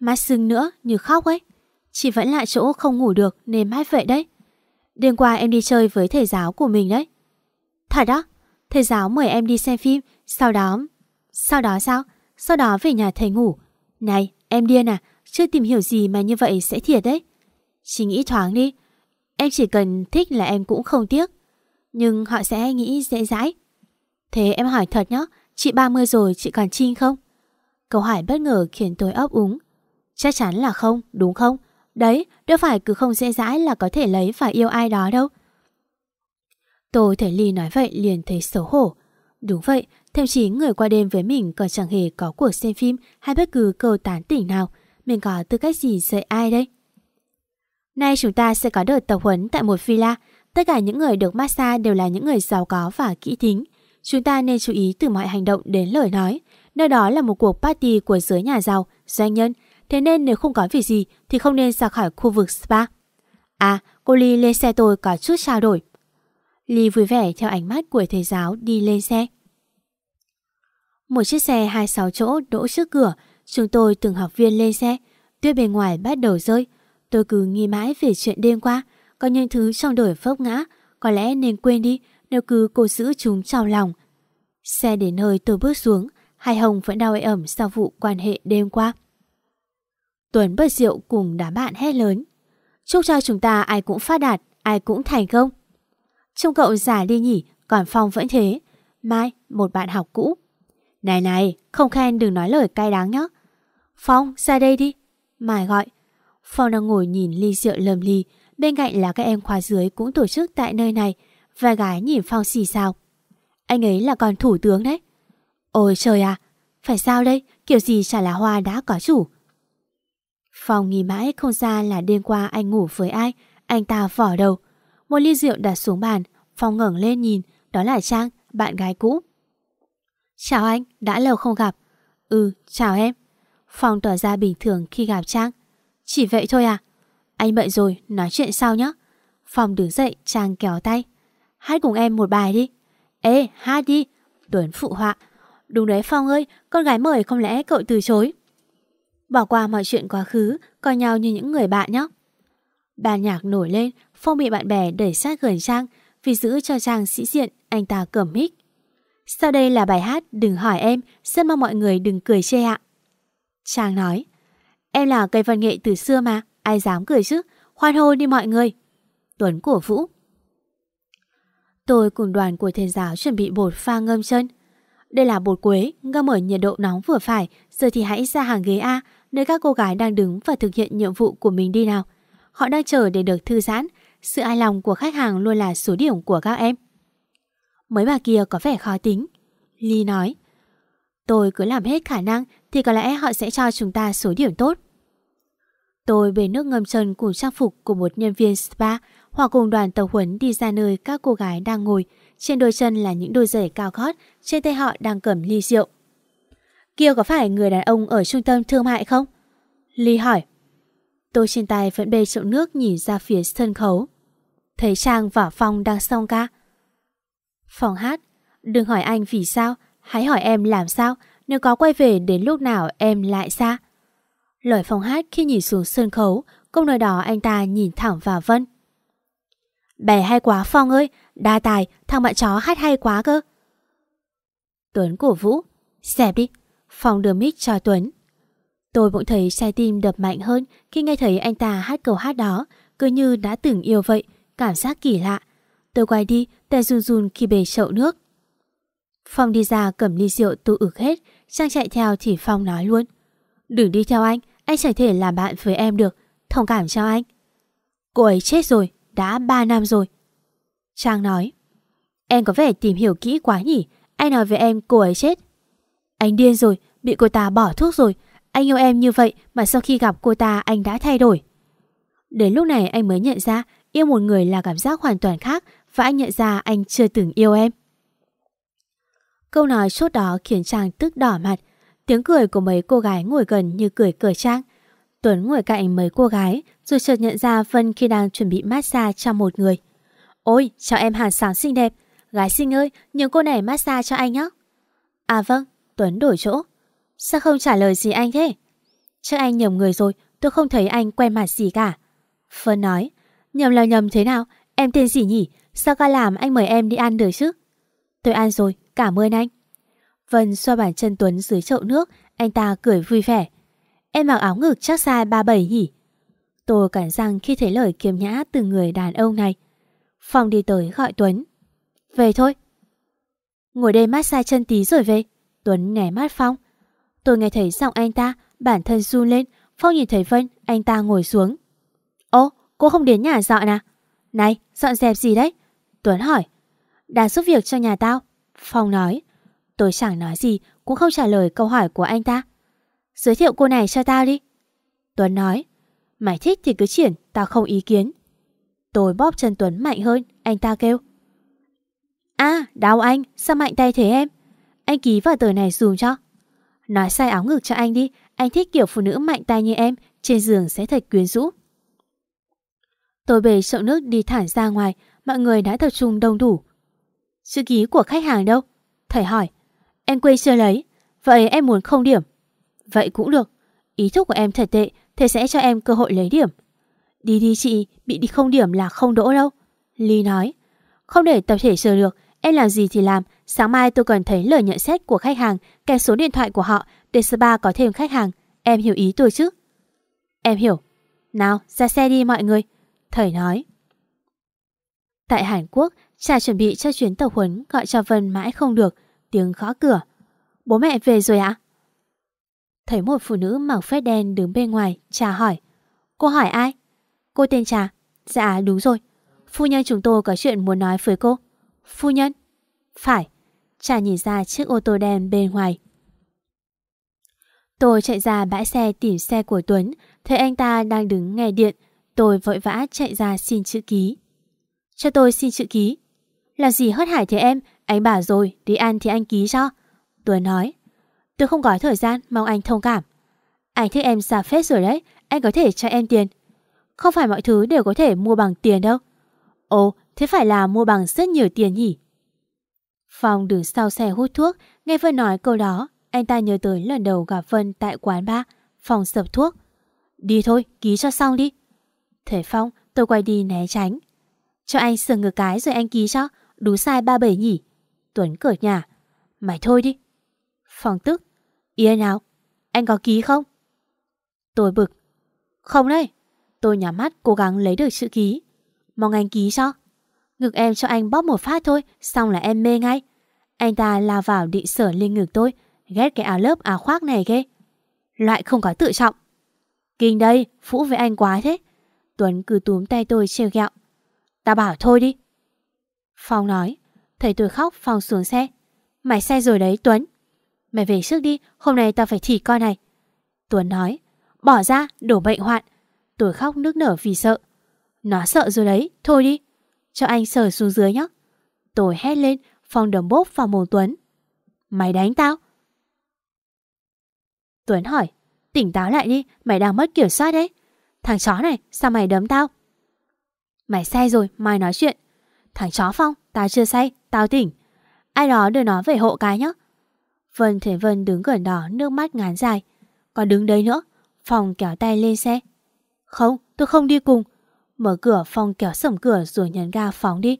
Mắt sưng nữa như khóc ấy. Chị vẫn lại chỗ không ngủ được nên mát vậy đấy. Đêm qua em đi chơi với thầy giáo của mình đấy. Thật đó? Thầy giáo mời em đi xem phim. Sau đó... Sau đó sao? Sau đó về nhà thầy ngủ. Này, em điên à? Chưa tìm hiểu gì mà như vậy sẽ thiệt đấy. chị nghĩ thoáng đi. Em chỉ cần thích là em cũng không tiếc. Nhưng họ sẽ nghĩ dễ dãi. Thế em hỏi thật nhá, chị 30 rồi chị còn trinh không? Câu hỏi bất ngờ khiến tôi ấp úng. Chắc chắn là không, đúng không? Đấy, đâu phải cứ không dễ dãi là có thể lấy và yêu ai đó đâu. Tôi thấy Ly nói vậy liền thấy xấu hổ. Đúng vậy, thậm chí người qua đêm với mình còn chẳng hề có cuộc xem phim hay bất cứ câu tán tỉnh nào. Mình có tư cách gì dạy ai đây? Nay chúng ta sẽ có đợt tập huấn tại một villa. Tất cả những người được massage đều là những người giàu có và kỹ tính. Chúng ta nên chú ý từ mọi hành động đến lời nói. Nơi đó là một cuộc party của giới nhà giàu, doanh nhân. Thế nên nếu không có việc gì thì không nên ra khỏi khu vực spa. À, cô Ly lên xe tôi có chút trao đổi. Ly vui vẻ theo ánh mắt của thầy giáo đi lên xe. Một chiếc xe 26 chỗ đỗ trước cửa, chúng tôi từng học viên lên xe. Tuyết bên ngoài bắt đầu rơi. Tôi cứ nghi mãi về chuyện đêm qua, có những thứ trong đời phốc ngã, có lẽ nên quên đi nếu cứ cố giữ chúng trong lòng. Xe đến nơi tôi bước xuống, hai hồng vẫn đau ẩm sau vụ quan hệ đêm qua. Tuấn bật rượu cùng đám bạn hét lớn. Chúc cho chúng ta ai cũng phát đạt, ai cũng thành công. Trông cậu già đi nhỉ, còn Phong vẫn thế. Mai, một bạn học cũ. Này này, không khen đừng nói lời cay đáng nhé. Phong, ra đây đi. Mai gọi. Phong đang ngồi nhìn ly rượu lầm ly, bên cạnh là các em khóa dưới cũng tổ chức tại nơi này. Vài gái nhìn Phong xì sao. Anh ấy là con thủ tướng đấy. Ôi trời à, phải sao đây, kiểu gì chả là Hoa đã có chủ. Phong nghỉ mãi không ra là đêm qua anh ngủ với ai, anh ta vỏ đầu. Một ly rượu đặt xuống bàn, Phong ngẩng lên nhìn, đó là Trang, bạn gái cũ. Chào anh, đã lâu không gặp. Ừ, chào em. Phong tỏ ra bình thường khi gặp Trang. Chỉ vậy thôi à? Anh bận rồi, nói chuyện sau nhé. phòng đứng dậy, Trang kéo tay. Hát cùng em một bài đi. Ê, hát đi. Tuấn phụ họa. Đúng đấy Phong ơi, con gái mời không lẽ cậu từ chối? Bỏ qua mọi chuyện quá khứ, coi nhau như những người bạn nhé. Bàn nhạc nổi lên, Phong bị bạn bè đẩy sát gần Trang, vì giữ cho Trang sĩ diện, anh ta cầm mic. Sau đây là bài hát Đừng hỏi em, rất mong mọi người đừng cười chê ạ. Trang nói, em là cây văn nghệ từ xưa mà, ai dám cười chứ, hoan hô đi mọi người. Tuấn cổ vũ. Tôi cùng đoàn của thầy giáo chuẩn bị bột pha ngâm chân. Đây là bột quế, ngâm ở nhiệt độ nóng vừa phải, giờ thì hãy ra hàng ghế A, nơi các cô gái đang đứng và thực hiện nhiệm vụ của mình đi nào. Họ đang chờ để được thư giãn, sự ai lòng của khách hàng luôn là số điểm của các em. Mấy bà kia có vẻ khó tính. Ly nói, tôi cứ làm hết khả năng thì có lẽ họ sẽ cho chúng ta số điểm tốt. Tôi về nước ngâm chân cùng trang phục của một nhân viên spa hoặc cùng đoàn tàu huấn đi ra nơi các cô gái đang ngồi. Trên đôi chân là những đôi giày cao gót, trên tay họ đang cầm ly rượu. Kia có phải người đàn ông ở trung tâm thương mại không? Ly hỏi. Tôi trên tay vẫn bê chậu nước nhìn ra phía sân khấu. Thấy Trang và Phong đang song ca. Phong hát. Đừng hỏi anh vì sao, hãy hỏi em làm sao. Nếu có quay về đến lúc nào em lại xa. Lời Phong hát khi nhìn xuống sân khấu, câu nói đó anh ta nhìn thẳng vào Vân. Bè hay quá Phong ơi, đa tài, thằng bạn chó hát hay quá cơ. Tuấn cổ vũ, xẹp đi. Phong đưa mic cho Tuấn. Tôi bỗng thấy trái tim đập mạnh hơn khi nghe thấy anh ta hát câu hát đó, cứ như đã từng yêu vậy, cảm giác kỳ lạ. Tôi quay đi, tay run run khi bề chậu nước. Phong đi ra cầm ly rượu tự ực hết, Trang chạy theo thì Phong nói luôn. Đừng đi theo anh, anh chẳng thể làm bạn với em được, thông cảm cho anh. Cô ấy chết rồi, đã 3 năm rồi. Trang nói. Em có vẻ tìm hiểu kỹ quá nhỉ, anh nói với em cô ấy chết. Anh điên rồi, bị cô ta bỏ thuốc rồi, anh yêu em như vậy mà sau khi gặp cô ta anh đã thay đổi. Đến lúc này anh mới nhận ra yêu một người là cảm giác hoàn toàn khác và anh nhận ra anh chưa từng yêu em. Câu nói chốt đó khiến chàng tức đỏ mặt. Tiếng cười của mấy cô gái ngồi gần như cười cởi Trang. Tuấn ngồi cạnh mấy cô gái rồi chợt nhận ra Vân khi đang chuẩn bị massage cho một người. Ôi, chào em hàng sáng xinh đẹp. Gái xinh ơi, nhường cô này massage cho anh nhé. À vâng, Tuấn đổi chỗ. Sao không trả lời gì anh thế? Chắc anh nhầm người rồi, tôi không thấy anh quen mặt gì cả. Vân nói, nhầm là nhầm thế nào? Em tên gì nhỉ? Sao ca làm anh mời em đi ăn được chứ? Tôi ăn rồi, cảm ơn anh. Vân xoa bàn chân Tuấn dưới chậu nước, anh ta cười vui vẻ. Em mặc áo ngực chắc size 37 nhỉ? Tôi cảm răng khi thấy lời kiềm nhã từ người đàn ông này. Phong đi tới gọi Tuấn. Về thôi. Ngồi đây massage chân tí rồi về. Tuấn nhảy mắt Phong. Tôi nghe thấy giọng anh ta, bản thân run lên. Phong nhìn thấy Vân, anh ta ngồi xuống. Ô, cô không đến nhà dọn à? Này, dọn dẹp gì đấy? Tuấn hỏi. Đang giúp việc cho nhà tao. Phong nói. Tôi chẳng nói gì, cũng không trả lời câu hỏi của anh ta. Giới thiệu cô này cho tao đi. Tuấn nói. Mày thích thì cứ triển, tao không ý kiến. Tôi bóp chân Tuấn mạnh hơn, anh ta kêu. À, đau anh, sao mạnh tay thế em? Anh ký vào tờ này dùm cho. Nói sai áo ngực cho anh đi, anh thích kiểu phụ nữ mạnh tay như em, trên giường sẽ thật quyến rũ. Tôi bề chậu nước đi thẳng ra ngoài, mọi người đã tập trung đông đủ. Chữ ký của khách hàng đâu? Thầy hỏi. Em quên chưa lấy, vậy em muốn không điểm. Vậy cũng được, ý thức của em thật tệ, thầy sẽ cho em cơ hội lấy điểm. Đi đi chị, bị đi không điểm là không đỗ đâu. Ly nói. Không để tập thể chờ được, em làm gì thì làm, sáng mai tôi cần thấy lời nhận xét của khách hàng kèm số điện thoại của họ để spa có thêm khách hàng. Em hiểu ý tôi chứ? Em hiểu. Nào, ra xe đi mọi người. Thầy nói. Tại Hàn Quốc, Trà chuẩn bị cho chuyến tàu huấn gọi cho Vân mãi không được. Tiếng gõ cửa. Bố mẹ về rồi ạ? Thấy một phụ nữ mặc phết đen đứng bên ngoài, Trà hỏi. Cô hỏi ai? Cô tên Trà. Dạ đúng rồi. Phu nhân chúng tôi có chuyện muốn nói với cô. Phu nhân? Phải. Trà nhìn ra chiếc ô tô đen bên ngoài. Tôi chạy ra bãi xe tìm xe của Tuấn, thấy anh ta đang đứng nghe điện. Tôi vội vã chạy ra xin chữ ký. Cho tôi xin chữ ký. Là gì hớt hải thế em? Anh bảo rồi, đi ăn thì anh ký cho. Tuấn nói. Tôi không có thời gian, mong anh thông cảm. Anh thích em xa phết rồi đấy, anh có thể cho em tiền. Không phải mọi thứ đều có thể mua bằng tiền đâu. Ồ, thế phải là mua bằng rất nhiều tiền nhỉ? Phong đứng sau xe hút thuốc, nghe Vân nói câu đó, anh ta nhớ tới lần đầu gặp Vân tại quán bar, Phong sập thuốc. Đi thôi, ký cho xong đi. Thế Phong, tôi quay đi né tránh. Cho anh sờ ngược cái rồi anh ký cho, đúng sai ba bảy nhỉ? Tuấn cởi nhà. Mày thôi đi. Phong tức. Yên nào, anh có ký không? Tôi bực. Không đấy. Tôi nhắm mắt cố gắng lấy được chữ ký. Mong anh ký cho. Ngực em cho anh bóp một phát thôi, xong là em mê ngay. Anh ta lao vào định sở lên ngực tôi, ghét cái áo lớp áo khoác này ghê. Loại không có tự trọng. Kinh đây, phũ với anh quá thế. Tuấn cứ túm tay tôi treo ghẹo Ta bảo thôi đi. Phong nói, thấy tôi khóc Phong xuống xe. Mày xe rồi đấy Tuấn. Mày về trước đi, hôm nay tao phải thỉ con này. Tuấn nói, bỏ ra, đổ bệnh hoạn. Tôi khóc nước nở vì sợ. Nó sợ rồi đấy, thôi đi. Cho anh sờ xuống dưới nhé. Tôi hét lên, Phong đấm bốp vào mồm Tuấn. Mày đánh tao. Tuấn hỏi, tỉnh táo lại đi, mày đang mất kiểm soát đấy. Thằng chó này, sao mày đấm tao? Mày sai rồi, mày nói chuyện. Thằng chó Phong, tao chưa say, tao tỉnh. Ai đó đưa nó về hộ cái nhé. Vân thấy Vân đứng gần đó nước mắt ngán dài. Còn đứng đấy nữa, Phong kéo tay lên xe. Không, tôi không đi cùng. Mở cửa Phong kéo sầm cửa rồi nhấn ga phóng đi.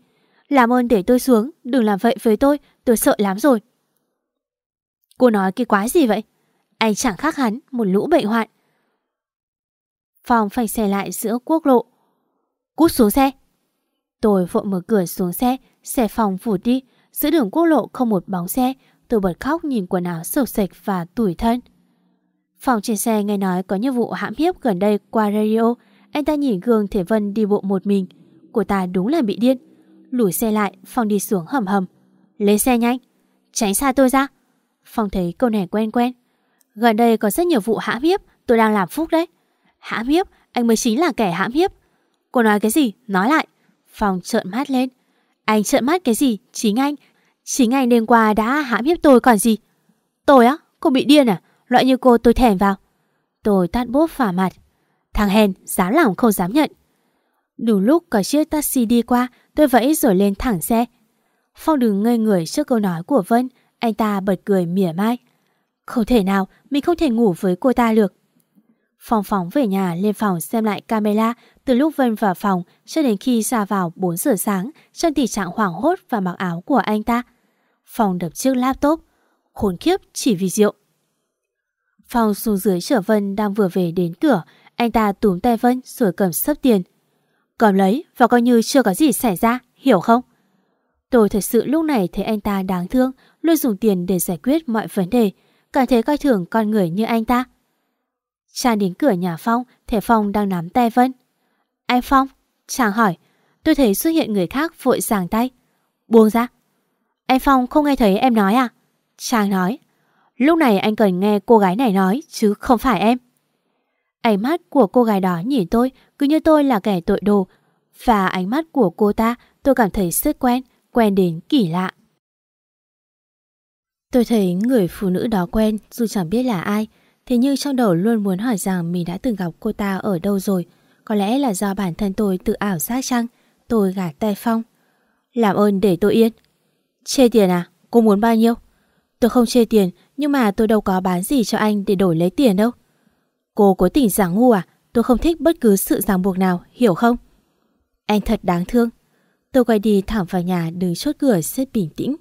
Làm ơn để tôi xuống, đừng làm vậy với tôi, tôi sợ lắm rồi. Cô nói cái quái gì vậy? Anh chẳng khác hắn, một lũ bệnh hoạn. Phong phanh xe lại giữa quốc lộ. Cút xuống xe. Tôi vội mở cửa xuống xe, xe phòng vụt đi. Giữa đường quốc lộ không một bóng xe, tôi bật khóc nhìn quần áo sầu sạch và tủi thân. Phòng trên xe nghe nói có những vụ hãm hiếp gần đây qua radio. Anh ta nhìn gương Thể Vân đi bộ một mình. Cô ta đúng là bị điên. Lùi xe lại, Phong đi xuống hầm hầm. Lên xe nhanh. Tránh xa tôi ra. Phong thấy câu này quen quen. Gần đây có rất nhiều vụ hãm hiếp, tôi đang làm phúc đấy. Hãm hiếp, anh mới chính là kẻ hãm hiếp. Cô nói cái gì? Nói lại. Phong trợn mắt lên. Anh trợn mắt cái gì? Chính anh. Chính anh đêm qua đã hãm hiếp tôi còn gì? Tôi á? Cô bị điên à? Loại như cô tôi thèm vào. Tôi tát bốp phả mặt. Thằng hèn, dám lòng không dám nhận. Đủ lúc có chiếc taxi đi qua, tôi vẫy rồi lên thẳng xe. Phong đừng ngây người trước câu nói của Vân, anh ta bật cười mỉa mai. Không thể nào, mình không thể ngủ với cô ta được. Phong phóng về nhà lên phòng xem lại camera từ lúc Vân vào phòng cho đến khi ra vào 4 giờ sáng trong tình trạng hoảng hốt và mặc áo của anh ta. phòng đập chiếc laptop. Khốn kiếp chỉ vì rượu. Phong xuống dưới chở Vân đang vừa về đến cửa. Anh ta túm tay Vân rồi cầm sấp tiền. Cầm lấy và coi như chưa có gì xảy ra, hiểu không? Tôi thật sự lúc này thấy anh ta đáng thương, luôn dùng tiền để giải quyết mọi vấn đề, cảm thấy coi thường con người như anh ta. Trang đến cửa nhà Phong, thấy Phong đang nắm tay Vân. Anh Phong, chàng hỏi, tôi thấy xuất hiện người khác vội giảng tay. Buông ra. Anh Phong không nghe thấy em nói à? Chàng nói, lúc này anh cần nghe cô gái này nói chứ không phải em. Ánh mắt của cô gái đó nhìn tôi cứ như tôi là kẻ tội đồ và ánh mắt của cô ta tôi cảm thấy rất quen, quen đến kỳ lạ. Tôi thấy người phụ nữ đó quen dù chẳng biết là ai, thế nhưng trong đầu luôn muốn hỏi rằng mình đã từng gặp cô ta ở đâu rồi. Có lẽ là do bản thân tôi tự ảo giác chăng? Tôi gạt tay Phong. Làm ơn để tôi yên. Chê tiền à? Cô muốn bao nhiêu? Tôi không chê tiền, nhưng mà tôi đâu có bán gì cho anh để đổi lấy tiền đâu. Cô cố tình giả ngu à? Tôi không thích bất cứ sự ràng buộc nào, hiểu không? Anh thật đáng thương. Tôi quay đi thẳng vào nhà đứng chốt cửa rất bình tĩnh.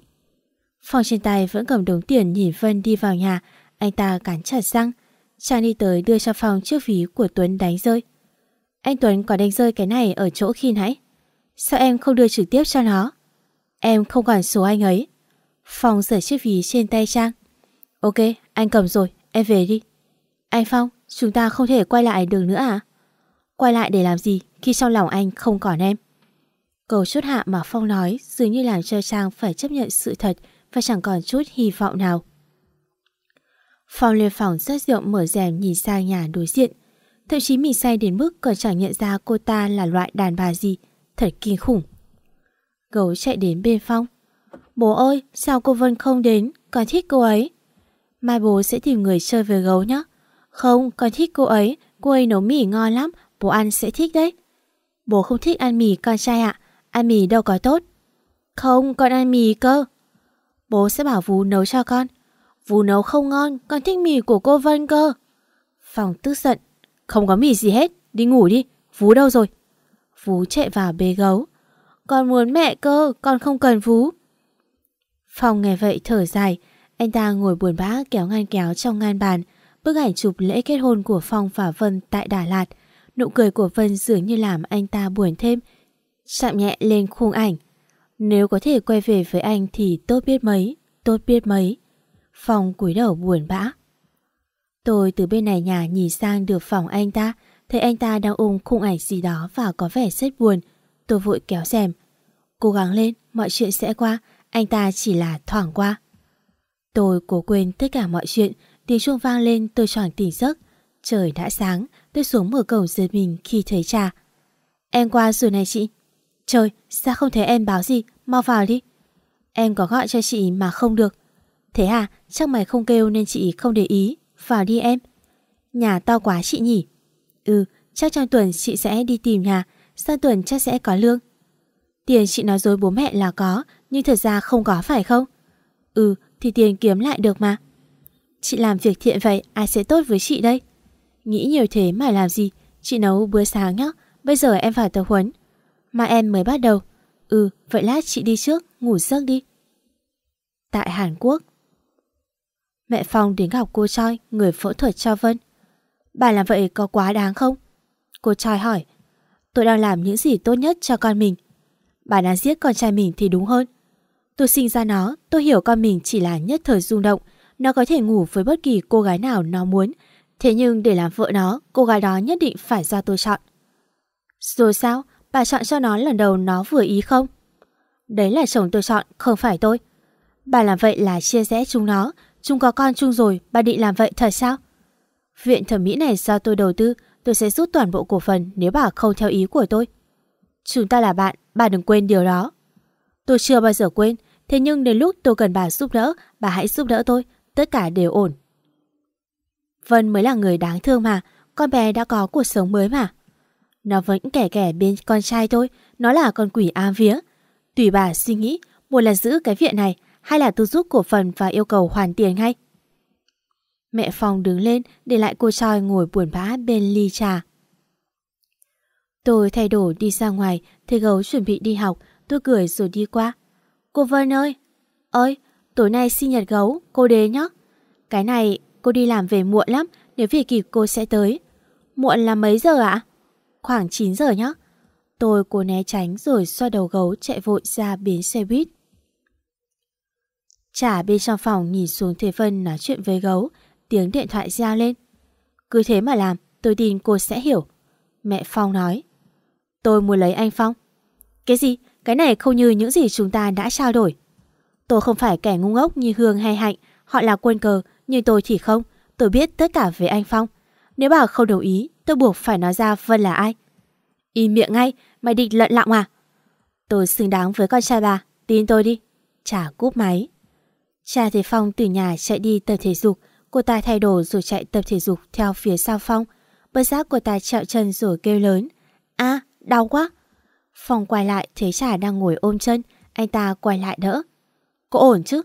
Phong trên tay vẫn cầm đống tiền nhìn Vân đi vào nhà, anh ta cắn chặt răng. Trang đi tới đưa cho Phong chiếc ví của Tuấn đánh rơi. Anh Tuấn còn đánh rơi cái này ở chỗ khi nãy. Sao em không đưa trực tiếp cho nó? Em không còn số anh ấy. Phong giở chiếc ví trên tay Trang. Ok, anh cầm rồi, em về đi. Anh Phong, chúng ta không thể quay lại được nữa à? Quay lại để làm gì khi trong lòng anh không còn em? Câu chốt hạ mà Phong nói dường như làm cho Trang phải chấp nhận sự thật và chẳng còn chút hy vọng nào. Phong lên phòng rất rượu mở rèm nhìn sang nhà đối diện. Thậm chí mình say đến mức còn chẳng nhận ra cô ta là loại đàn bà gì. Thật kinh khủng. Gấu chạy đến bên Phong. Bố ơi, sao cô Vân không đến? Con thích cô ấy. Mai bố sẽ tìm người chơi với gấu nhé. Không, con thích cô ấy. Cô ấy nấu mì ngon lắm. Bố ăn sẽ thích đấy. Bố không thích ăn mì con trai ạ. Ăn mì đâu có tốt. Không, con ăn mì cơ. Bố sẽ bảo Vú nấu cho con. Vú nấu không ngon, con thích mì của cô Vân cơ. Phòng tức giận. Không có mì gì hết, đi ngủ đi. Vú đâu rồi? Vú chạy vào bế gấu. Con muốn mẹ cơ, con không cần Vú. Phong nghe vậy thở dài. Anh ta ngồi buồn bã kéo ngăn kéo trong ngăn bàn. Bức ảnh chụp lễ kết hôn của Phong và Vân tại Đà Lạt. Nụ cười của Vân dường như làm anh ta buồn thêm. Chạm nhẹ lên khung ảnh. Nếu có thể quay về với anh thì tốt biết mấy. tốt biết mấy. Phong cúi đầu buồn bã. Tôi từ bên này nhà nhìn sang được phòng anh ta, thấy anh ta đang ôm khung ảnh gì đó và có vẻ rất buồn. Tôi vội kéo rèm. Cố gắng lên, mọi chuyện sẽ qua, anh ta chỉ là thoảng qua. Tôi cố quên tất cả mọi chuyện, tiếng chuông vang lên tôi tròn tỉnh giấc. Trời đã sáng, tôi xuống mở cổng giật mình khi thấy cha. Em qua rồi này chị. Trời, sao không thấy em báo gì, mau vào đi. Em có gọi cho chị mà không được. Thế à, chắc mày không kêu nên chị không để ý. Vào đi em. Nhà to quá chị nhỉ? Ừ, chắc trong tuần chị sẽ đi tìm nhà, sang tuần chắc sẽ có lương. Tiền chị nói dối bố mẹ là có, nhưng thật ra không có phải không? Ừ, thì tiền kiếm lại được mà. Chị làm việc thiện vậy, ai sẽ tốt với chị đây? Nghĩ nhiều thế mà làm gì? Chị nấu bữa sáng nhá bây giờ em phải tập huấn. Mà em mới bắt đầu. Ừ, vậy lát chị đi trước, ngủ giấc đi. Tại Hàn Quốc Mẹ Phong đến gặp cô Choi, người phẫu thuật cho Vân. Bà làm vậy có quá đáng không? Cô Choi hỏi. Tôi đang làm những gì tốt nhất cho con mình. Bà đang giết con trai mình thì đúng hơn. Tôi sinh ra nó, tôi hiểu con mình chỉ là nhất thời rung động. Nó có thể ngủ với bất kỳ cô gái nào nó muốn. Thế nhưng để làm vợ nó, cô gái đó nhất định phải do tôi chọn. Rồi sao? Bà chọn cho nó lần đầu nó vừa ý không? Đấy là chồng tôi chọn, không phải tôi. Bà làm vậy là chia rẽ chúng nó. Chúng có con chung rồi, bà định làm vậy thật sao? Viện thẩm mỹ này do tôi đầu tư, tôi sẽ rút toàn bộ cổ phần nếu bà không theo ý của tôi. Chúng ta là bạn, bà đừng quên điều đó. Tôi chưa bao giờ quên, thế nhưng đến lúc tôi cần bà giúp đỡ, bà hãy giúp đỡ tôi, tất cả đều ổn. Vân mới là người đáng thương mà, con bé đã có cuộc sống mới mà. Nó vẫn kẻ kẻ bên con trai tôi, nó là con quỷ ám vía. Tùy bà suy nghĩ, một là giữ cái viện này, hay là tôi rút cổ phần và yêu cầu hoàn tiền ngay. Mẹ Phong đứng lên để lại cô Choi ngồi buồn bã bên ly trà. Tôi thay đổi đi ra ngoài, thấy gấu chuẩn bị đi học, tôi cười rồi đi qua. Cô Vân ơi! Ơi, tối nay sinh nhật gấu, cô đến nhé. Cái này cô đi làm về muộn lắm, nếu về kịp cô sẽ tới. Muộn là mấy giờ ạ? Khoảng 9 giờ nhé. Tôi cố né tránh rồi xoa đầu gấu chạy vội ra bến xe buýt. Trả bên trong phòng nhìn xuống Thế Vân nói chuyện với gấu, tiếng điện thoại reo lên. Cứ thế mà làm, tôi tin cô sẽ hiểu. Mẹ Phong nói. Tôi muốn lấy anh Phong. Cái gì? Cái này không như những gì chúng ta đã trao đổi. Tôi không phải kẻ ngu ngốc như Hương hay Hạnh, họ là quân cờ, nhưng tôi thì không. Tôi biết tất cả về anh Phong. Nếu bà không đồng ý, tôi buộc phải nói ra Vân là ai. Im miệng ngay, mày định lận lọng à? Tôi xứng đáng với con trai bà, tin tôi đi. Chả cúp máy. Cha thấy Phong từ nhà chạy đi tập thể dục, cô ta thay đồ rồi chạy tập thể dục theo phía sau Phong. Bất giác cô ta trẹo chân rồi kêu lớn. a đau quá. Phong quay lại thấy Trà đang ngồi ôm chân, anh ta quay lại đỡ. Cô ổn chứ?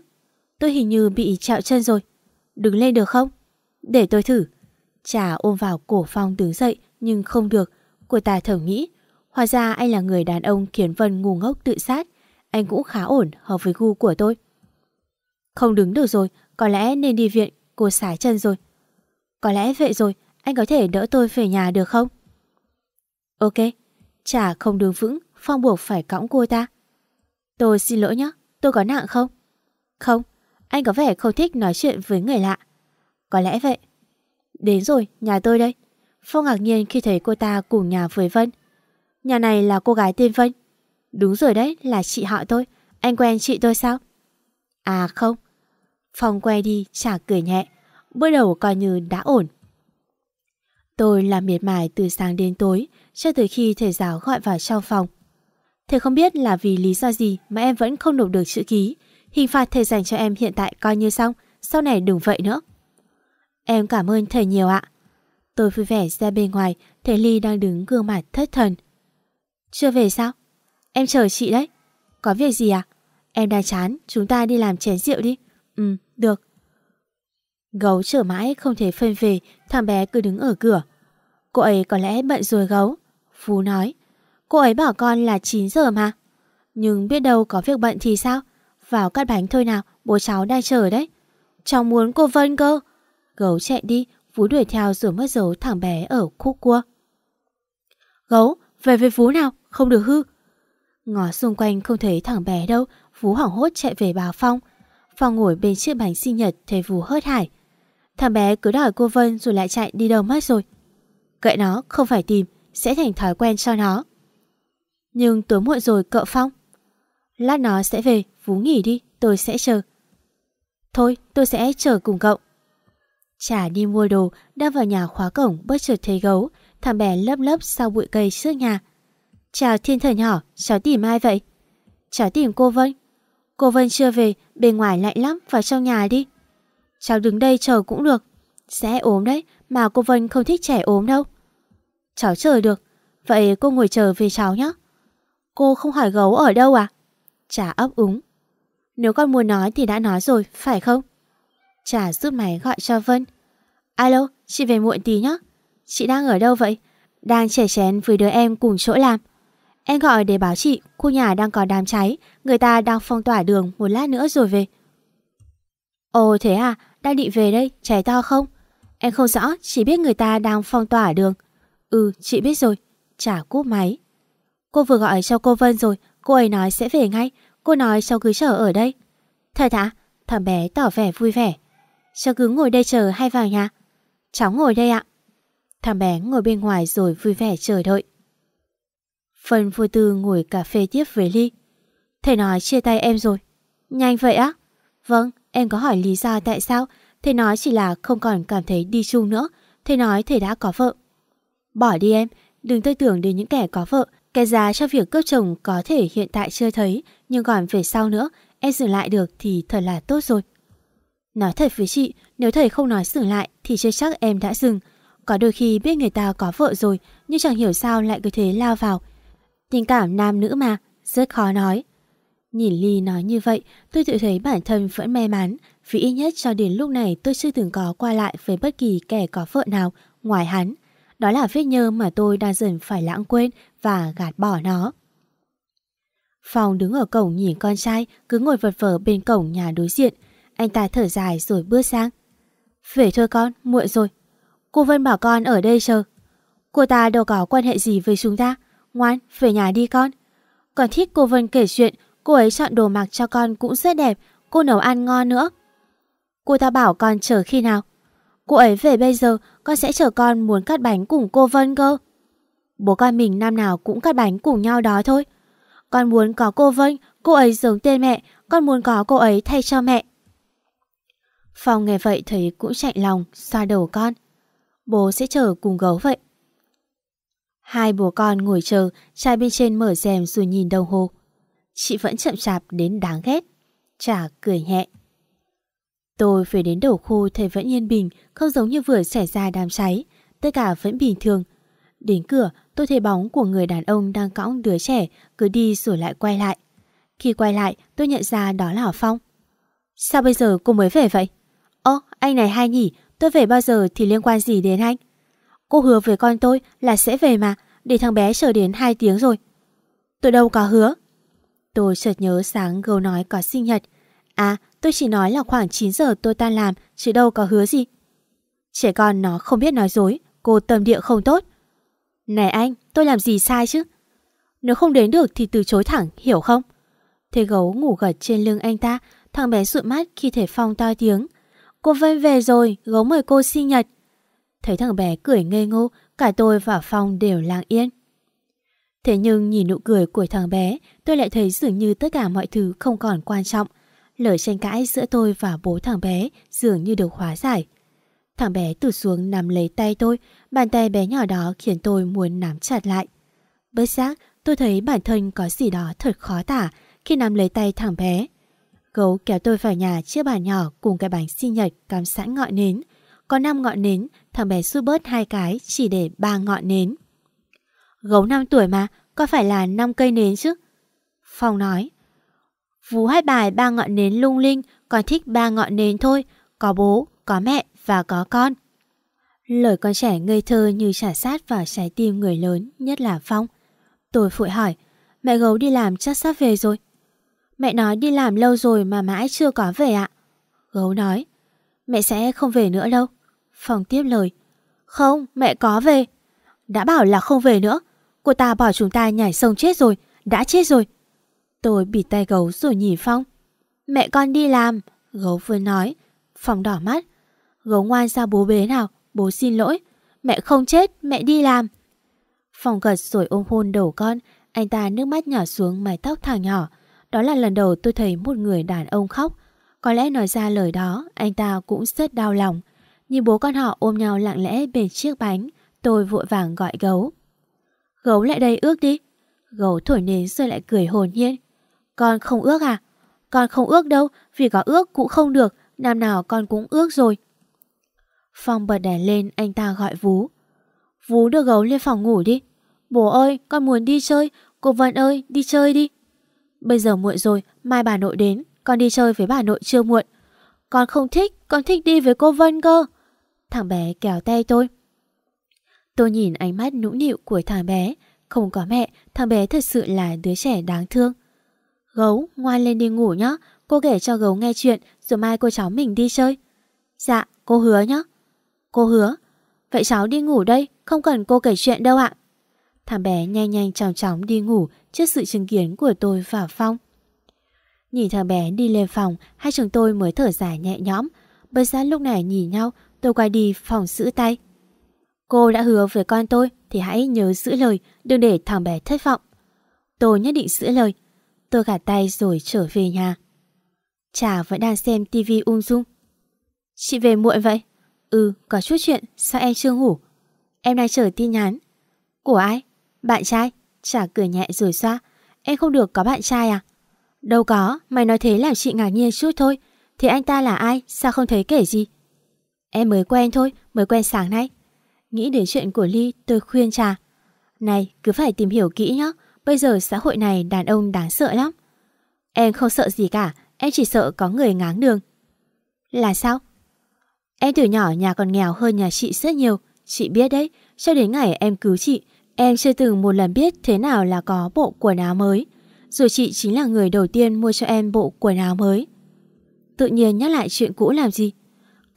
Tôi hình như bị trẹo chân rồi. Đứng lên được không? Để tôi thử. Trà ôm vào cổ Phong đứng dậy nhưng không được. Cô ta thở nghĩ. Hóa ra anh là người đàn ông khiến Vân ngu ngốc tự sát. Anh cũng khá ổn hợp với gu của tôi. Không đứng được rồi, có lẽ nên đi viện, cô sải chân rồi. Có lẽ vậy rồi, anh có thể đỡ tôi về nhà được không? Ok, chả không đứng vững, Phong buộc phải cõng cô ta. Tôi xin lỗi nhé, tôi có nặng không? Không, anh có vẻ không thích nói chuyện với người lạ. Có lẽ vậy. Đến rồi, nhà tôi đây. Phong ngạc nhiên khi thấy cô ta cùng nhà với Vân. Nhà này là cô gái tên Vân. Đúng rồi đấy, là chị họ tôi. Anh quen chị tôi sao? À không, Phong quay đi chả cười nhẹ. Bước đầu coi như đã ổn. Tôi làm miệt mài từ sáng đến tối Cho tới khi thầy giáo gọi vào trong phòng. Thầy không biết là vì lý do gì Mà em vẫn không nộp được chữ ký. Hình phạt thầy dành cho em hiện tại coi như xong Sau này đừng vậy nữa. Em cảm ơn thầy nhiều ạ. Tôi vui vẻ ra bên ngoài Thầy Ly đang đứng gương mặt thất thần. Chưa về sao? Em chờ chị đấy. Có việc gì à? Em đang chán, chúng ta đi làm chén rượu đi. Ừ, được. Gấu chờ mãi không thể phân về, thằng bé cứ đứng ở cửa. Cô ấy có lẽ bận rồi gấu. Phú nói, cô ấy bảo con là 9 giờ mà. Nhưng biết đâu có việc bận thì sao? Vào cắt bánh thôi nào, bố cháu đang chờ đấy. Cháu muốn cô Vân cơ. Gấu chạy đi, Phú đuổi theo rồi mất dấu thằng bé ở khúc cua. Gấu, về với Phú nào, không được hư. Ngó xung quanh không thấy thằng bé đâu, Phú hoảng hốt chạy về bà Phong. Phong ngồi bên chiếc bánh sinh nhật thấy Vũ hớt hải. Thằng bé cứ đòi cô Vân rồi lại chạy đi đâu mất rồi. Cậy nó không phải tìm, sẽ thành thói quen cho nó. Nhưng tối muộn rồi cậu Phong. Lát nó sẽ về, Vũ nghỉ đi, tôi sẽ chờ. Thôi, tôi sẽ chờ cùng cậu. Chả đi mua đồ, đang vào nhà khóa cổng bất chợt thấy gấu, thằng bé lấp lấp sau bụi cây trước nhà. Chào thiên thần nhỏ, cháu tìm ai vậy? Cháu tìm cô Vân. Cô Vân chưa về, bên ngoài lạnh lắm, vào trong nhà đi. Cháu đứng đây chờ cũng được. Sẽ ốm đấy, mà cô Vân không thích trẻ ốm đâu. Cháu chờ được, vậy cô ngồi chờ về cháu nhé. Cô không hỏi gấu ở đâu à? Chả ấp úng. Nếu con muốn nói thì đã nói rồi, phải không? Chả rút máy gọi cho Vân. Alo, chị về muộn tí nhé. Chị đang ở đâu vậy? Đang trẻ chén với đứa em cùng chỗ làm. Em gọi để báo chị, khu nhà đang có đám cháy, người ta đang phong tỏa đường một lát nữa rồi về. Ồ thế à, đang định về đây, cháy to không? Em không rõ, chỉ biết người ta đang phong tỏa đường. Ừ, chị biết rồi. Chả cúp máy. Cô vừa gọi cho cô Vân rồi, cô ấy nói sẽ về ngay. Cô nói cháu cứ chờ ở đây. Thật hả? Thằng bé tỏ vẻ vui vẻ. Cháu cứ ngồi đây chờ hay vào nhà? Cháu ngồi đây ạ. Thằng bé ngồi bên ngoài rồi vui vẻ chờ đợi. Vân vô tư ngồi cà phê tiếp với Ly. Thầy nói chia tay em rồi. Nhanh vậy á? Vâng, em có hỏi lý do tại sao. Thầy nói chỉ là không còn cảm thấy đi chung nữa. Thầy nói thầy đã có vợ. Bỏ đi em, đừng tư tưởng đến những kẻ có vợ. Cái giá cho việc cướp chồng có thể hiện tại chưa thấy, nhưng còn về sau nữa, em dừng lại được thì thật là tốt rồi. Nói thật với chị, nếu thầy không nói dừng lại thì chưa chắc em đã dừng. Có đôi khi biết người ta có vợ rồi, nhưng chẳng hiểu sao lại cứ thế lao vào. Tình cảm nam nữ mà, rất khó nói. Nhìn Ly nói như vậy, tôi tự thấy bản thân vẫn may mắn, vì ít nhất cho đến lúc này tôi chưa từng có qua lại với bất kỳ kẻ có vợ nào ngoài hắn. Đó là vết nhơ mà tôi đang dần phải lãng quên và gạt bỏ nó. Phong đứng ở cổng nhìn con trai cứ ngồi vật vờ bên cổng nhà đối diện. Anh ta thở dài rồi bước sang. Về thôi con, muộn rồi. Cô Vân bảo con ở đây chờ. Cô ta đâu có quan hệ gì với chúng ta. Ngoan, về nhà đi con. Còn thích cô Vân kể chuyện, cô ấy chọn đồ mặc cho con cũng rất đẹp, cô nấu ăn ngon nữa. Cô ta bảo con chờ khi nào? Cô ấy về bây giờ, con sẽ chờ con muốn cắt bánh cùng cô Vân cơ. Bố con mình năm nào cũng cắt bánh cùng nhau đó thôi. Con muốn có cô Vân, cô ấy giống tên mẹ, con muốn có cô ấy thay cho mẹ. Phong nghe vậy thấy cũng chạy lòng, xoa đầu con. Bố sẽ chờ cùng gấu vậy. Hai bố con ngồi chờ, trai bên trên mở rèm rồi nhìn đồng hồ. Chị vẫn chậm chạp đến đáng ghét. Chả cười nhẹ. Tôi về đến đầu khu thấy vẫn yên bình, không giống như vừa xảy ra đám cháy. Tất cả vẫn bình thường. Đến cửa, tôi thấy bóng của người đàn ông đang cõng đứa trẻ, cứ đi rồi lại quay lại. Khi quay lại, tôi nhận ra đó là Phong. Sao bây giờ cô mới về vậy? Ơ, anh này hay nhỉ, tôi về bao giờ thì liên quan gì đến anh? Cô hứa với con tôi là sẽ về mà, để thằng bé chờ đến 2 tiếng rồi. Tôi đâu có hứa. Tôi chợt nhớ sáng gấu nói có sinh nhật. À, tôi chỉ nói là khoảng 9 giờ tôi tan làm, chứ đâu có hứa gì. Trẻ con nó không biết nói dối, cô tâm địa không tốt. Này anh, tôi làm gì sai chứ? Nếu không đến được thì từ chối thẳng, hiểu không? Thế gấu ngủ gật trên lưng anh ta, thằng bé sụn mắt khi thể Phong to tiếng. Cô Vân về rồi, gấu mời cô sinh nhật. Thấy thằng bé cười ngây ngô, cả tôi và Phong đều lặng yên. Thế nhưng nhìn nụ cười của thằng bé, tôi lại thấy dường như tất cả mọi thứ không còn quan trọng. Lời tranh cãi giữa tôi và bố thằng bé dường như được hóa giải. Thằng bé tụt xuống nắm lấy tay tôi, bàn tay bé nhỏ đó khiến tôi muốn nắm chặt lại. Bất giác, tôi thấy bản thân có gì đó thật khó tả khi nắm lấy tay thằng bé. Gấu kéo tôi vào nhà chiếc bàn nhỏ cùng cái bánh sinh nhật cắm sẵn ngọn nến. Có 5 ngọn nến, thằng bé rút bớt hai cái chỉ để ba ngọn nến. Gấu 5 tuổi mà, có phải là 5 cây nến chứ? Phong nói. Vú hát bài ba ngọn nến lung linh, còn thích ba ngọn nến thôi, có bố, có mẹ và có con. Lời con trẻ ngây thơ như trả sát vào trái tim người lớn, nhất là Phong. Tôi phụi hỏi, mẹ gấu đi làm chắc sắp về rồi. Mẹ nói đi làm lâu rồi mà mãi chưa có về ạ. Gấu nói, mẹ sẽ không về nữa đâu. Phong tiếp lời, không, mẹ có về. Đã bảo là không về nữa. Cô ta bỏ chúng ta nhảy sông chết rồi, đã chết rồi. Tôi bị tay gấu rồi nhìn Phong. Mẹ con đi làm, Gấu vừa nói. Phong đỏ mắt. Gấu ngoan ra bố bế nào. Bố xin lỗi. Mẹ không chết, mẹ đi làm. Phong gật rồi ôm hôn đầu con. Anh ta nước mắt nhỏ xuống mái tóc thẳng nhỏ. Đó là lần đầu tôi thấy một người đàn ông khóc. Có lẽ nói ra lời đó, anh ta cũng rất đau lòng. Nhìn bố con họ ôm nhau lặng lẽ bên chiếc bánh, tôi vội vàng gọi gấu. Gấu lại đây ước đi. Gấu thổi nến rồi lại cười hồn nhiên. Con không ước à? Con không ước đâu, vì có ước cũng không được, năm nào con cũng ước rồi. Phong bật đèn lên, anh ta gọi Vú. Vú đưa gấu lên phòng ngủ đi. Bố ơi, con muốn đi chơi. Cô Vân ơi, đi chơi đi. Bây giờ muộn rồi, mai bà nội đến, con đi chơi với bà nội chưa muộn. Con không thích, con thích đi với cô Vân cơ. Thằng bé kéo tay tôi. Tôi nhìn ánh mắt nũng nịu của thằng bé. Không có mẹ, thằng bé thật sự là đứa trẻ đáng thương. Gấu, ngoan lên đi ngủ nhé. Cô kể cho gấu nghe chuyện, rồi mai cô cháu mình đi chơi. Dạ, cô hứa nhé. Cô hứa. Vậy cháu đi ngủ đây, không cần cô kể chuyện đâu ạ. Thằng bé nhanh nhanh chóng chóng đi ngủ trước sự chứng kiến của tôi và Phong. Nhìn thằng bé đi lên phòng, hai chúng tôi mới thở dài nhẹ nhõm. Bây giờ lúc này nhìn nhau, tôi quay đi phòng giữ tay. Cô đã hứa với con tôi thì hãy nhớ giữ lời, đừng để thằng bé thất vọng. Tôi nhất định giữ lời. Tôi gạt tay rồi trở về nhà. Chả vẫn đang xem tivi ung dung. Chị về muộn vậy? Ừ, có chút chuyện, sao em chưa ngủ? Em đang chờ tin nhắn. Của ai? Bạn trai? Chả cười nhẹ rồi xoa. Em không được có bạn trai à? Đâu có, mày nói thế làm chị ngạc nhiên chút thôi. Thì anh ta là ai? Sao không thấy kể gì? Em mới quen thôi, mới quen sáng nay. Nghĩ đến chuyện của Ly, tôi khuyên trà. Này, cứ phải tìm hiểu kỹ nhé. Bây giờ xã hội này đàn ông đáng sợ lắm. Em không sợ gì cả, em chỉ sợ có người ngáng đường. Là sao? Em từ nhỏ nhà còn nghèo hơn nhà chị rất nhiều. Chị biết đấy, cho đến ngày em cứu chị, em chưa từng một lần biết thế nào là có bộ quần áo mới. Rồi chị chính là người đầu tiên mua cho em bộ quần áo mới. Tự nhiên nhắc lại chuyện cũ làm gì?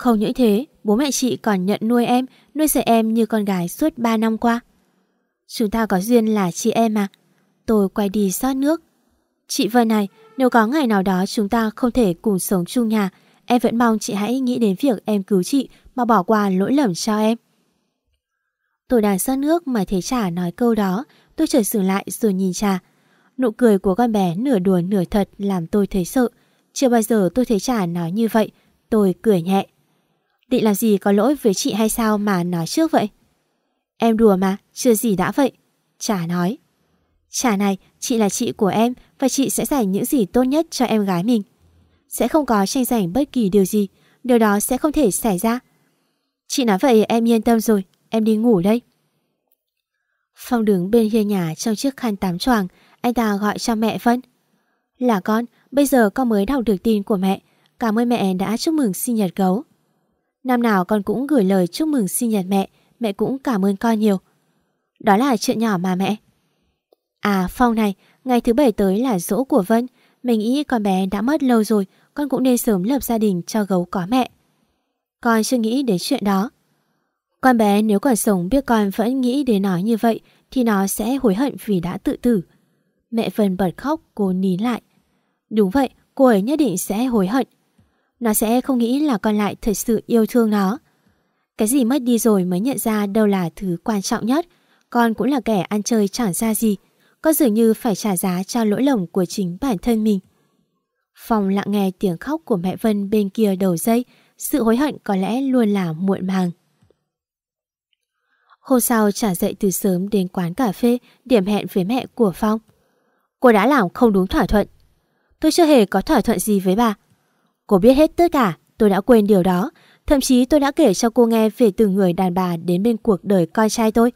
Không những thế, bố mẹ chị còn nhận nuôi em, nuôi dạy em như con gái suốt 3 năm qua. Chúng ta có duyên là chị em mà. Tôi quay đi xót nước. Chị Vân này, nếu có ngày nào đó chúng ta không thể cùng sống chung nhà, em vẫn mong chị hãy nghĩ đến việc em cứu chị mà bỏ qua lỗi lầm cho em. Tôi đang xót nước mà thấy Trà nói câu đó, tôi chợt dừng lại rồi nhìn Trà. Nụ cười của con bé nửa đùa nửa thật làm tôi thấy sợ. Chưa bao giờ tôi thấy Trà nói như vậy, tôi cười nhẹ. Định làm gì có lỗi với chị hay sao mà nói trước vậy? Em đùa mà, chưa gì đã vậy. Trà nói. Trà này, chị là chị của em và chị sẽ dành những gì tốt nhất cho em gái mình. Sẽ không có tranh giành bất kỳ điều gì, điều đó sẽ không thể xảy ra. Chị nói vậy em yên tâm rồi, em đi ngủ đây. Phong đứng bên hiên nhà trong chiếc khăn tắm choàng, anh ta gọi cho mẹ Vân. Là con, bây giờ con mới đọc được tin của mẹ. Cảm ơn mẹ đã chúc mừng sinh nhật gấu. Năm nào con cũng gửi lời chúc mừng sinh nhật mẹ, mẹ cũng cảm ơn con nhiều. Đó là chuyện nhỏ mà mẹ. À Phong này, ngày thứ bảy tới là dỗ của Vân. Mình nghĩ con bé đã mất lâu rồi, con cũng nên sớm lập gia đình cho gấu có mẹ. Con chưa nghĩ đến chuyện đó. Con bé nếu còn sống biết con vẫn nghĩ đến nó như vậy thì nó sẽ hối hận vì đã tự tử. Mẹ Vân bật khóc, cô nín lại. Đúng vậy, cô ấy nhất định sẽ hối hận. Nó sẽ không nghĩ là con lại thật sự yêu thương nó. Cái gì mất đi rồi mới nhận ra đâu là thứ quan trọng nhất. Con cũng là kẻ ăn chơi chẳng ra gì. Con dường như phải trả giá cho lỗi lầm của chính bản thân mình. Phòng lặng nghe tiếng khóc của mẹ Vân bên kia đầu dây. Sự hối hận có lẽ luôn là muộn màng. Hôm sau trả dậy từ sớm đến quán cà phê, điểm hẹn với mẹ của Phong. Cô đã làm không đúng thỏa thuận. Tôi chưa hề có thỏa thuận gì với bà. Cô biết hết tất cả, tôi đã quên điều đó. Thậm chí tôi đã kể cho cô nghe về từng người đàn bà đến bên cuộc đời con trai tôi.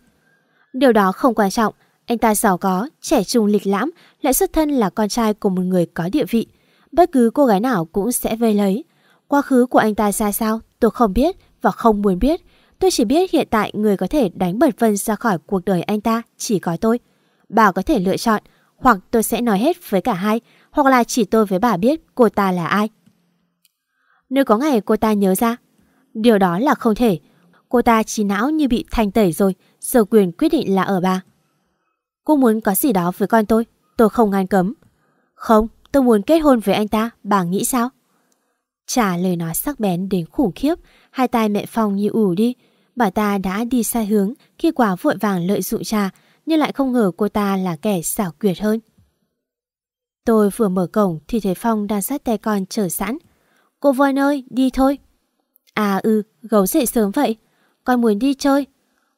Điều đó không quan trọng, anh ta giàu có, trẻ trung lịch lãm, lại xuất thân là con trai của một người có địa vị. Bất cứ cô gái nào cũng sẽ vây lấy. Quá khứ của anh ta ra sao, tôi không biết và không muốn biết. Tôi chỉ biết hiện tại người có thể đánh bật Vân ra khỏi cuộc đời anh ta chỉ có tôi. Bà có thể lựa chọn, hoặc tôi sẽ nói hết với cả hai, hoặc là chỉ tôi với bà biết cô ta là ai. Nếu có ngày cô ta nhớ ra, điều đó là không thể. Cô ta trí não như bị thanh tẩy rồi, sở quyền quyết định là ở bà. Cô muốn có gì đó với con tôi, tôi không ngăn cấm. Không, tôi muốn kết hôn với anh ta, bà nghĩ sao? Trả lời nói sắc bén đến khủng khiếp, hai tay mẹ Phong như ủ đi. Bà ta đã đi sai hướng khi quả vội vàng lợi dụng trà, nhưng lại không ngờ cô ta là kẻ xảo quyệt hơn. Tôi vừa mở cổng thì thấy Phong đang sát tay con chờ sẵn. Cô Vân ơi, đi thôi. À ừ, gấu dậy sớm vậy. Con muốn đi chơi.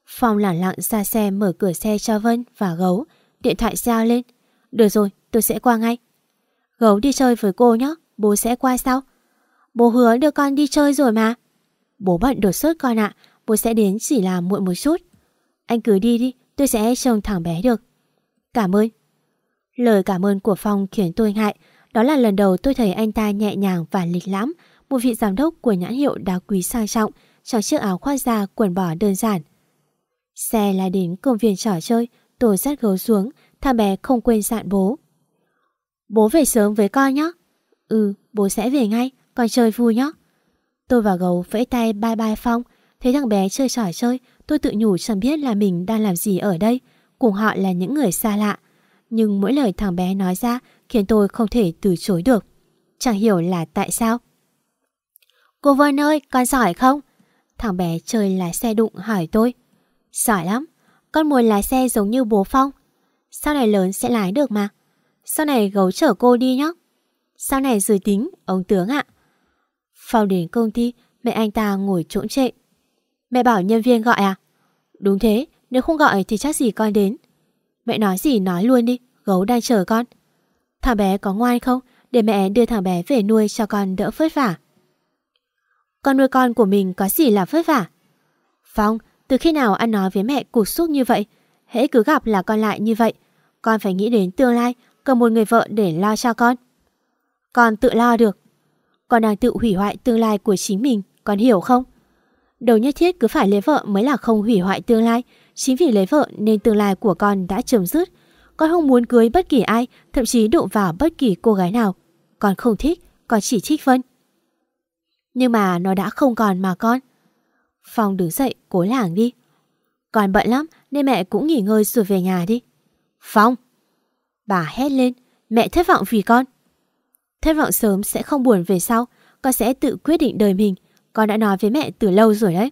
Phong lẳng lặng ra xe mở cửa xe cho Vân và gấu. Điện thoại giao lên. Được rồi, tôi sẽ qua ngay. Gấu đi chơi với cô nhé, bố sẽ qua sau. Bố hứa đưa con đi chơi rồi mà. Bố bận đột xuất con ạ, bố sẽ đến chỉ là muộn một chút. Anh cứ đi đi, tôi sẽ trông thằng bé được. Cảm ơn. Lời cảm ơn của Phong khiến tôi ngại. Đó là lần đầu tôi thấy anh ta nhẹ nhàng và lịch lãm. Một vị giám đốc của nhãn hiệu đá quý sang trọng trong chiếc áo khoác da quần bò đơn giản. Xe là đến công viên trò chơi, tôi dắt gấu xuống, thằng bé không quên dặn bố. Bố về sớm với con nhé. Ừ, bố sẽ về ngay, con chơi vui nhé. Tôi và gấu vẫy tay bye bye Phong, thấy thằng bé chơi trò chơi, tôi tự nhủ chẳng biết là mình đang làm gì ở đây, cùng họ là những người xa lạ. Nhưng mỗi lời thằng bé nói ra khiến tôi không thể từ chối được. Chẳng hiểu là tại sao. Cô Vân ơi, con giỏi không? Thằng bé chơi lái xe đụng hỏi tôi. Giỏi lắm, con muốn lái xe giống như bố Phong. Sau này lớn sẽ lái được mà. Sau này gấu chở cô đi nhé. Sau này rồi tính, ông tướng ạ. Phong đến công ty, mẹ anh ta ngồi trỗn trệ. Mẹ bảo nhân viên gọi à? Đúng thế, nếu không gọi thì chắc gì con đến. Mẹ nói gì nói luôn đi, gấu đang chờ con. Thằng bé có ngoan không? Để mẹ đưa thằng bé về nuôi cho con đỡ vất vả. Con nuôi con của mình có gì là vất vả? Phong, từ khi nào anh nói với mẹ cục xúc như vậy? Hễ cứ gặp là con lại như vậy. Con phải nghĩ đến tương lai, cần một người vợ để lo cho con. Con tự lo được. Con đang tự hủy hoại tương lai của chính mình, con hiểu không? đầu nhất thiết cứ phải lấy vợ mới là không hủy hoại tương lai. Chính vì lấy vợ nên tương lai của con đã chấm dứt. Con không muốn cưới bất kỳ ai, thậm chí đụng vào bất kỳ cô gái nào. Con không thích, con chỉ thích Vân. Nhưng mà nó đã không còn mà con. Phong đứng dậy, cố lảng đi. Con bận lắm nên mẹ cũng nghỉ ngơi rồi về nhà đi. Phong! Bà hét lên, mẹ thất vọng vì con. Thất vọng sớm sẽ không buồn về sau, con sẽ tự quyết định đời mình. Con đã nói với mẹ từ lâu rồi đấy.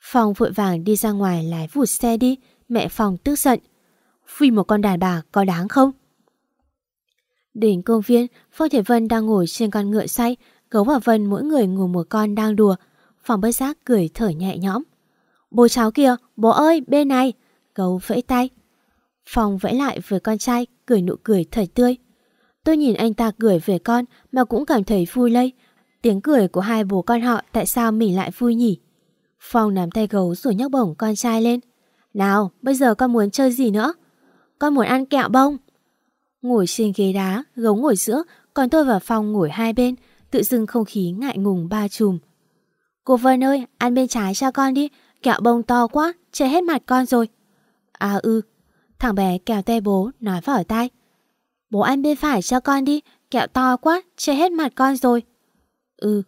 Phong vội vàng đi ra ngoài lái vụt xe đi, mẹ Phong tức giận. Vì một con đàn bà có đáng không? Đến công viên, Phong Thể Vân đang ngồi trên con ngựa say, Gấu và Vân mỗi người ngồi một con đang đùa. Phong bất giác cười thở nhẹ nhõm. Bố cháu kìa, bố ơi, bên này. Gấu vẫy tay. Phong vẫy lại với con trai, cười nụ cười thật tươi. Tôi nhìn anh ta cười về con mà cũng cảm thấy vui lây. Tiếng cười của hai bố con họ tại sao mình lại vui nhỉ? Phong nắm tay gấu rồi nhấc bổng con trai lên. Nào, bây giờ con muốn chơi gì nữa? Con muốn ăn kẹo bông. Ngồi trên ghế đá, gấu ngồi giữa, còn tôi và Phong ngồi hai bên, tự dưng không khí ngại ngùng ba chùm. Cô Vân ơi, ăn bên trái cho con đi, kẹo bông to quá, che hết mặt con rồi. À ừ, thằng bé kéo tay bố, nói vào tai. Bố ăn bên phải cho con đi, kẹo to quá, che hết mặt con rồi. Ừ,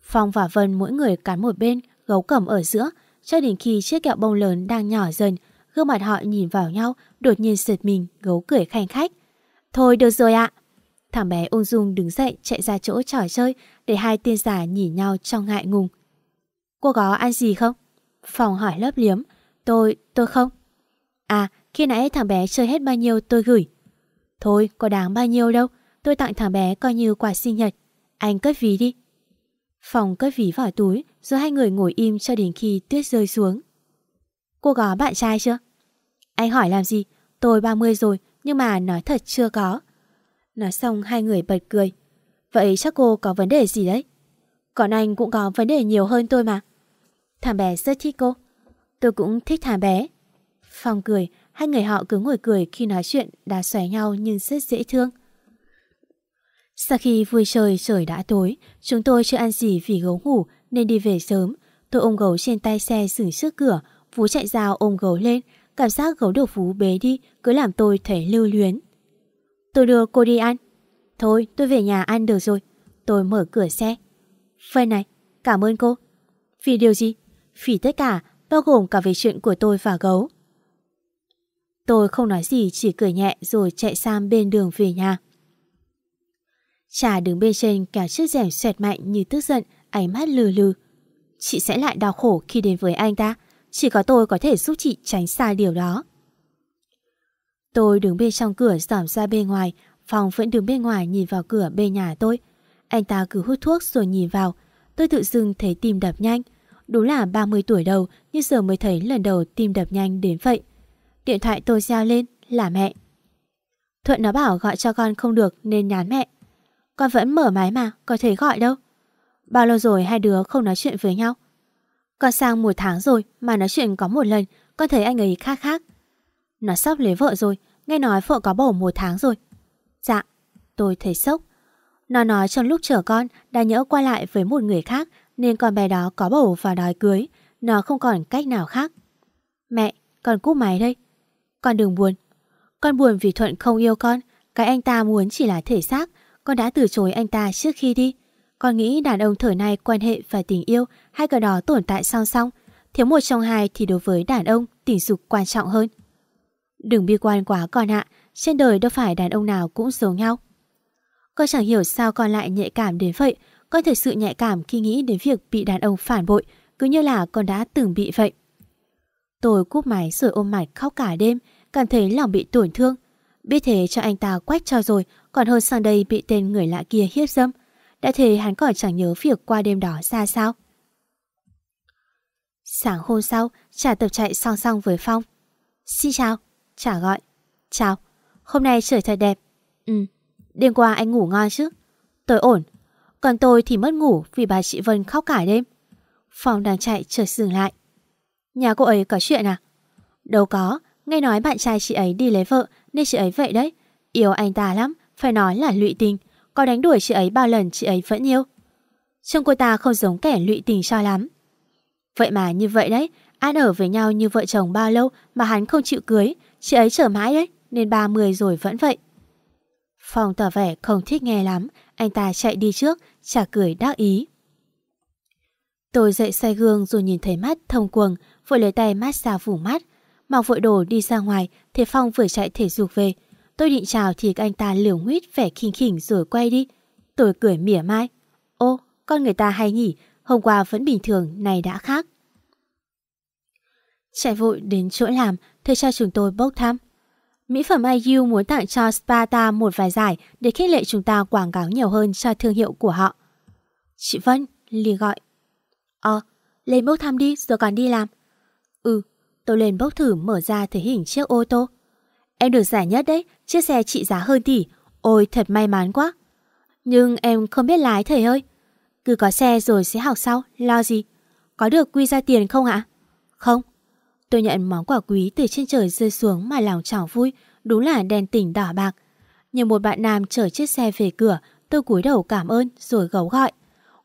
Phong và Vân mỗi người cắn một bên, gấu cẩm ở giữa, cho đến khi chiếc kẹo bông lớn đang nhỏ dần, gương mặt họ nhìn vào nhau, đột nhiên sượt mình, gấu cười khanh khách. Thôi được rồi ạ. Thằng bé ung dung đứng dậy chạy ra chỗ trò chơi để hai tiên giả nhìn nhau trong ngại ngùng. Cô có ăn gì không? Phòng hỏi lớp liếm. Tôi, tôi không. À, khi nãy thằng bé chơi hết bao nhiêu tôi gửi. Thôi, có đáng bao nhiêu đâu. Tôi tặng thằng bé coi như quà sinh nhật. Anh cất ví đi. Phòng cất ví vào túi rồi hai người ngồi im cho đến khi tuyết rơi xuống. Cô có bạn trai chưa? Anh hỏi làm gì? Tôi 30 rồi nhưng mà nói thật chưa có. Nói xong hai người bật cười. Vậy chắc cô có vấn đề gì đấy? Còn anh cũng có vấn đề nhiều hơn tôi mà. Thằng bé rất thích cô. Tôi cũng thích thằng bé. Phong cười, hai người họ cứ ngồi cười khi nói chuyện đã xòe nhau nhưng rất dễ thương. Sau khi vui chơi trời đã tối, chúng tôi chưa ăn gì vì gấu ngủ nên đi về sớm. Tôi ôm gấu trên tay xe dừng trước cửa, Phú chạy ra ôm gấu lên, cảm giác gấu được Phú bế đi cứ làm tôi thấy lưu luyến. Tôi đưa cô đi ăn. Thôi, tôi về nhà ăn được rồi. Tôi mở cửa xe. Phần này, cảm ơn cô. Vì điều gì? Vì tất cả, bao gồm cả về chuyện của tôi và gấu. Tôi không nói gì chỉ cười nhẹ rồi chạy sang bên đường về nhà. Trà đứng bên trên kéo chiếc rèm xoẹt mạnh như tức giận, ánh mắt lừ lừ. Chị sẽ lại đau khổ khi đến với anh ta. Chỉ có tôi có thể giúp chị tránh xa điều đó. Tôi đứng bên trong cửa dòm ra bên ngoài, phòng vẫn đứng bên ngoài nhìn vào cửa bên nhà tôi. Anh ta cứ hút thuốc rồi nhìn vào. Tôi tự dưng thấy tim đập nhanh. Đúng là 30 tuổi đầu nhưng giờ mới thấy lần đầu tim đập nhanh đến vậy. Điện thoại tôi reo lên là mẹ. Thuận nó bảo gọi cho con không được nên nhắn mẹ. Con vẫn mở máy mà, có thể gọi đâu. Bao lâu rồi hai đứa không nói chuyện với nhau? Con sang một tháng rồi mà nói chuyện có một lần, con thấy anh ấy khác khác. Nó sắp lấy vợ rồi, nghe nói vợ có bầu một tháng rồi. Dạ, tôi thấy sốc. Nó nói trong lúc chở con đã nhỡ qua lại với một người khác nên con bé đó có bầu và đòi cưới. Nó không còn cách nào khác. Mẹ, con cúp máy đây. Con đừng buồn. Con buồn vì Thuận không yêu con. Cái anh ta muốn chỉ là thể xác. Con đã từ chối anh ta trước khi đi. Con nghĩ đàn ông thời nay quan hệ và tình yêu hai cái đó tồn tại song song. Thiếu một trong hai thì đối với đàn ông tình dục quan trọng hơn. Đừng bi quan quá con ạ. Trên đời đâu phải đàn ông nào cũng giống nhau. Con chẳng hiểu sao con lại nhạy cảm đến vậy. Con thật sự nhạy cảm khi nghĩ đến việc bị đàn ông phản bội, cứ như là con đã từng bị vậy. Tôi cúp máy rồi ôm mặt khóc cả đêm, cảm thấy lòng bị tổn thương. Biết thế cho anh ta quách cho rồi, còn hơn sang đây bị tên người lạ kia hiếp dâm. Đã thế hắn còn chẳng nhớ việc qua đêm đó ra sao. Sáng hôm sau, trả tập chạy song song với Phong. Xin chào, trả gọi. Chào, hôm nay trời thật đẹp. Ừ, đêm qua anh ngủ ngon chứ? Tôi ổn. Còn tôi thì mất ngủ vì bà chị Vân khóc cả đêm. Phong đang chạy chợt dừng lại. Nhà cô ấy có chuyện à? Đâu có, nghe nói bạn trai chị ấy đi lấy vợ nên chị ấy vậy đấy. Yêu anh ta lắm, phải nói là lụy tình. Có đánh đuổi chị ấy bao lần chị ấy vẫn yêu. Trông cô ta không giống kẻ lụy tình cho lắm. Vậy mà như vậy đấy, An ở với nhau như vợ chồng bao lâu mà hắn không chịu cưới, chị ấy chờ mãi đấy, nên 30 rồi vẫn vậy. Phong tỏ vẻ không thích nghe lắm, anh ta chạy đi trước, chả cười đắc ý. Tôi dậy xe gương rồi nhìn thấy mắt thông quầng, vội lấy tay mát xa phủ mắt. Mặc vội đồ đi ra ngoài, thì Phong vừa chạy thể dục về. Tôi định chào thì anh ta liều huyết vẻ khinh khỉnh rồi quay đi. Tôi cười mỉa mai. Ô, con người ta hay nhỉ, hôm qua vẫn bình thường, này đã khác. Chạy vội đến chỗ làm, thầy cho chúng tôi bốc thăm. Mỹ phẩm IU muốn tặng cho Sparta một vài giải để khích lệ chúng ta quảng cáo nhiều hơn cho thương hiệu của họ. Chị Vân, Ly gọi. Ờ, lên bốc thăm đi rồi còn đi làm. Ừ, tôi lên bốc thử mở ra thấy hình chiếc ô tô. Em được giải nhất đấy, chiếc xe trị giá hơn tỷ. Ôi thật may mắn quá. Nhưng em không biết lái thầy ơi. Cứ có xe rồi sẽ học sau, lo gì? Có được quy ra tiền không ạ? Không. Tôi nhận món quà quý từ trên trời rơi xuống mà lòng chẳng vui, đúng là đèn tỉnh đỏ bạc. Nhưng một bạn nam chở chiếc xe về cửa, tôi cúi đầu cảm ơn rồi gấu gọi.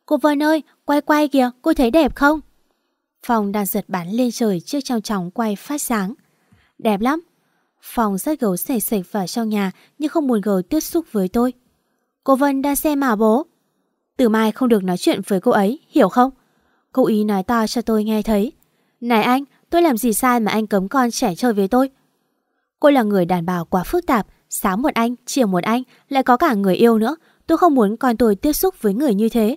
Cô Vân ơi, quay quay kìa, cô thấy đẹp không? Phong đang giật bắn lên trời chiếc trong tròng quay phát sáng. Đẹp lắm. Phòng rất gấu sẻ sạch vào trong nhà nhưng không muốn gấu tiếp xúc với tôi. Cô Vân đang xem mà bố. Từ mai không được nói chuyện với cô ấy, hiểu không? Cô ý nói to cho tôi nghe thấy. Này anh, tôi làm gì sai mà anh cấm con trẻ chơi với tôi? Cô là người đàn bà quá phức tạp, sáng một anh, chiều một anh, lại có cả người yêu nữa. Tôi không muốn con tôi tiếp xúc với người như thế.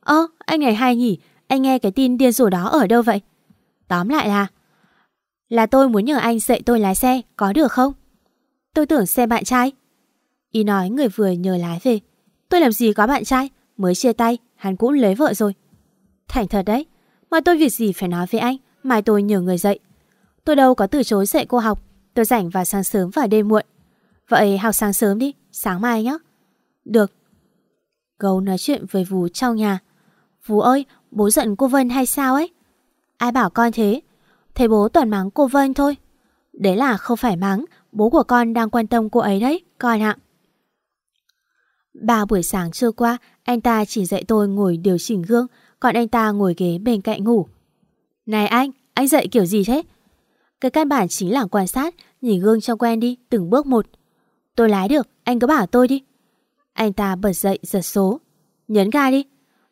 Ơ, anh này hay nhỉ, anh nghe cái tin điên rồ đó ở đâu vậy? Tóm lại là... Là tôi muốn nhờ anh dạy tôi lái xe, có được không? Tôi tưởng xe bạn trai. Y nói người vừa nhờ lái về. Tôi làm gì có bạn trai, mới chia tay, hắn cũng lấy vợ rồi. Thành thật đấy, mà tôi việc gì phải nói với anh, mai tôi nhờ người dạy. Tôi đâu có từ chối dạy cô học, tôi rảnh vào sáng sớm và đêm muộn. Vậy học sáng sớm đi, sáng mai nhé. Được. Gấu nói chuyện với Vú trong nhà. Vú ơi, bố giận cô Vân hay sao ấy? Ai bảo con thế? Thấy bố toàn mắng cô Vân thôi. Đấy là không phải mắng, bố của con đang quan tâm cô ấy đấy, con ạ. Ba buổi sáng trưa qua, anh ta chỉ dạy tôi ngồi điều chỉnh gương, còn anh ta ngồi ghế bên cạnh ngủ. Này anh, anh dạy kiểu gì thế? Cái căn bản chính là quan sát, nhìn gương cho quen đi, từng bước một. Tôi lái được, anh cứ bảo tôi đi. Anh ta bật dậy giật số. Nhấn ga đi.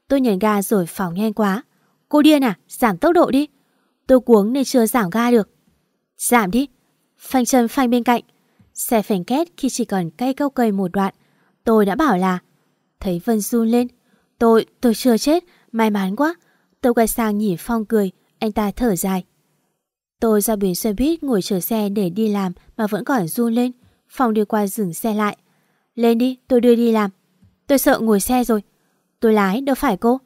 Tôi nhấn ga rồi phóng nhanh quá. Cô điên à, giảm tốc độ đi. Tôi cuống nên chưa giảm ga được. Giảm đi. Phanh chân phanh bên cạnh. Xe phanh két khi chỉ còn cây câu cây một đoạn. Tôi đã bảo là thấy Vân run lên. Tôi, tôi chưa chết, may mắn quá. Tôi quay sang nhìn Phong cười, anh ta thở dài. Tôi ra bến xe buýt ngồi chờ xe để đi làm mà vẫn còn run lên. Phong đi qua dừng xe lại. Lên đi, tôi đưa đi làm. Tôi sợ ngồi xe rồi. Tôi lái, đâu phải cô.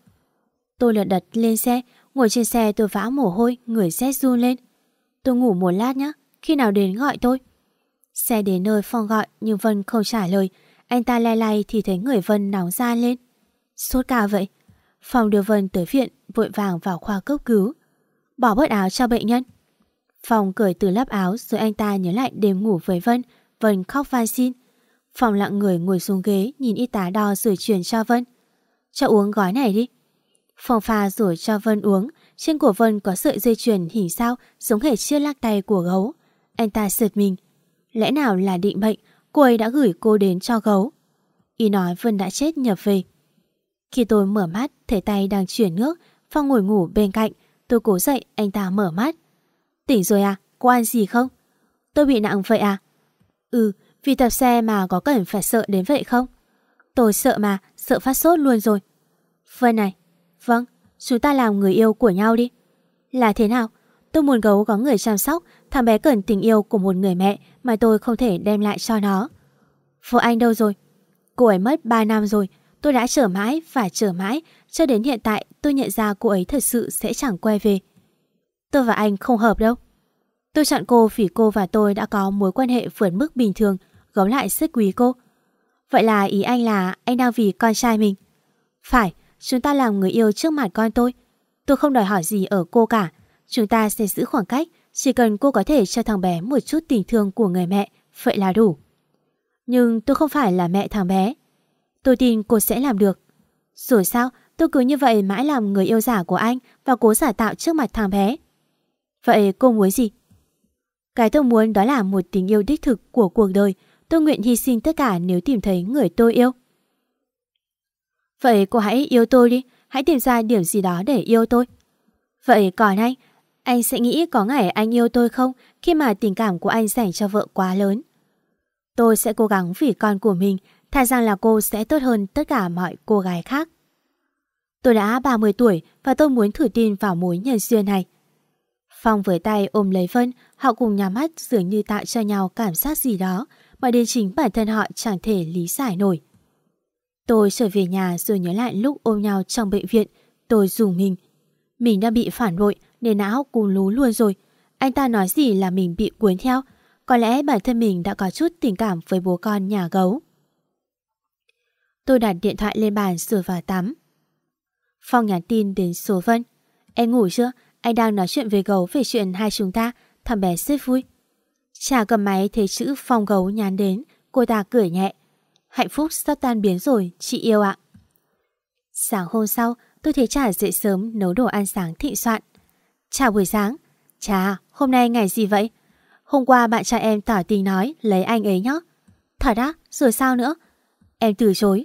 Tôi lật đật lên xe, ngồi trên xe tôi vã mồ hôi, người rét run lên. Tôi ngủ một lát nhé, khi nào đến gọi tôi. Xe đến nơi Phong gọi nhưng Vân không trả lời. Anh ta lay lay thì thấy người Vân nóng ra lên. Sốt cao vậy. Phong đưa Vân tới viện, vội vàng vào khoa cấp cứu. Bỏ bớt áo cho bệnh nhân. Phong cởi từ lớp áo rồi anh ta nhớ lại đêm ngủ với Vân. Vân khóc van xin. Phong lặng người ngồi xuống ghế nhìn y tá đo rồi truyền cho Vân. Cho uống gói này đi. Phong pha rồi cho Vân uống. Trên của Vân có sợi dây chuyền hình sao giống hệt chiếc lắc tay của gấu. Anh ta sượt mình. Lẽ nào là định mệnh cô ấy đã gửi cô đến cho gấu. Y nói Vân đã chết nhập về. Khi tôi mở mắt, thấy tay đang chuyển nước, Phong ngồi ngủ bên cạnh. Tôi cố dậy, anh ta mở mắt. Tỉnh rồi à? Cô ăn gì không? Tôi bị nặng vậy à? Ừ, vì tập xe mà có cần phải sợ đến vậy không? Tôi sợ mà, sợ phát sốt luôn rồi. Vân này, vâng, chúng ta làm người yêu của nhau đi. Là thế nào? Tôi muốn gấu có người chăm sóc, thằng bé cần tình yêu của một người mẹ mà tôi không thể đem lại cho nó. Vợ anh đâu rồi? Cô ấy mất 3 năm rồi, tôi đã chờ mãi và chờ mãi, cho đến hiện tại tôi nhận ra cô ấy thật sự sẽ chẳng quay về. Tôi và anh không hợp đâu. Tôi chọn cô vì cô và tôi đã có mối quan hệ vượt mức bình thường, gấu lại rất quý cô. Vậy là ý anh là anh đang vì con trai mình. Phải, chúng ta làm người yêu trước mặt con tôi. Tôi không đòi hỏi gì ở cô cả. Chúng ta sẽ giữ khoảng cách, chỉ cần cô có thể cho thằng bé một chút tình thương của người mẹ, vậy là đủ. Nhưng tôi không phải là mẹ thằng bé. Tôi tin cô sẽ làm được. Rồi sao, tôi cứ như vậy mãi làm người yêu giả của anh và cố giả tạo trước mặt thằng bé. Vậy cô muốn gì? Cái tôi muốn đó là một tình yêu đích thực của cuộc đời. Tôi nguyện hy sinh tất cả nếu tìm thấy người tôi yêu. Vậy cô hãy yêu tôi đi. Hãy tìm ra điểm gì đó để yêu tôi. Vậy còn anh, anh sẽ nghĩ có ngày anh yêu tôi không khi mà tình cảm của anh dành cho vợ quá lớn. Tôi sẽ cố gắng vì con của mình, thà rằng là cô sẽ tốt hơn tất cả mọi cô gái khác. Tôi đã 30 tuổi và tôi muốn thử tin vào mối nhân duyên này. Phong với tay ôm lấy Vân, họ cùng nhắm mắt dường như tạo cho nhau cảm giác gì đó mà đến chính bản thân họ chẳng thể lý giải nổi. Tôi trở về nhà rồi nhớ lại lúc ôm nhau trong bệnh viện, tôi dùng mình. Mình đã bị phản bội nên não cù lú luôn rồi. Anh ta nói gì là mình bị cuốn theo, có lẽ bản thân mình đã có chút tình cảm với bố con nhà gấu. Tôi đặt điện thoại lên bàn rồi vào tắm. Phong nhắn tin đến số Vân. Em ngủ chưa? Anh đang nói chuyện với gấu về chuyện hai chúng ta, thằng bé rất vui. Trà cầm máy thấy chữ Phong gấu nhắn đến, cô ta cười nhẹ. Hạnh phúc sắp tan biến rồi, chị yêu ạ. Sáng hôm sau, tôi thấy Trà dậy sớm nấu đồ ăn sáng thịnh soạn. Chào buổi sáng. Chà, hôm nay ngày gì vậy? Hôm qua bạn trai em tỏ tình nói lấy anh ấy nhá. Thật á, rồi sao nữa? Em từ chối.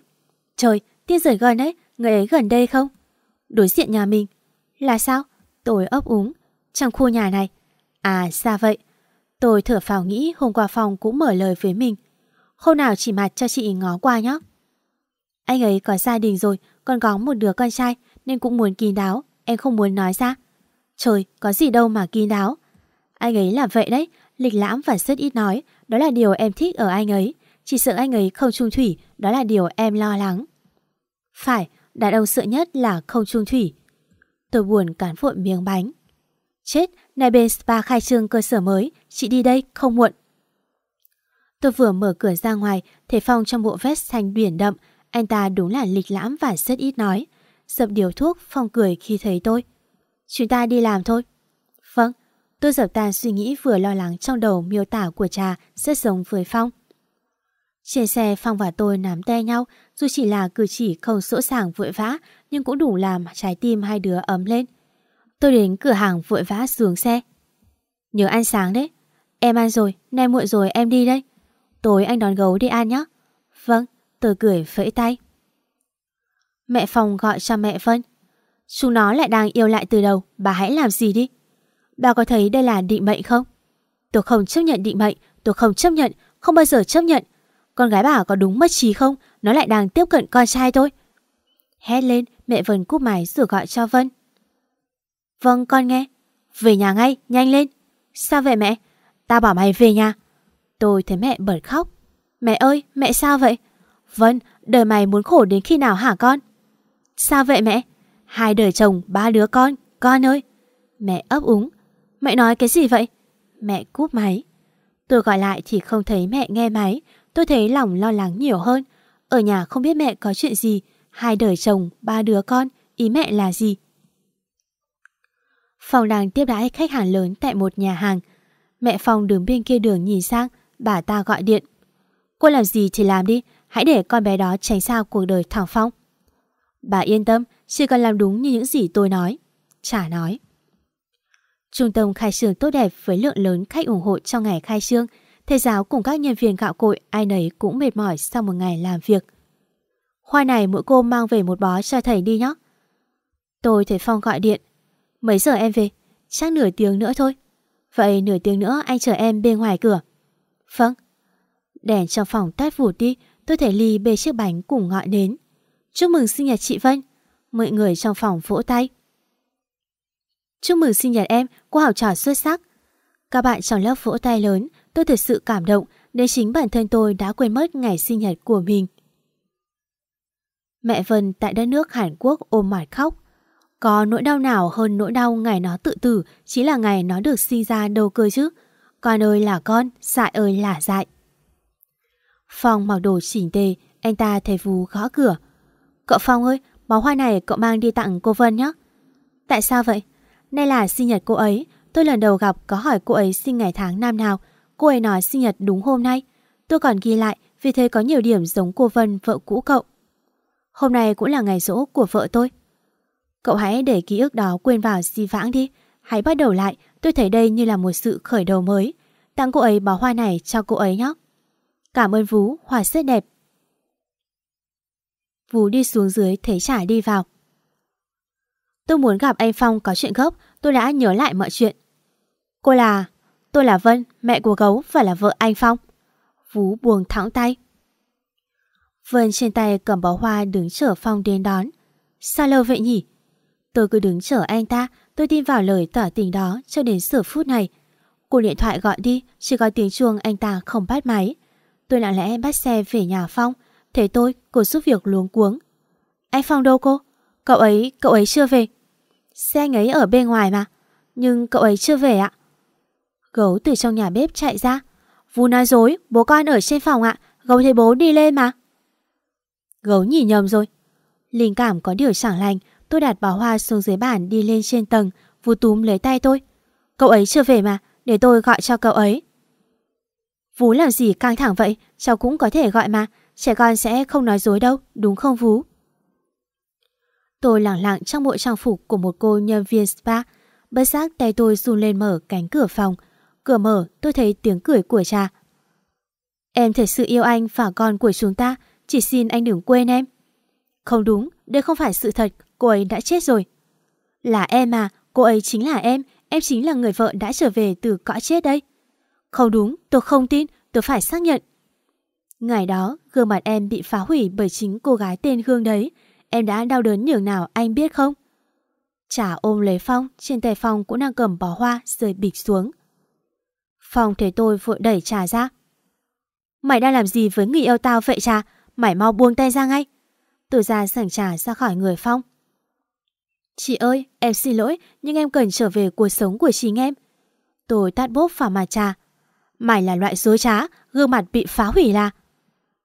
Trời, tiên rời gần đấy, người ấy gần đây không? Đối diện nhà mình. Là sao? Tôi ấp úng. Trong khu nhà này. À, sao vậy? Tôi thở phào nghĩ hôm qua phòng cũng mở lời với mình. Hôm nào chỉ mặt cho chị ngó qua nhé. Anh ấy có gia đình rồi, còn có một đứa con trai nên cũng muốn kín đáo. Em không muốn nói ra. Trời, có gì đâu mà kín đáo. Anh ấy là vậy đấy, lịch lãm và rất ít nói. Đó là điều em thích ở anh ấy. Chỉ sợ anh ấy không trung thủy, đó là điều em lo lắng. Phải, đàn ông sợ nhất là không trung thủy. Tôi buồn cán vội miếng bánh. Chết, này bên spa khai trương cơ sở mới, chị đi đây, không muộn. Tôi vừa mở cửa ra ngoài, thấy Phong trong bộ vest xanh biển đậm, anh ta đúng là lịch lãm và rất ít nói. Dập điều thuốc, Phong cười khi thấy tôi. Chúng ta đi làm thôi. Vâng, tôi dập tan suy nghĩ vừa lo lắng trong đầu miêu tả của trà rất giống với Phong. Trên xe Phong và tôi nắm tay nhau, dù chỉ là cử chỉ không sỗ sàng vội vã, nhưng cũng đủ làm trái tim hai đứa ấm lên. Tôi đến cửa hàng vội vã xuống xe. Nhớ ăn sáng đấy. Em ăn rồi, nay muộn rồi em đi đây. Tối anh đón gấu đi ăn nhé. Vâng, tôi cười vẫy tay. Mẹ Phong gọi cho mẹ Vân. Chúng nó lại đang yêu lại từ đầu, bà hãy làm gì đi. Bà có thấy đây là định mệnh không? Tôi không chấp nhận định mệnh, tôi không chấp nhận, không bao giờ chấp nhận. Con gái bà có đúng mất trí không? nó lại đang tiếp cận con trai tôi. Hét lên, mẹ Vân cúp máy rồi gọi cho Vân. Vâng, con nghe. Về nhà ngay, nhanh lên. Sao vậy mẹ? Ta bảo mày về nhà. Tôi thấy mẹ bật khóc. Mẹ ơi, mẹ sao vậy? Vân, đời mày muốn khổ đến khi nào hả con? Sao vậy mẹ? Hai đời chồng, ba đứa con, con ơi. Mẹ ấp úng. Mẹ nói cái gì vậy? Mẹ cúp máy. Tôi gọi lại thì không thấy mẹ nghe máy. Tôi thấy lòng lo lắng nhiều hơn. Ở nhà không biết mẹ có chuyện gì. Hai đời chồng, ba đứa con, ý mẹ là gì? Phòng đang tiếp đãi khách hàng lớn tại một nhà hàng. Mẹ Phong đứng bên kia đường nhìn sang, bà ta gọi điện. Cô làm gì thì làm đi, hãy để con bé đó tránh xa cuộc đời thẳng Phong. Bà yên tâm, chỉ cần làm đúng như những gì tôi nói. Chả nói. Trung tâm khai trương tốt đẹp với lượng lớn khách ủng hộ trong ngày khai trương. Thầy giáo cùng các nhân viên gạo cội ai nấy cũng mệt mỏi sau một ngày làm việc. Khoai này mỗi cô mang về một bó cho thầy đi nhé. Tôi thấy Phong gọi điện. Mấy giờ em về? Chắc nửa tiếng nữa thôi. Vậy nửa tiếng nữa anh chờ em bên ngoài cửa. Vâng. Đèn trong phòng tắt vụt đi, tôi thấy Ly bê chiếc bánh cùng ngọn đến. Chúc mừng sinh nhật chị Vân. Mọi người trong phòng vỗ tay. Chúc mừng sinh nhật em, cô học trò xuất sắc. Các bạn trong lớp vỗ tay lớn, tôi thật sự cảm động đến chính bản thân tôi đã quên mất ngày sinh nhật của mình. Mẹ Vân tại đất nước Hàn Quốc ôm mặt khóc. Có nỗi đau nào hơn nỗi đau ngày nó tự tử chỉ là ngày nó được sinh ra đâu cơ chứ. Con ơi là con, dại ơi là dại. Phong mặc đồ chỉnh tề, anh ta thấy Vũ gõ cửa. Cậu Phong ơi, bó hoa này cậu mang đi tặng cô Vân nhé. Tại sao vậy? Nay là sinh nhật cô ấy, tôi lần đầu gặp có hỏi cô ấy sinh ngày tháng năm nào. Cô ấy nói sinh nhật đúng hôm nay. Tôi còn ghi lại vì thế có nhiều điểm giống cô Vân vợ cũ cậu. Hôm nay cũng là ngày rỗ của vợ tôi. Cậu hãy để ký ức đó quên vào di vãng đi. Hãy bắt đầu lại, tôi thấy đây như là một sự khởi đầu mới. Tặng cô ấy bó hoa này cho cô ấy nhé. Cảm ơn Vú, hoa rất đẹp. Vú đi xuống dưới thấy trả đi vào. Tôi muốn gặp anh Phong có chuyện gấp, tôi đã nhớ lại mọi chuyện. Cô là... Tôi là Vân, mẹ của gấu và là vợ anh Phong. Vú buông thõng tay. Vân trên tay cầm bó hoa đứng chở Phong đến đón. Sao lâu vậy nhỉ? Tôi cứ đứng chở anh ta, tôi tin vào lời tỏ tình đó cho đến sửa phút này. Cuộc điện thoại gọi đi, chỉ có tiếng chuông anh ta không bắt máy. Tôi lặng lẽ bắt xe về nhà Phong. Thấy tôi, cô giúp việc luống cuống. Anh Phong đâu cô? Cậu ấy, cậu ấy chưa về. Xe anh ấy ở bên ngoài mà. Nhưng cậu ấy chưa về ạ. Gấu từ trong nhà bếp chạy ra. Vú nói dối, bố con ở trên phòng ạ. Gấu thấy bố đi lên mà. Gấu nhìn nhầm rồi. Linh cảm có điều chẳng lành. Tôi đặt bó hoa xuống dưới bàn đi lên trên tầng. Vú túm lấy tay tôi. Cậu ấy chưa về mà. Để tôi gọi cho cậu ấy. Vú làm gì căng thẳng vậy? Cháu cũng có thể gọi mà. Trẻ con sẽ không nói dối đâu, đúng không Vú? Tôi lặng lặng trong bộ trang phục của một cô nhân viên spa. Bất giác tay tôi run lên mở cánh cửa phòng. Cửa mở tôi thấy tiếng cười của cha. Em thật sự yêu anh và con của chúng ta. Chỉ xin anh đừng quên em. Không đúng, đây không phải sự thật. Cô ấy đã chết rồi. Là em à, cô ấy chính là em. Em chính là người vợ đã trở về từ cõi chết đây. Không đúng, tôi không tin, tôi phải xác nhận. Ngày đó, gương mặt em bị phá hủy bởi chính cô gái tên Hương đấy. Em đã đau đớn nhường nào anh biết không? Trả ôm lấy Phong, trên tay Phong cũng đang cầm bó hoa rơi bịch xuống. Phong thấy tôi vội đẩy trà ra. Mày đang làm gì với người yêu tao vậy trà? Mày mau buông tay ra ngay. Tôi ra sảnh trà ra khỏi người Phong. Chị ơi, em xin lỗi, nhưng em cần trở về cuộc sống của chính em. Tôi tát bốp vào mà trà. Mày là loại dối trá, gương mặt bị phá hủy là.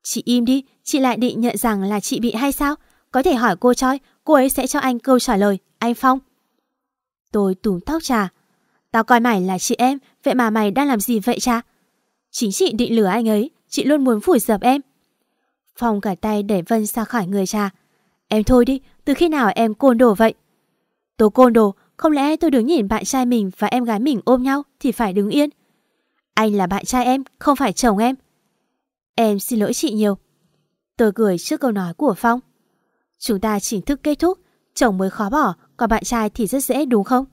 Chị im đi, chị lại định nhận rằng là chị bị hay sao? Có thể hỏi cô Choi, cô ấy sẽ cho anh câu trả lời, anh Phong. Tôi túm tóc trà. Tao coi mày là chị em, vậy mà mày đang làm gì vậy cha? Chính chị định lừa anh ấy, chị luôn muốn phủi dập em. Phong cả tay đẩy Vân ra khỏi người cha. Em thôi đi, từ khi nào em côn đồ vậy? Tôi côn đồ, không lẽ tôi đứng nhìn bạn trai mình và em gái mình ôm nhau thì phải đứng yên? Anh là bạn trai em, không phải chồng em. Em xin lỗi chị nhiều. Tôi cười trước câu nói của Phong. Chúng ta chính thức kết thúc, chồng mới khó bỏ, còn bạn trai thì rất dễ đúng không?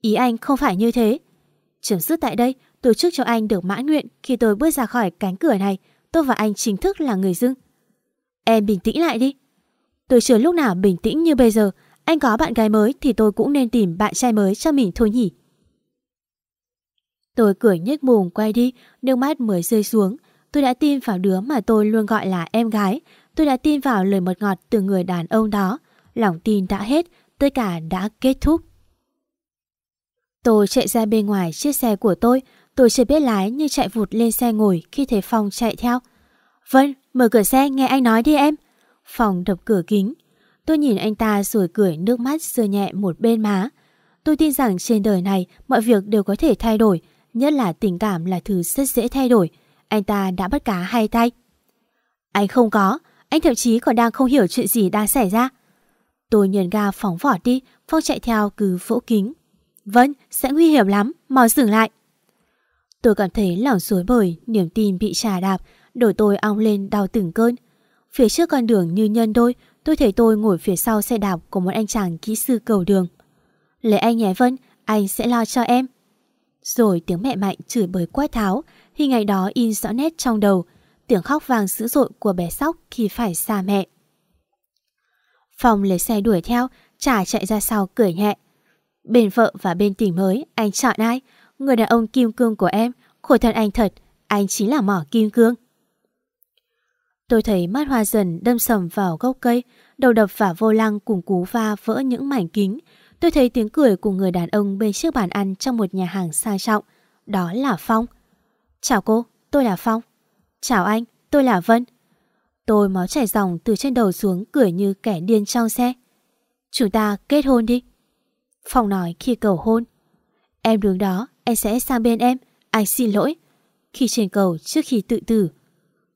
Ý anh không phải như thế. Chấm dứt tại đây, tôi chúc cho anh được mãn nguyện khi tôi bước ra khỏi cánh cửa này, tôi và anh chính thức là người dưng. Em bình tĩnh lại đi. Tôi chưa lúc nào bình tĩnh như bây giờ. Anh có bạn gái mới thì tôi cũng nên tìm bạn trai mới cho mình thôi nhỉ. Tôi cười nhếch mồm quay đi, nước mắt mới rơi xuống. Tôi đã tin vào đứa mà tôi luôn gọi là em gái. Tôi đã tin vào lời mật ngọt từ người đàn ông đó. Lòng tin đã hết, tất cả đã kết thúc. Tôi chạy ra bên ngoài chiếc xe của tôi. Tôi chưa biết lái nhưng chạy vụt lên xe ngồi khi thấy Phong chạy theo. Vâng, mở cửa xe nghe anh nói đi em. Phong đập cửa kính. Tôi nhìn anh ta rồi cười nước mắt rơi nhẹ một bên má. Tôi tin rằng trên đời này mọi việc đều có thể thay đổi, nhất là tình cảm là thứ rất dễ thay đổi. Anh ta đã bắt cá hai tay. Anh không có, anh thậm chí còn đang không hiểu chuyện gì đang xảy ra. Tôi nhấn ga phóng vọt đi, Phong chạy theo cứ vỗ kính. Vâng, sẽ nguy hiểm lắm, mau dừng lại. Tôi cảm thấy lòng suối bời, niềm tin bị trà đạp, đổi tôi ong lên đau từng cơn. Phía trước con đường như nhân đôi, tôi thấy tôi ngồi phía sau xe đạp của một anh chàng kỹ sư cầu đường. Lấy anh nhé Vân, anh sẽ lo cho em. Rồi tiếng mẹ mạnh chửi bới quát tháo, hình ảnh đó in rõ nét trong đầu, tiếng khóc vàng dữ dội của bé sóc khi phải xa mẹ. Phong lấy xe đuổi theo, trả chạy ra sau cười nhẹ. Bên vợ và bên tình mới, anh chọn ai? Người đàn ông kim cương của em, khổ thân anh thật, anh chính là mỏ kim cương. Tôi thấy mắt hoa dần đâm sầm vào gốc cây, đầu đập vào vô lăng cùng cú va vỡ những mảnh kính. Tôi thấy tiếng cười của người đàn ông bên chiếc bàn ăn trong một nhà hàng sang trọng. Đó là Phong. Chào cô, tôi là Phong. Chào anh, tôi là Vân. Tôi máu chảy dòng từ trên đầu xuống cười như kẻ điên trong xe. Chúng ta kết hôn đi. Phong nói khi cầu hôn. Em đứng đó, em sẽ sang bên em. Anh xin lỗi. Khi trên cầu trước khi tự tử.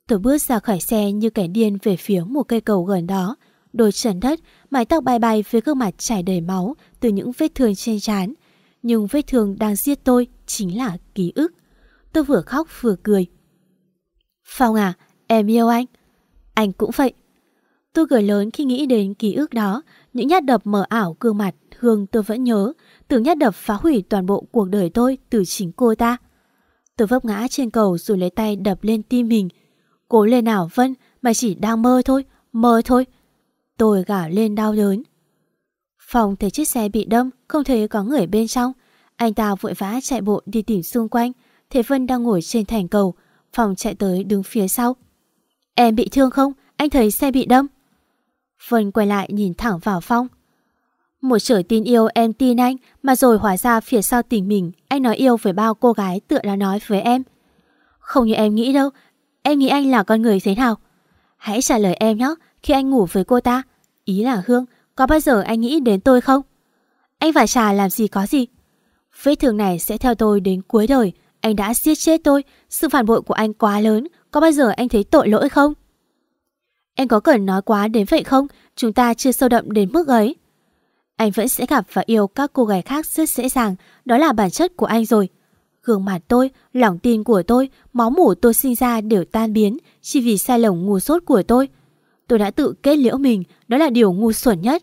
Tôi bước ra khỏi xe như kẻ điên về phía một cây cầu gần đó. Đôi trần đất, mái tóc bay bay với gương mặt chảy đầy máu từ những vết thương trên trán. Nhưng vết thương đang giết tôi chính là ký ức. Tôi vừa khóc vừa cười. Phong à, em yêu anh. Anh cũng vậy. Tôi cười lớn khi nghĩ đến ký ức đó, những nhát đập mờ ảo gương mặt Hương tôi vẫn nhớ, từng nhát đập phá hủy toàn bộ cuộc đời tôi từ chính cô ta. Tôi vấp ngã trên cầu rồi lấy tay đập lên tim mình. Cố lên nào Vân, mà chỉ đang mơ thôi, mơ thôi. Tôi gào lên đau đớn. Phòng thấy chiếc xe bị đâm, không thấy có người bên trong. Anh ta vội vã chạy bộ đi tìm xung quanh. Thế Vân đang ngồi trên thành cầu. Phòng chạy tới đứng phía sau. Em bị thương không? Anh thấy xe bị đâm. Vân quay lại nhìn thẳng vào Phong. Một trở tin yêu em tin anh mà rồi hóa ra phía sau tình mình anh nói yêu với bao cô gái tựa là nói với em. Không như em nghĩ đâu, em nghĩ anh là con người thế nào? Hãy trả lời em nhé, khi anh ngủ với cô ta, ý là Hương, có bao giờ anh nghĩ đến tôi không? Anh phải trả làm gì có gì? Vết thương này sẽ theo tôi đến cuối đời, anh đã giết chết tôi, sự phản bội của anh quá lớn, có bao giờ anh thấy tội lỗi không? Em có cần nói quá đến vậy không? Chúng ta chưa sâu đậm đến mức ấy. Anh vẫn sẽ gặp và yêu các cô gái khác rất dễ dàng, đó là bản chất của anh rồi. Gương mặt tôi, lòng tin của tôi, máu mủ tôi sinh ra đều tan biến chỉ vì sai lầm ngu sốt của tôi. Tôi đã tự kết liễu mình, đó là điều ngu xuẩn nhất.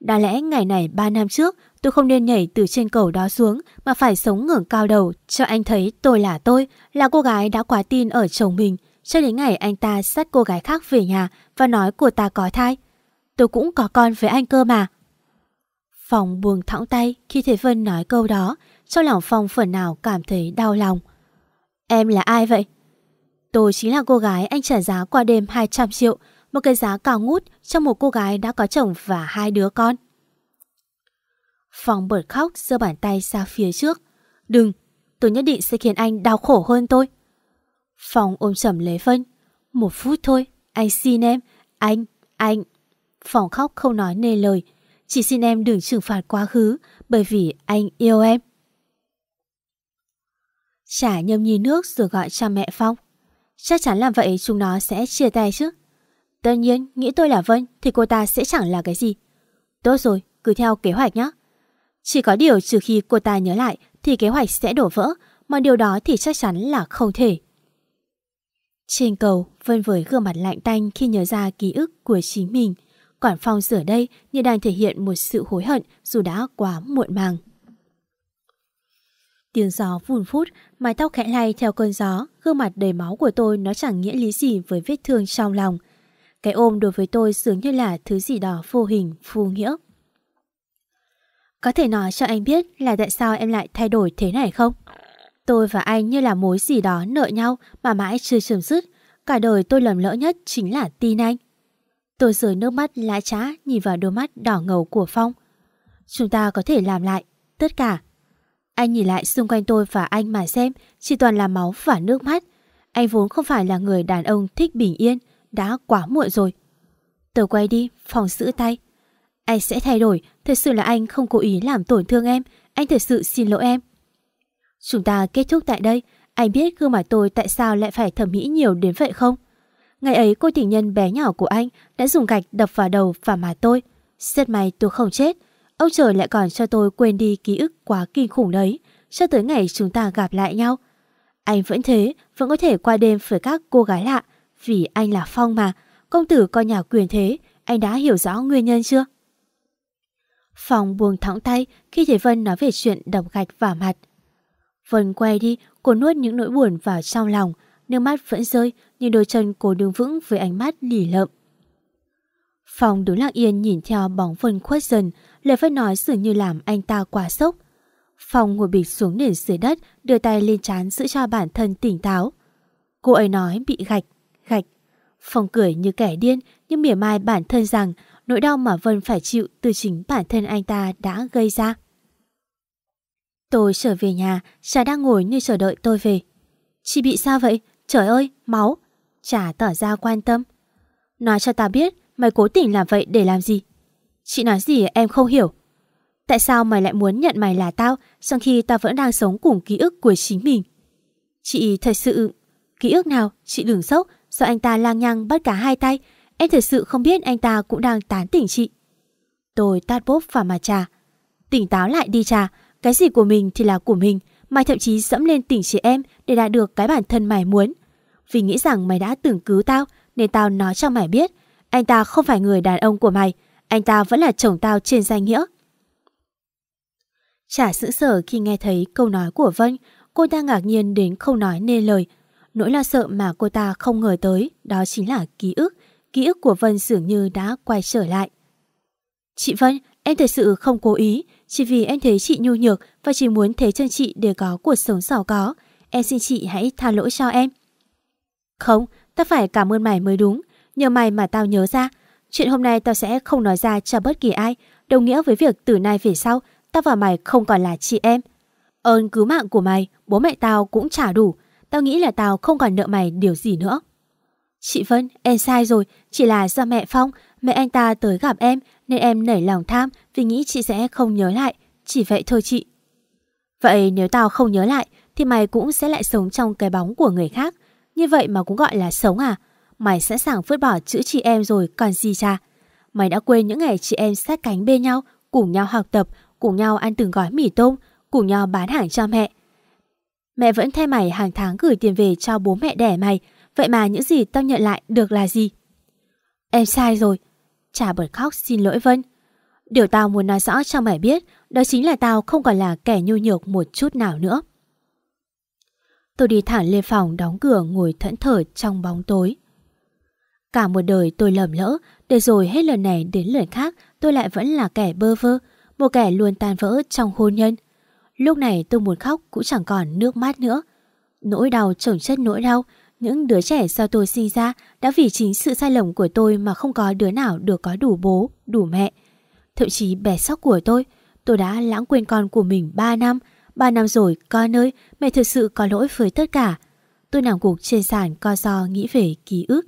Đã lẽ ngày này 3 năm trước, tôi không nên nhảy từ trên cầu đó xuống mà phải sống ngẩng cao đầu cho anh thấy tôi là tôi, là cô gái đã quá tin ở chồng mình, cho đến ngày anh ta dắt cô gái khác về nhà và nói cô ta có thai. Tôi cũng có con với anh cơ mà. phòng buông thõng tay khi Thế Vân nói câu đó, trong lòng Phong phần nào cảm thấy đau lòng. Em là ai vậy? Tôi chính là cô gái anh trả giá qua đêm 200 triệu, một cái giá cao ngút cho một cô gái đã có chồng và hai đứa con. Phong bật khóc giơ bàn tay ra phía trước. Đừng, tôi nhất định sẽ khiến anh đau khổ hơn tôi. Phong ôm chầm lấy Vân. Một phút thôi, anh xin em. Anh, anh. Phong khóc không nói nên lời. Chỉ xin em đừng trừng phạt quá khứ bởi vì anh yêu em chả nhâm nhi nước rồi gọi cha mẹ Phong. Chắc chắn làm vậy chúng nó sẽ chia tay chứ. Tất nhiên, nghĩ tôi là Vân thì cô ta sẽ chẳng là cái gì. Tốt rồi, cứ theo kế hoạch nhé. Chỉ có điều trừ khi cô ta nhớ lại thì kế hoạch sẽ đổ vỡ, mà điều đó thì chắc chắn là không thể. Trên cầu, Vân với gương mặt lạnh tanh khi nhớ ra ký ức của chính mình. Còn Phong giờ đây như đang thể hiện một sự hối hận dù đã quá muộn màng. Tiếng gió vùn phút, mái tóc khẽ lay theo cơn gió, gương mặt đầy máu của tôi nó chẳng nghĩa lý gì với vết thương trong lòng. Cái ôm đối với tôi dường như là thứ gì đó vô hình, vô nghĩa. Có thể nói cho anh biết là tại sao em lại thay đổi thế này không? Tôi và anh như là mối gì đó nợ nhau mà mãi chưa chấm dứt. Cả đời tôi lầm lỡ nhất chính là tin anh. Tôi rời nước mắt lá trá nhìn vào đôi mắt đỏ ngầu của Phong. Chúng ta có thể làm lại, tất cả. Anh nhìn lại xung quanh tôi và anh mà xem, chỉ toàn là máu và nước mắt. Anh vốn không phải là người đàn ông thích bình yên, đã quá muộn rồi. Tớ quay đi, phòng giữ tay. Anh sẽ thay đổi, thật sự là anh không cố ý làm tổn thương em, anh thật sự xin lỗi em. Chúng ta kết thúc tại đây, anh biết gương mặt tôi tại sao lại phải thẩm mỹ nhiều đến vậy không? Ngày ấy cô tình nhân bé nhỏ của anh đã dùng gạch đập vào đầu và mặt tôi. Rất may tôi không chết. Ông trời lại còn cho tôi quên đi ký ức quá kinh khủng đấy. Cho tới ngày chúng ta gặp lại nhau. Anh vẫn thế, vẫn có thể qua đêm với các cô gái lạ. Vì anh là Phong mà. Công tử coi nhà quyền thế. Anh đã hiểu rõ nguyên nhân chưa? Phong buông thõng tay khi thấy Vân nói về chuyện đập gạch vào mặt. Vân quay đi, cô nuốt những nỗi buồn vào trong lòng. Nước mắt vẫn rơi, nhưng đôi chân cô đứng vững với ánh mắt lì lợm. Phong đứng lặng yên nhìn theo bóng Vân khuất dần, lời phải nói dường như làm anh ta quá sốc. Phong ngồi bịch xuống nền dưới đất, đưa tay lên trán giữ cho bản thân tỉnh táo. Cô ấy nói bị gạch, gạch. Phong cười như kẻ điên, nhưng mỉa mai bản thân rằng nỗi đau mà Vân phải chịu từ chính bản thân anh ta đã gây ra. Tôi trở về nhà, cha đang ngồi như chờ đợi tôi về. Chị bị sao vậy? Trời ơi, máu. Chả tỏ ra quan tâm. Nói cho ta biết, mày cố tình làm vậy để làm gì? Chị nói gì à? em không hiểu. Tại sao mày lại muốn nhận mày là tao, trong khi tao vẫn đang sống cùng ký ức của chính mình? Chị thật sự... Ký ức nào? Chị đừng sốc, do anh ta lang nhăng bắt cả hai tay. Em thật sự không biết anh ta cũng đang tán tỉnh chị. Tôi tát bốp vào mà trà. Tỉnh táo lại đi trà. Cái gì của mình thì là của mình. Mày thậm chí dẫm lên tỉnh chị em để đạt được cái bản thân mày muốn. Vì nghĩ rằng mày đã từng cứu tao, nên tao nói cho mày biết, anh ta không phải người đàn ông của mày. Anh ta vẫn là chồng tao trên danh nghĩa. Chả sững sờ khi nghe thấy câu nói của Vân, cô ta ngạc nhiên đến không nói nên lời. Nỗi lo sợ mà cô ta không ngờ tới đó chính là ký ức. Ký ức của Vân dường như đã quay trở lại. Chị Vân, em thật sự không cố ý, chỉ vì em thấy chị nhu nhược và chỉ muốn thế chân chị để có cuộc sống giàu có. Em xin chị hãy tha lỗi cho em. Không, ta phải cảm ơn mày mới đúng. Nhờ mày mà tao nhớ ra. Chuyện hôm nay tao sẽ không nói ra cho bất kỳ ai. Đồng nghĩa với việc từ nay về sau, tao và mày không còn là chị em. Ơn cứu mạng của mày, bố mẹ tao cũng trả đủ. Tao nghĩ là tao không còn nợ mày điều gì nữa. Chị Vân, em sai rồi. Chỉ là do mẹ Phong, mẹ anh ta tới gặp em nên em nảy lòng tham vì nghĩ chị sẽ không nhớ lại. Chỉ vậy thôi chị. Vậy nếu tao không nhớ lại thì mày cũng sẽ lại sống trong cái bóng của người khác. Như vậy mà cũng gọi là sống à? Mày sẵn sàng vứt bỏ chữ chị em rồi còn gì cha? Mày đã quên những ngày chị em sát cánh bên nhau, cùng nhau học tập, cùng nhau ăn từng gói mì tôm, cùng nhau bán hàng cho mẹ. Mẹ vẫn thay mày hàng tháng gửi tiền về cho bố mẹ đẻ mày, vậy mà những gì tao nhận lại được là gì? Em sai rồi. trà bật khóc xin lỗi Vân. Điều tao muốn nói rõ cho mày biết đó chính là tao không còn là kẻ nhu nhược một chút nào nữa. Tôi đi thẳng lên phòng đóng cửa ngồi thẫn thờ trong bóng tối. Cả một đời tôi lầm lỡ, để rồi hết lần này đến lần khác tôi lại vẫn là kẻ bơ vơ, một kẻ luôn tan vỡ trong hôn nhân. Lúc này tôi muốn khóc cũng chẳng còn nước mắt nữa. Nỗi đau chồng chất nỗi đau, những đứa trẻ sau tôi sinh ra đã vì chính sự sai lầm của tôi mà không có đứa nào được có đủ bố, đủ mẹ. Thậm chí bè sóc của tôi, tôi đã lãng quên con của mình 3 năm. 3 năm rồi, con ơi, mẹ thực sự có lỗi với tất cả. Tôi nằm gục trên sàn co do nghĩ về ký ức.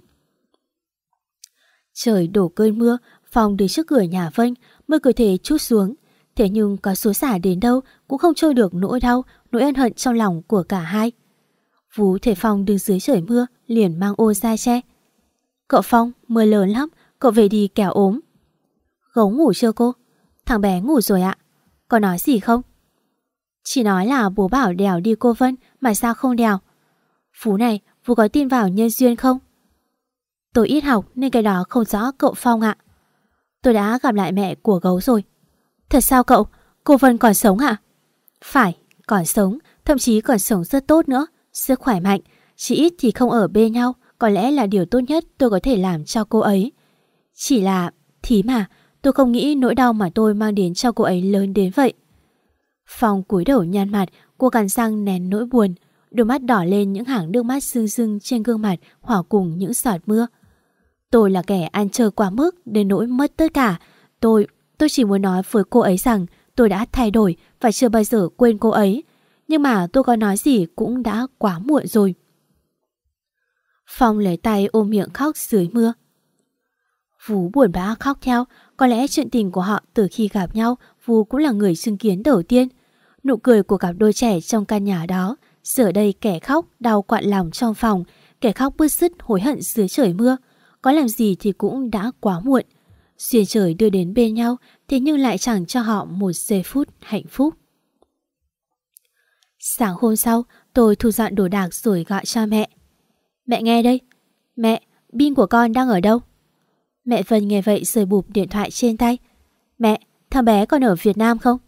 Trời đổ cơn mưa, phòng đến trước cửa nhà Vân, mưa cơ thể chút xuống. Thế nhưng có số xả đến đâu cũng không trôi được nỗi đau, nỗi ân hận trong lòng của cả hai. Vũ thể Phong đứng dưới trời mưa, liền mang ô ra che. Cậu Phong, mưa lớn lắm, cậu về đi kẻo ốm. Gấu ngủ chưa cô? Thằng bé ngủ rồi ạ. Có nói gì không? Chỉ nói là bố bảo đèo đi cô Vân mà sao không đèo. Phú này, Phú có tin vào nhân duyên không? Tôi ít học nên cái đó không rõ cậu Phong ạ. Tôi đã gặp lại mẹ của gấu rồi. Thật sao cậu? Cô Vân còn sống ạ? Phải, còn sống, thậm chí còn sống rất tốt nữa, rất khỏe mạnh. Chỉ ít thì không ở bên nhau, có lẽ là điều tốt nhất tôi có thể làm cho cô ấy. Chỉ là, thí mà, tôi không nghĩ nỗi đau mà tôi mang đến cho cô ấy lớn đến vậy. Phong cúi đầu nhăn mặt, cô cắn răng nén nỗi buồn, đôi mắt đỏ lên những hàng nước mắt sưng sưng trên gương mặt hòa cùng những giọt mưa. Tôi là kẻ ăn chơi quá mức đến nỗi mất tất cả. Tôi, tôi chỉ muốn nói với cô ấy rằng tôi đã thay đổi và chưa bao giờ quên cô ấy. Nhưng mà tôi có nói gì cũng đã quá muộn rồi. Phong lấy tay ôm miệng khóc dưới mưa. Vú buồn bã khóc theo, có lẽ chuyện tình của họ từ khi gặp nhau, Vú cũng là người chứng kiến đầu tiên. Nụ cười của cặp đôi trẻ trong căn nhà đó, giờ đây kẻ khóc đau quặn lòng trong phòng, kẻ khóc bứt rứt hối hận dưới trời mưa. Có làm gì thì cũng đã quá muộn. Xuyên trời đưa đến bên nhau, thế nhưng lại chẳng cho họ một giây phút hạnh phúc. Sáng hôm sau, tôi thu dọn đồ đạc rồi gọi cho mẹ. Mẹ nghe đây. Mẹ, pin của con đang ở đâu? Mẹ Vân nghe vậy rời bụp điện thoại trên tay. Mẹ, thằng bé còn ở Việt Nam không?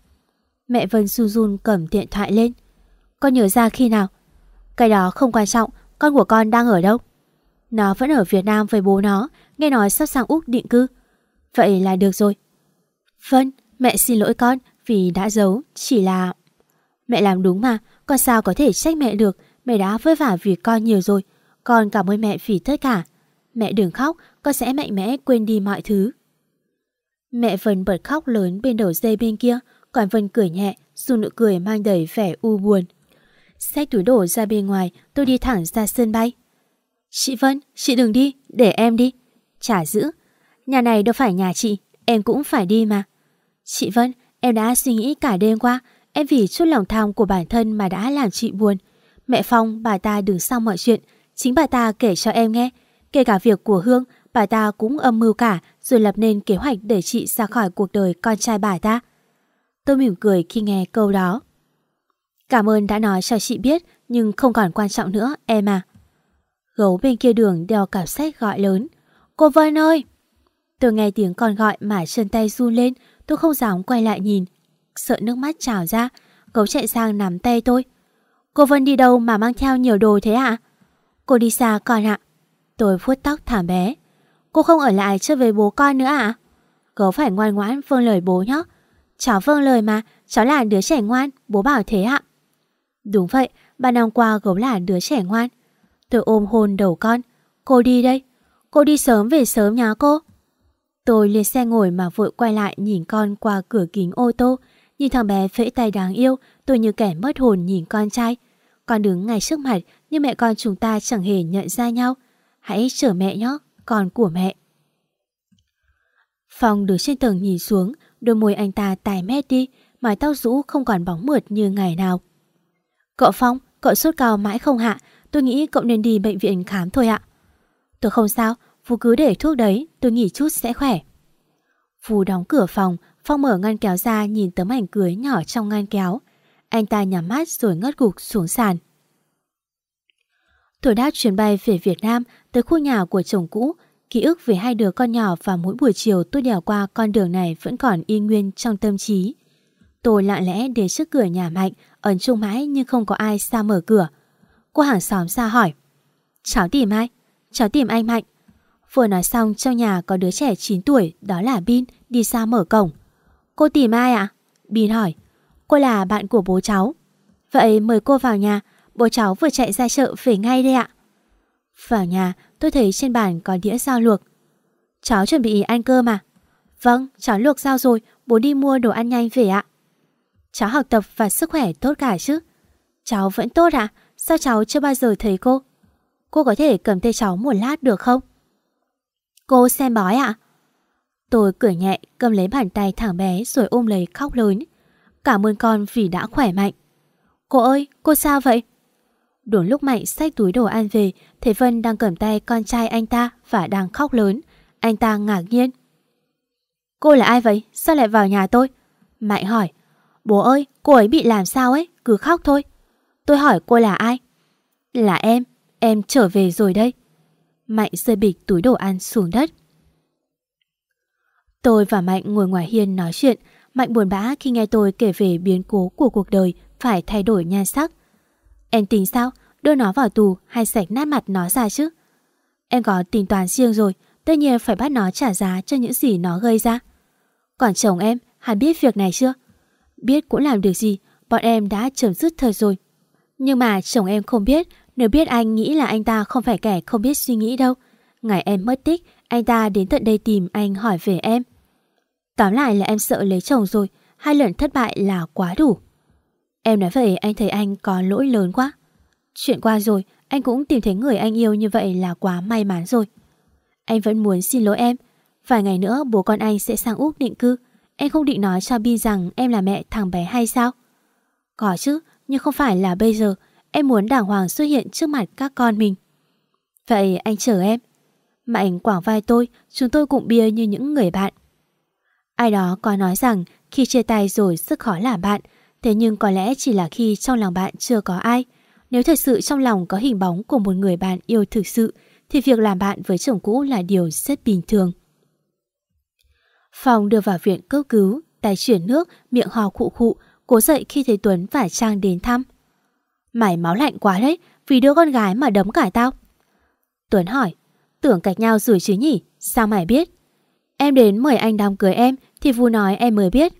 Mẹ Vân su run cầm điện thoại lên. Con nhớ ra khi nào? Cái đó không quan trọng, con của con đang ở đâu? Nó vẫn ở Việt Nam với bố nó, nghe nói sắp sang Úc định cư. Vậy là được rồi. vâng mẹ xin lỗi con vì đã giấu, chỉ là... Mẹ làm đúng mà, con sao có thể trách mẹ được, mẹ đã vất vả vì con nhiều rồi. Con cảm ơn mẹ vì tất cả. Mẹ đừng khóc, con sẽ mạnh mẽ quên đi mọi thứ. Mẹ Vân bật khóc lớn bên đầu dây bên kia, còn Vân cười nhẹ, dù nụ cười mang đầy vẻ u buồn. Xách túi đổ ra bên ngoài, tôi đi thẳng ra sân bay. Chị Vân, chị đừng đi, để em đi. Chả giữ. Nhà này đâu phải nhà chị, em cũng phải đi mà. Chị Vân, em đã suy nghĩ cả đêm qua, em vì chút lòng tham của bản thân mà đã làm chị buồn. Mẹ Phong, bà ta đừng sau mọi chuyện, chính bà ta kể cho em nghe. Kể cả việc của Hương, bà ta cũng âm mưu cả rồi lập nên kế hoạch để chị ra khỏi cuộc đời con trai bà ta. Tôi mỉm cười khi nghe câu đó. Cảm ơn đã nói cho chị biết, nhưng không còn quan trọng nữa, em à. Gấu bên kia đường đeo cặp sách gọi lớn. Cô Vân ơi! Tôi nghe tiếng con gọi mà chân tay run lên, tôi không dám quay lại nhìn. Sợ nước mắt trào ra, gấu chạy sang nắm tay tôi. Cô Vân đi đâu mà mang theo nhiều đồ thế ạ? Cô đi xa con ạ. Tôi vuốt tóc thảm bé. Cô không ở lại chơi với bố con nữa ạ? Gấu phải ngoan ngoãn vâng lời bố nhé. Cháu vâng lời mà, cháu là đứa trẻ ngoan, bố bảo thế ạ. Đúng vậy, ba năm qua gấu là đứa trẻ ngoan. Tôi ôm hôn đầu con. Cô đi đây. Cô đi sớm về sớm nhá cô. Tôi lên xe ngồi mà vội quay lại nhìn con qua cửa kính ô tô. Nhìn thằng bé phẫy tay đáng yêu, tôi như kẻ mất hồn nhìn con trai. Con đứng ngay trước mặt nhưng mẹ con chúng ta chẳng hề nhận ra nhau. Hãy chở mẹ nhé, con của mẹ. Phong đứng trên tầng nhìn xuống, đôi môi anh ta tài mét đi, mái tóc rũ không còn bóng mượt như ngày nào. Cậu Phong, cậu sốt cao mãi không hạ, tôi nghĩ cậu nên đi bệnh viện khám thôi ạ. Tôi không sao, Phú cứ để thuốc đấy, tôi nghỉ chút sẽ khỏe. Phú đóng cửa phòng, Phong mở ngăn kéo ra nhìn tấm ảnh cưới nhỏ trong ngăn kéo. Anh ta nhắm mắt rồi ngất gục xuống sàn. Tôi đã chuyến bay về Việt Nam tới khu nhà của chồng cũ. Ký ức về hai đứa con nhỏ và mỗi buổi chiều tôi đèo qua con đường này vẫn còn y nguyên trong tâm trí. Tôi lặng lẽ đến trước cửa nhà Mạnh, ẩn chung mãi nhưng không có ai ra mở cửa. Cô hàng xóm ra hỏi. Cháu tìm ai? Cháu tìm anh Mạnh. Vừa nói xong trong nhà có đứa trẻ 9 tuổi, đó là Bin, đi ra mở cổng. Cô tìm ai ạ? À? Bin hỏi. Cô là bạn của bố cháu. Vậy mời cô vào nhà, bố cháu vừa chạy ra chợ về ngay đây ạ. Vào nhà, tôi thấy trên bàn có đĩa rau luộc. Cháu chuẩn bị ăn cơm mà. Vâng, cháu luộc rau rồi, bố đi mua đồ ăn nhanh về ạ. Cháu học tập và sức khỏe tốt cả chứ? Cháu vẫn tốt ạ, sao cháu chưa bao giờ thấy cô? Cô có thể cầm tay cháu một lát được không? Cô xem bói ạ? Tôi cười nhẹ, cầm lấy bàn tay thằng bé rồi ôm lấy khóc lớn. Cảm ơn con vì đã khỏe mạnh. Cô ơi, cô sao vậy? Đúng lúc Mạnh xách túi đồ ăn về, thấy Vân đang cầm tay con trai anh ta và đang khóc lớn. Anh ta ngạc nhiên. Cô là ai vậy? Sao lại vào nhà tôi? Mạnh hỏi. Bố ơi, cô ấy bị làm sao ấy? Cứ khóc thôi. Tôi hỏi cô là ai? Là em, em trở về rồi đây. Mạnh rơi bịch túi đồ ăn xuống đất. Tôi và Mạnh ngồi ngoài hiên nói chuyện. Mạnh buồn bã khi nghe tôi kể về biến cố của cuộc đời phải thay đổi nhan sắc. Em tính sao? Đưa nó vào tù hay sạch nát mặt nó ra chứ? Em có tính toán riêng rồi, tất nhiên phải bắt nó trả giá cho những gì nó gây ra. Còn chồng em, hắn biết việc này chưa? Biết cũng làm được gì, bọn em đã chấm dứt thời rồi. Nhưng mà chồng em không biết, nếu biết anh nghĩ là anh ta không phải kẻ không biết suy nghĩ đâu. Ngày em mất tích, anh ta đến tận đây tìm anh hỏi về em. Tóm lại là em sợ lấy chồng rồi, hai lần thất bại là quá đủ. Em nói vậy anh thấy anh có lỗi lớn quá. Chuyện qua rồi, anh cũng tìm thấy người anh yêu như vậy là quá may mắn rồi. Anh vẫn muốn xin lỗi em. Vài ngày nữa bố con anh sẽ sang Úc định cư. Em không định nói cho Bi rằng em là mẹ thằng bé hay sao? Có chứ, nhưng không phải là bây giờ. Em muốn đàng hoàng xuất hiện trước mặt các con mình. Vậy anh chờ em. Mạnh quảng vai tôi, chúng tôi cũng bia như những người bạn. Ai đó có nói rằng khi chia tay rồi rất khó làm bạn, thế nhưng có lẽ chỉ là khi trong lòng bạn chưa có ai. Nếu thật sự trong lòng có hình bóng của một người bạn yêu thực sự, thì việc làm bạn với chồng cũ là điều rất bình thường. phòng đưa vào viện cấp cứu, tay chuyển nước, miệng hò khụ khụ, cố dậy khi thấy Tuấn và Trang đến thăm. Mày máu lạnh quá đấy, vì đứa con gái mà đấm cả tao. Tuấn hỏi, tưởng cạch nhau rồi chứ nhỉ, sao mày biết? Em đến mời anh đám cưới em thì Vu nói em mới biết.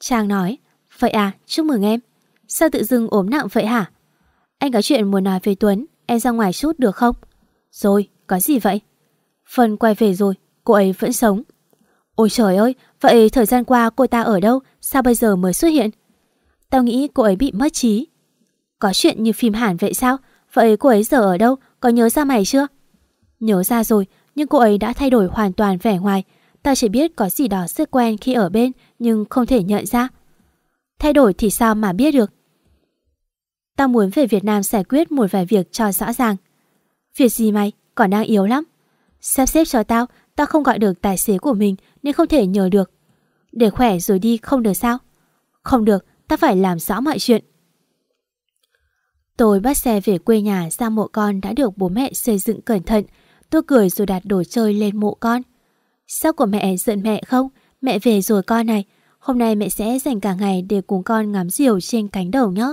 Trang nói, vậy à, chúc mừng em. Sao tự dưng ốm nặng vậy hả? Anh có chuyện muốn nói với Tuấn, em ra ngoài chút được không? Rồi, có gì vậy? Phần quay về rồi, cô ấy vẫn sống. Ôi trời ơi, vậy thời gian qua cô ta ở đâu, sao bây giờ mới xuất hiện? Tao nghĩ cô ấy bị mất trí. Có chuyện như phim Hàn vậy sao? Vậy cô ấy giờ ở đâu, có nhớ ra mày chưa? Nhớ ra rồi, nhưng cô ấy đã thay đổi hoàn toàn vẻ ngoài. Tao chỉ biết có gì đó rất quen khi ở bên, nhưng không thể nhận ra. Thay đổi thì sao mà biết được? Tao muốn về Việt Nam giải quyết một vài việc cho rõ ràng. Việc gì mày, còn đang yếu lắm. Sắp xếp cho tao, tao không gọi được tài xế của mình nên không thể nhờ được. Để khỏe rồi đi không được sao? Không được, ta phải làm rõ mọi chuyện. Tôi bắt xe về quê nhà ra mộ con đã được bố mẹ xây dựng cẩn thận. Tôi cười rồi đặt đồ chơi lên mộ con. Sao của mẹ giận mẹ không? Mẹ về rồi con này. Hôm nay mẹ sẽ dành cả ngày để cùng con ngắm diều trên cánh đầu nhé.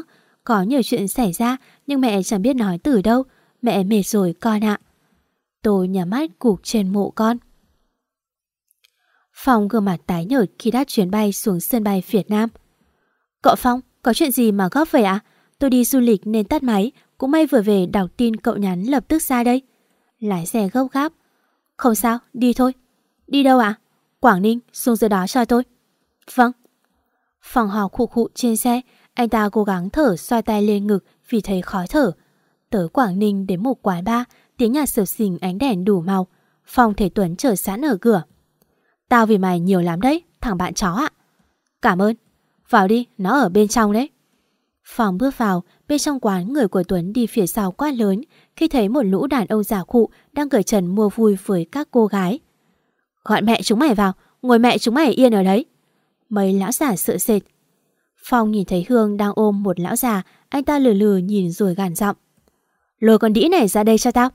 Có nhiều chuyện xảy ra, nhưng mẹ chẳng biết nói từ đâu. Mẹ mệt rồi con ạ. Tôi nhắm mắt cục trên mộ con. Phong gương mặt tái nhợt khi đáp chuyến bay xuống sân bay Việt Nam. Cậu Phong, có chuyện gì mà góp vậy ạ? Tôi đi du lịch nên tắt máy, cũng may vừa về đọc tin cậu nhắn lập tức ra đây. Lái xe gấp gáp. Không sao, đi thôi. Đi đâu ạ? Quảng Ninh, xuống dưới đó cho tôi. Vâng. Phòng hò khụ khụ trên xe, anh ta cố gắng thở xoay tay lên ngực vì thấy khó thở. Tới Quảng Ninh đến một quán bar, tiếng nhạc sửa xình ánh đèn đủ màu. Phòng thể Tuấn chờ sẵn ở cửa. Tao vì mày nhiều lắm đấy, thằng bạn chó ạ. Cảm ơn. Vào đi, nó ở bên trong đấy. Phòng bước vào, bên trong quán người của Tuấn đi phía sau quá lớn khi thấy một lũ đàn ông giả cụ đang cởi trần mua vui với các cô gái. Gọi mẹ chúng mày vào, ngồi mẹ chúng mày yên ở đấy. Mấy lão giả sợ sệt. Phong nhìn thấy Hương đang ôm một lão già, anh ta lừ lừ nhìn rồi gàn giọng. Lôi con đĩ này ra đây cho tao.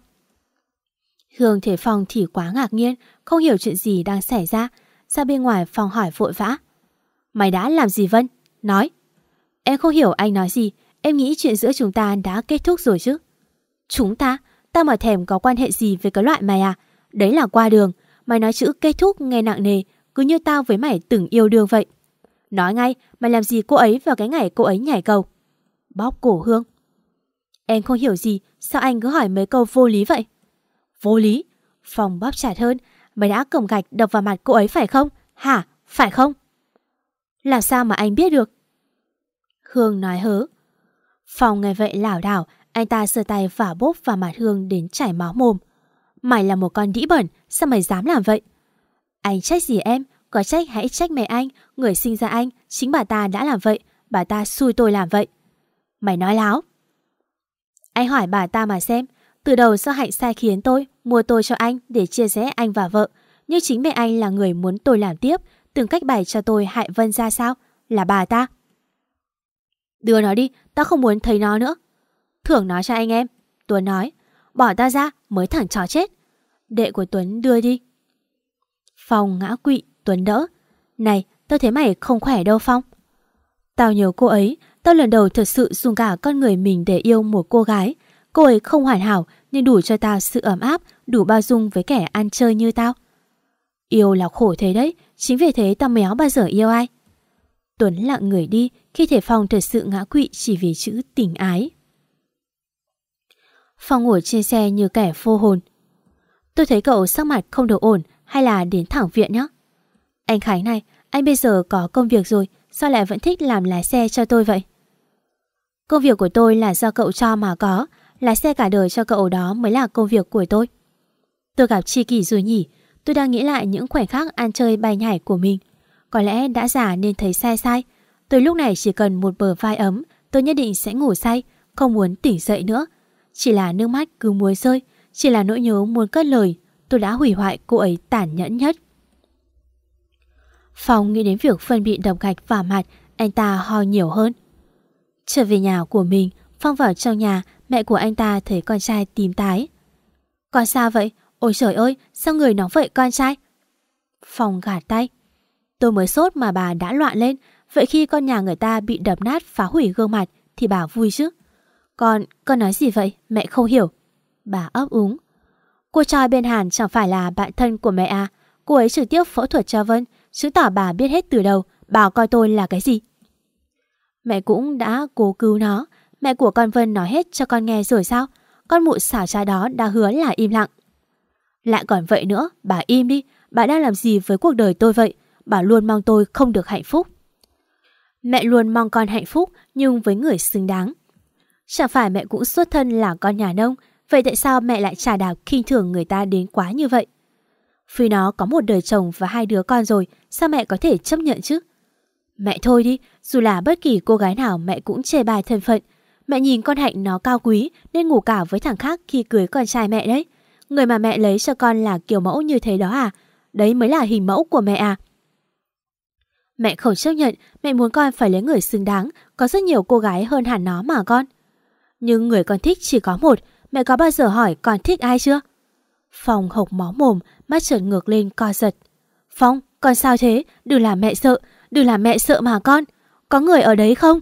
Hương thấy Phong thì quá ngạc nhiên, không hiểu chuyện gì đang xảy ra. Ra bên ngoài Phong hỏi vội vã. Mày đã làm gì Vân? Nói. Em không hiểu anh nói gì, em nghĩ chuyện giữa chúng ta đã kết thúc rồi chứ. Chúng ta? Tao mà thèm có quan hệ gì với cái loại mày à? Đấy là qua đường, mày nói chữ kết thúc nghe nặng nề, cứ như tao với mày từng yêu đương vậy. Nói ngay, mày làm gì cô ấy vào cái ngày cô ấy nhảy cầu? Bóp cổ Hương. Em không hiểu gì, sao anh cứ hỏi mấy câu vô lý vậy? Vô lý? Phòng bóp chặt hơn, mày đã cầm gạch đập vào mặt cô ấy phải không? Hả? Phải không? Làm sao mà anh biết được? Hương nói hớ. Phòng nghe vậy lảo đảo, anh ta sờ tay vả bốp vào mặt Hương đến chảy máu mồm. Mày là một con đĩ bẩn, sao mày dám làm vậy? Anh trách gì em? Có trách hãy trách mẹ anh, người sinh ra anh, chính bà ta đã làm vậy, bà ta xui tôi làm vậy. Mày nói láo. Anh hỏi bà ta mà xem, từ đầu do hạnh sai khiến tôi, mua tôi cho anh để chia rẽ anh và vợ. Nhưng chính mẹ anh là người muốn tôi làm tiếp, từng cách bày cho tôi hại Vân ra sao, là bà ta. Đưa nó đi, tao không muốn thấy nó nữa. Thưởng nó cho anh em. Tuấn nói, bỏ ta ra mới thẳng chó chết. Đệ của Tuấn đưa đi. Phong ngã quỵ, Tuấn đỡ. Này, tao thấy mày không khỏe đâu Phong. Tao nhớ cô ấy, tao lần đầu thật sự dùng cả con người mình để yêu một cô gái. Cô ấy không hoàn hảo nhưng đủ cho tao sự ấm áp, đủ bao dung với kẻ ăn chơi như tao. Yêu là khổ thế đấy, chính vì thế tao méo bao giờ yêu ai. Tuấn lặng người đi khi thể Phong thật sự ngã quỵ chỉ vì chữ tình ái. Phong ngồi trên xe như kẻ vô hồn. Tôi thấy cậu sắc mặt không được ổn hay là đến thẳng viện nhé. Anh Khánh này, anh bây giờ có công việc rồi, sao lại vẫn thích làm lái xe cho tôi vậy? Công việc của tôi là do cậu cho mà có, lái xe cả đời cho cậu đó mới là công việc của tôi. Tôi gặp Chi Kỳ rồi nhỉ, tôi đang nghĩ lại những khoảnh khắc ăn chơi bay nhảy của mình. Có lẽ đã già nên thấy sai sai. Tôi lúc này chỉ cần một bờ vai ấm, tôi nhất định sẽ ngủ say, không muốn tỉnh dậy nữa. Chỉ là nước mắt cứ muốn rơi, chỉ là nỗi nhớ muốn cất lời, tôi đã hủy hoại cô ấy tàn nhẫn nhất. Phong nghĩ đến việc phân bị đập gạch vào mặt, anh ta ho nhiều hơn. Trở về nhà của mình, Phong vào trong nhà, mẹ của anh ta thấy con trai tím tái. Con sao vậy? Ôi trời ơi, sao người nóng vậy con trai? Phòng gạt tay. Tôi mới sốt mà bà đã loạn lên, vậy khi con nhà người ta bị đập nát phá hủy gương mặt thì bà vui chứ. Con, con nói gì vậy? Mẹ không hiểu. Bà ấp úng. Cô trai bên Hàn chẳng phải là bạn thân của mẹ à? Cô ấy trực tiếp phẫu thuật cho Vân, chứng tỏ bà biết hết từ đầu, bà coi tôi là cái gì. Mẹ cũng đã cố cứu nó, mẹ của con Vân nói hết cho con nghe rồi sao? Con mụ xảo trai đó đã hứa là im lặng. Lại còn vậy nữa, bà im đi, bà đang làm gì với cuộc đời tôi vậy? Bà luôn mong tôi không được hạnh phúc. Mẹ luôn mong con hạnh phúc nhưng với người xứng đáng. Chẳng phải mẹ cũng xuất thân là con nhà nông, vậy tại sao mẹ lại trả đạp khinh thường người ta đến quá như vậy? Phi nó có một đời chồng và hai đứa con rồi, sao mẹ có thể chấp nhận chứ? Mẹ thôi đi, dù là bất kỳ cô gái nào mẹ cũng chê bài thân phận. Mẹ nhìn con Hạnh nó cao quý nên ngủ cả với thằng khác khi cưới con trai mẹ đấy. Người mà mẹ lấy cho con là kiểu mẫu như thế đó à? Đấy mới là hình mẫu của mẹ à? Mẹ không chấp nhận, mẹ muốn con phải lấy người xứng đáng, có rất nhiều cô gái hơn hẳn nó mà con. Nhưng người con thích chỉ có một, mẹ có bao giờ hỏi con thích ai chưa? Phong hộc máu mồm, mắt trợn ngược lên co giật. Phong, con sao thế? Đừng làm mẹ sợ, đừng làm mẹ sợ mà con. Có người ở đấy không?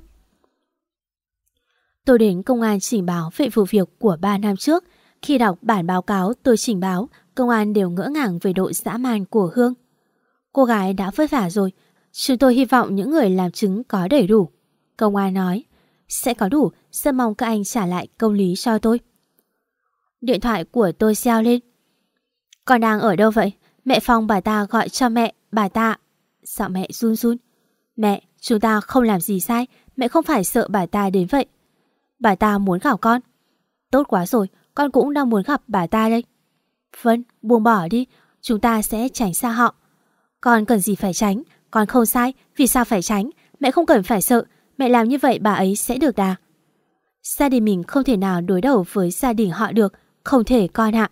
Tôi đến công an trình báo về vụ việc của 3 năm trước. Khi đọc bản báo cáo tôi trình báo, công an đều ngỡ ngàng về độ dã man của Hương. Cô gái đã vất vả rồi, chúng tôi hy vọng những người làm chứng có đầy đủ. Công an nói, sẽ có đủ, rất mong các anh trả lại công lý cho tôi. Điện thoại của tôi reo lên. Con đang ở đâu vậy? Mẹ Phong bà ta gọi cho mẹ, bà ta... Giọng mẹ run run? Mẹ, chúng ta không làm gì sai, mẹ không phải sợ bà ta đến vậy. Bà ta muốn gặp con. Tốt quá rồi, con cũng đang muốn gặp bà ta đây. Vân, buông bỏ đi, chúng ta sẽ tránh xa họ. Con cần gì phải tránh, con không sai, vì sao phải tránh? Mẹ không cần phải sợ, mẹ làm như vậy bà ấy sẽ được đà. Gia đình mình không thể nào đối đầu với gia đình họ được, không thể con ạ.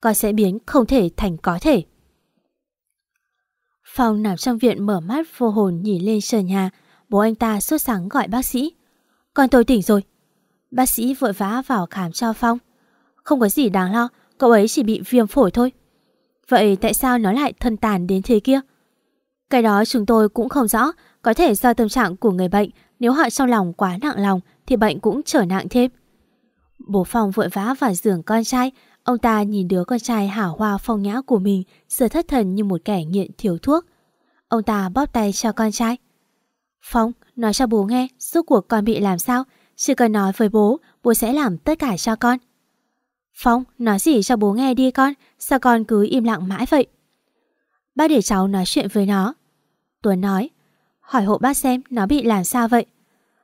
Con sẽ biến không thể thành có thể. Phong nằm trong viện mở mắt vô hồn nhìn lên sân nhà, bố anh ta sốt sáng gọi bác sĩ. Con tôi tỉnh rồi. Bác sĩ vội vã vào khám cho Phong. Không có gì đáng lo, cậu ấy chỉ bị viêm phổi thôi. Vậy tại sao nó lại thân tàn đến thế kia? Cái đó chúng tôi cũng không rõ, có thể do tâm trạng của người bệnh, nếu họ trong lòng quá nặng lòng thì bệnh cũng trở nặng thêm. Bố Phong vội vã vào giường con trai, ông ta nhìn đứa con trai hảo hoa phong nhã của mình giờ thất thần như một kẻ nghiện thiếu thuốc. Ông ta bóp tay cho con trai. Phong, nói cho bố nghe, suốt cuộc con bị làm sao, chỉ cần nói với bố, bố sẽ làm tất cả cho con. Phong, nói gì cho bố nghe đi con, sao con cứ im lặng mãi vậy? Bác để cháu nói chuyện với nó. Tuấn nói, hỏi hộ bác xem nó bị làm sao vậy.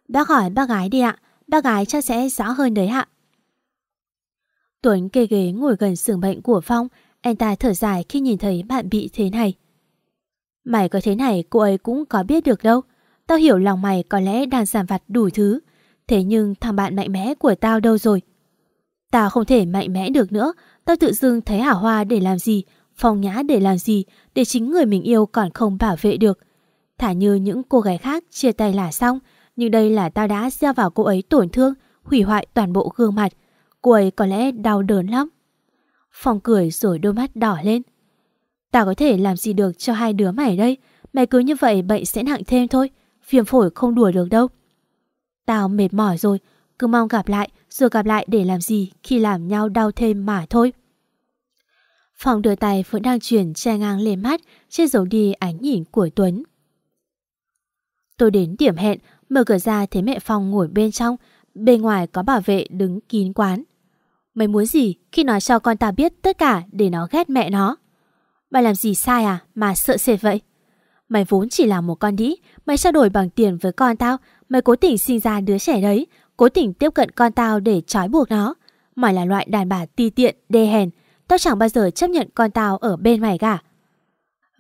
Bác hỏi bác gái đi ạ, bác gái chắc sẽ rõ hơn đấy ạ. Tuấn kê ghế ngồi gần giường bệnh của Phong, anh ta thở dài khi nhìn thấy bạn bị thế này. Mày có thế này cô ấy cũng có biết được đâu. Tao hiểu lòng mày có lẽ đang giảm vặt đủ thứ. Thế nhưng thằng bạn mạnh mẽ của tao đâu rồi? Ta không thể mạnh mẽ được nữa. Tao tự dưng thấy hả hoa để làm gì, phong nhã để làm gì, để chính người mình yêu còn không bảo vệ được. Thả như những cô gái khác chia tay là xong, nhưng đây là tao đã gieo vào cô ấy tổn thương, hủy hoại toàn bộ gương mặt. Cô ấy có lẽ đau đớn lắm. Phong cười rồi đôi mắt đỏ lên. Tao có thể làm gì được cho hai đứa mày đây? Mày cứ như vậy bệnh sẽ nặng thêm thôi. Viêm phổi không đùa được đâu. Tao mệt mỏi rồi, cứ mong gặp lại, rồi gặp lại để làm gì khi làm nhau đau thêm mà thôi. phòng đưa tay vẫn đang chuyển che ngang lên mắt, che giấu đi ánh nhìn của Tuấn. Tôi đến điểm hẹn, mở cửa ra thấy mẹ Phong ngồi bên trong, bên ngoài có bảo vệ đứng kín quán. Mày muốn gì khi nói cho con ta biết tất cả để nó ghét mẹ nó? Mày làm gì sai à mà sợ sệt vậy? Mày vốn chỉ là một con đĩ, mày trao đổi bằng tiền với con tao, mày cố tình sinh ra đứa trẻ đấy, cố tình tiếp cận con tao để trói buộc nó. Mày là loại đàn bà ti tiện, đê hèn, tao chẳng bao giờ chấp nhận con tao ở bên mày cả.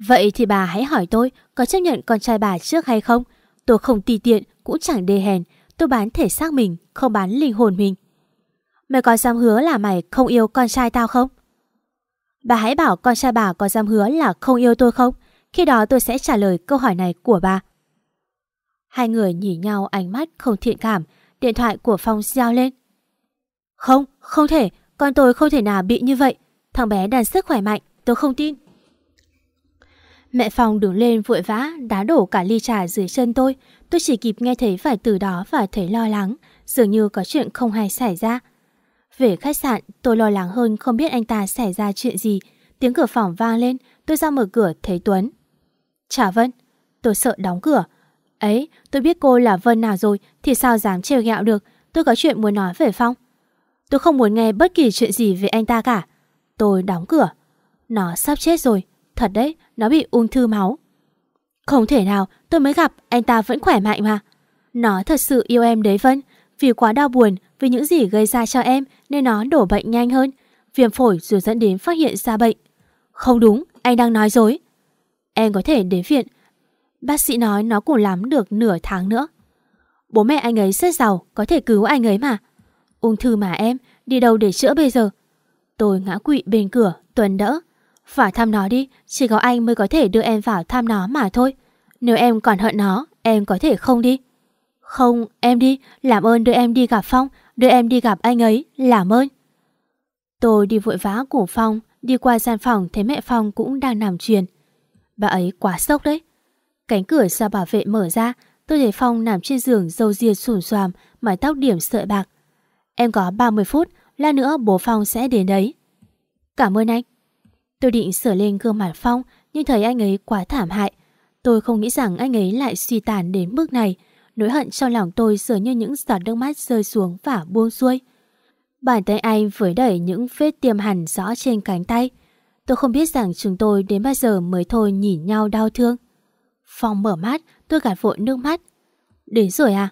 Vậy thì bà hãy hỏi tôi có chấp nhận con trai bà trước hay không? Tôi không ti tiện, cũng chẳng đê hèn, tôi bán thể xác mình, không bán linh hồn mình. Mày có dám hứa là mày không yêu con trai tao không? Bà hãy bảo con trai bà có dám hứa là không yêu tôi không? Khi đó tôi sẽ trả lời câu hỏi này của bà. Hai người nhìn nhau ánh mắt không thiện cảm, điện thoại của Phong giao lên. Không, không thể, con tôi không thể nào bị như vậy. Thằng bé đàn sức khỏe mạnh, tôi không tin. Mẹ Phong đứng lên vội vã, đá đổ cả ly trà dưới chân tôi. Tôi chỉ kịp nghe thấy vài từ đó và thấy lo lắng, dường như có chuyện không hay xảy ra. Về khách sạn, tôi lo lắng hơn không biết anh ta xảy ra chuyện gì. Tiếng cửa phòng vang lên, tôi ra mở cửa thấy Tuấn. Chả Vân, tôi sợ đóng cửa. Ấy, tôi biết cô là Vân nào rồi thì sao dám trêu ghẹo được. Tôi có chuyện muốn nói về Phong. Tôi không muốn nghe bất kỳ chuyện gì về anh ta cả. Tôi đóng cửa. Nó sắp chết rồi. Thật đấy, nó bị ung thư máu. Không thể nào, tôi mới gặp, anh ta vẫn khỏe mạnh mà. Nó thật sự yêu em đấy Vân. Vì quá đau buồn, vì những gì gây ra cho em nên nó đổ bệnh nhanh hơn. Viêm phổi rồi dẫn đến phát hiện ra bệnh. Không đúng, anh đang nói dối. Em có thể đến viện. Bác sĩ nói nó cũng lắm được nửa tháng nữa. Bố mẹ anh ấy rất giàu, có thể cứu anh ấy mà. Ung thư mà em, đi đâu để chữa bây giờ? Tôi ngã quỵ bên cửa, Tuấn đỡ. Phải thăm nó đi, chỉ có anh mới có thể đưa em vào thăm nó mà thôi. Nếu em còn hận nó, em có thể không đi. Không, em đi, làm ơn đưa em đi gặp Phong, đưa em đi gặp anh ấy, làm ơn. Tôi đi vội vã của Phong, đi qua gian phòng thấy mẹ Phong cũng đang nằm truyền. Bà ấy quá sốc đấy. Cánh cửa ra bảo vệ mở ra, tôi thấy Phong nằm trên giường dâu ria sùn xoàm, mái tóc điểm sợi bạc. Em có 30 phút, lát nữa bố Phong sẽ đến đấy. Cảm ơn anh. Tôi định sửa lên gương mặt Phong, nhưng thấy anh ấy quá thảm hại. Tôi không nghĩ rằng anh ấy lại suy tàn đến mức này. Nỗi hận trong lòng tôi dường như những giọt nước mắt rơi xuống và buông xuôi. Bàn tay anh với đẩy những vết tiêm hẳn rõ trên cánh tay. Tôi không biết rằng chúng tôi đến bao giờ mới thôi nhìn nhau đau thương. Phong mở mắt, tôi gạt vội nước mắt. Đến rồi à?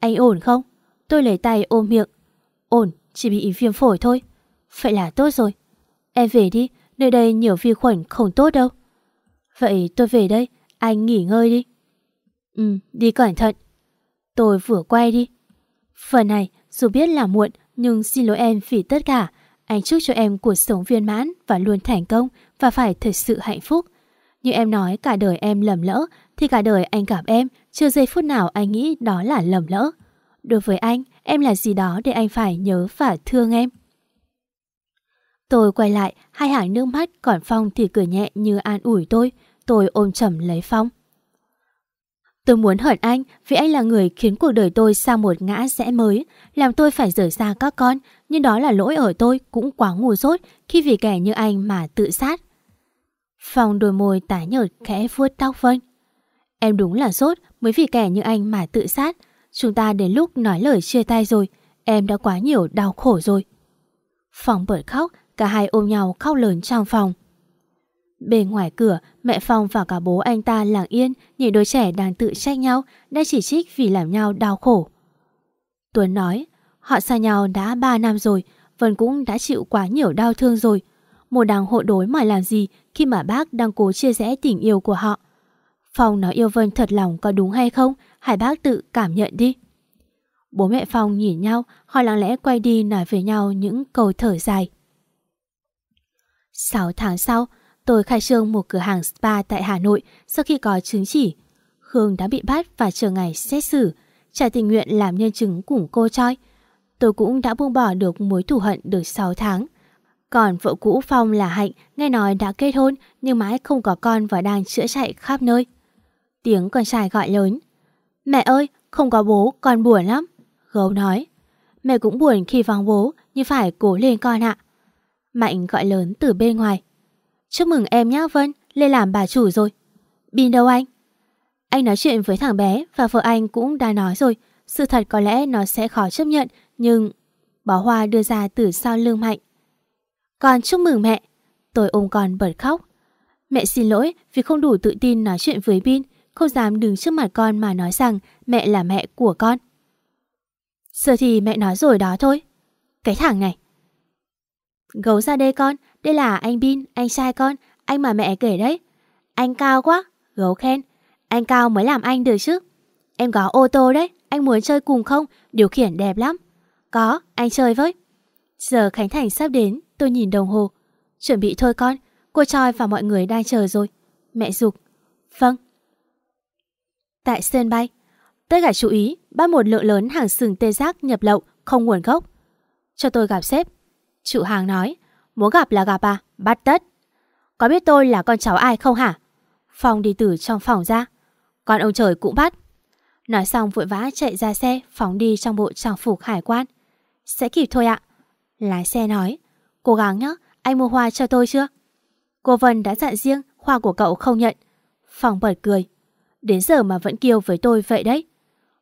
Anh ổn không? Tôi lấy tay ôm miệng. Ổn, chỉ bị viêm phổi thôi. Vậy là tốt rồi. Em về đi, nơi đây nhiều vi khuẩn không tốt đâu. Vậy tôi về đây, anh nghỉ ngơi đi. Ừ, đi cẩn thận. Tôi vừa quay đi. Phần này, dù biết là muộn, nhưng xin lỗi em vì tất cả. Anh chúc cho em cuộc sống viên mãn và luôn thành công và phải thật sự hạnh phúc. Như em nói cả đời em lầm lỡ, thì cả đời anh gặp em, chưa giây phút nào anh nghĩ đó là lầm lỡ. Đối với anh, em là gì đó để anh phải nhớ và thương em. Tôi quay lại, hai hàng nước mắt, còn Phong thì cười nhẹ như an ủi tôi. Tôi ôm chầm lấy Phong. Tôi muốn hận anh vì anh là người khiến cuộc đời tôi sang một ngã rẽ mới, làm tôi phải rời xa các con, nhưng đó là lỗi ở tôi cũng quá ngu dốt khi vì kẻ như anh mà tự sát. Phong đôi môi tái nhợt khẽ vuốt tóc Vân. Em đúng là sốt mới vì kẻ như anh mà tự sát. Chúng ta đến lúc nói lời chia tay rồi, em đã quá nhiều đau khổ rồi. Phong bật khóc, cả hai ôm nhau khóc lớn trong phòng. Bên ngoài cửa, mẹ Phong và cả bố anh ta lặng yên nhìn đôi trẻ đang tự trách nhau, đã chỉ trích vì làm nhau đau khổ. Tuấn nói, họ xa nhau đã 3 năm rồi, Vân cũng đã chịu quá nhiều đau thương rồi. Một đàng hộ đối mà làm gì khi mà bác đang cố chia rẽ tình yêu của họ. Phong nói yêu Vân thật lòng có đúng hay không, hải bác tự cảm nhận đi. Bố mẹ Phong nhìn nhau, họ lặng lẽ quay đi nói với nhau những câu thở dài. 6 tháng sau, tôi khai trương một cửa hàng spa tại Hà Nội sau khi có chứng chỉ. Khương đã bị bắt và chờ ngày xét xử, trả tình nguyện làm nhân chứng cùng cô Choi. Tôi cũng đã buông bỏ được mối thù hận được 6 tháng. Còn vợ cũ Phong là Hạnh, nghe nói đã kết hôn nhưng mãi không có con và đang chữa chạy khắp nơi. Tiếng con trai gọi lớn. Mẹ ơi, không có bố, con buồn lắm. Gấu nói. Mẹ cũng buồn khi vắng bố, nhưng phải cố lên con ạ. Mạnh gọi lớn từ bên ngoài. Chúc mừng em nhá Vân, lên làm bà chủ rồi. Bin đâu anh? Anh nói chuyện với thằng bé và vợ anh cũng đã nói rồi. Sự thật có lẽ nó sẽ khó chấp nhận, nhưng... Bó hoa đưa ra từ sau lưng Mạnh. Con chúc mừng mẹ. Tôi ôm con bật khóc. Mẹ xin lỗi vì không đủ tự tin nói chuyện với Bin, không dám đứng trước mặt con mà nói rằng mẹ là mẹ của con. Giờ thì mẹ nói rồi đó thôi. Cái thằng này. Gấu ra đây con, đây là anh Bin, anh trai con, anh mà mẹ kể đấy. Anh cao quá, gấu khen. Anh cao mới làm anh được chứ. Em có ô tô đấy, anh muốn chơi cùng không? Điều khiển đẹp lắm. Có, anh chơi với. Giờ Khánh Thành sắp đến, tôi nhìn đồng hồ. Chuẩn bị thôi con, cô Choi và mọi người đang chờ rồi. Mẹ dục. Vâng. Tại sân bay, tất cả chú ý bắt một lượng lớn hàng sừng tê giác nhập lậu không nguồn gốc. Cho tôi gặp sếp. Chủ hàng nói, muốn gặp là gặp à, bắt tất. Có biết tôi là con cháu ai không hả? Phong đi từ trong phòng ra. Con ông trời cũng bắt. Nói xong vội vã chạy ra xe, phóng đi trong bộ trang phục hải quan. Sẽ kịp thôi ạ. Lái xe nói, cố gắng nhé, anh mua hoa cho tôi chưa? Cô Vân đã dặn riêng, hoa của cậu không nhận. Phòng bật cười. Đến giờ mà vẫn kêu với tôi vậy đấy.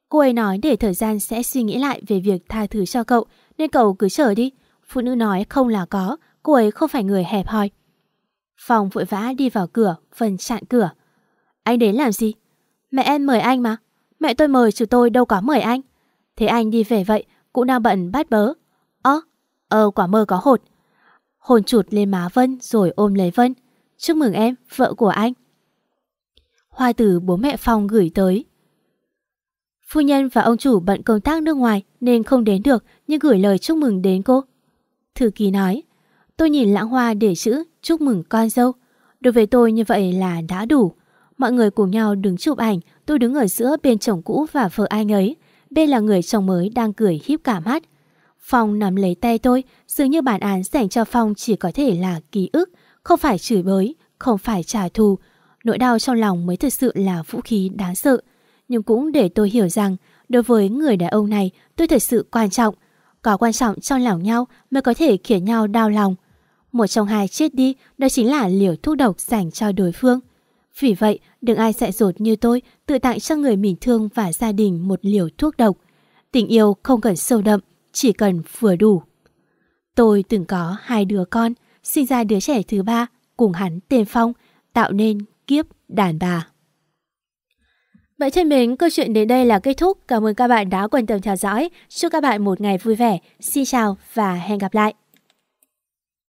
Cô ấy nói để thời gian sẽ suy nghĩ lại về việc tha thứ cho cậu, nên cậu cứ chờ đi. Phụ nữ nói không là có, cô ấy không phải người hẹp hòi. Phòng vội vã đi vào cửa, phần chặn cửa. Anh đến làm gì? Mẹ em mời anh mà. Mẹ tôi mời chứ tôi đâu có mời anh. Thế anh đi về vậy, cũng đang bận bát bớ. Ơ, ờ, quả mơ có hột. Hồn chụt lên má Vân rồi ôm lấy Vân. Chúc mừng em, vợ của anh. Hoa từ bố mẹ Phong gửi tới. Phu nhân và ông chủ bận công tác nước ngoài nên không đến được nhưng gửi lời chúc mừng đến cô. Thư ký nói, tôi nhìn lãng hoa để chữ chúc mừng con dâu. Đối với tôi như vậy là đã đủ. Mọi người cùng nhau đứng chụp ảnh, tôi đứng ở giữa bên chồng cũ và vợ anh ấy. Bên là người chồng mới đang cười híp cả mắt. Phong nắm lấy tay tôi, dường như bản án dành cho Phong chỉ có thể là ký ức, không phải chửi bới, không phải trả thù. Nỗi đau trong lòng mới thực sự là vũ khí đáng sợ. Nhưng cũng để tôi hiểu rằng, đối với người đàn ông này, tôi thật sự quan trọng. Có quan trọng trong lòng nhau mới có thể khiến nhau đau lòng. Một trong hai chết đi, đó chính là liều thuốc độc dành cho đối phương. Vì vậy, đừng ai dại dột như tôi tự tặng cho người mình thương và gia đình một liều thuốc độc. Tình yêu không cần sâu đậm, chỉ cần vừa đủ. Tôi từng có hai đứa con, sinh ra đứa trẻ thứ ba, cùng hắn tên Phong, tạo nên kiếp đàn bà. Vậy thân mến, câu chuyện đến đây là kết thúc. Cảm ơn các bạn đã quan tâm theo dõi. Chúc các bạn một ngày vui vẻ. Xin chào và hẹn gặp lại.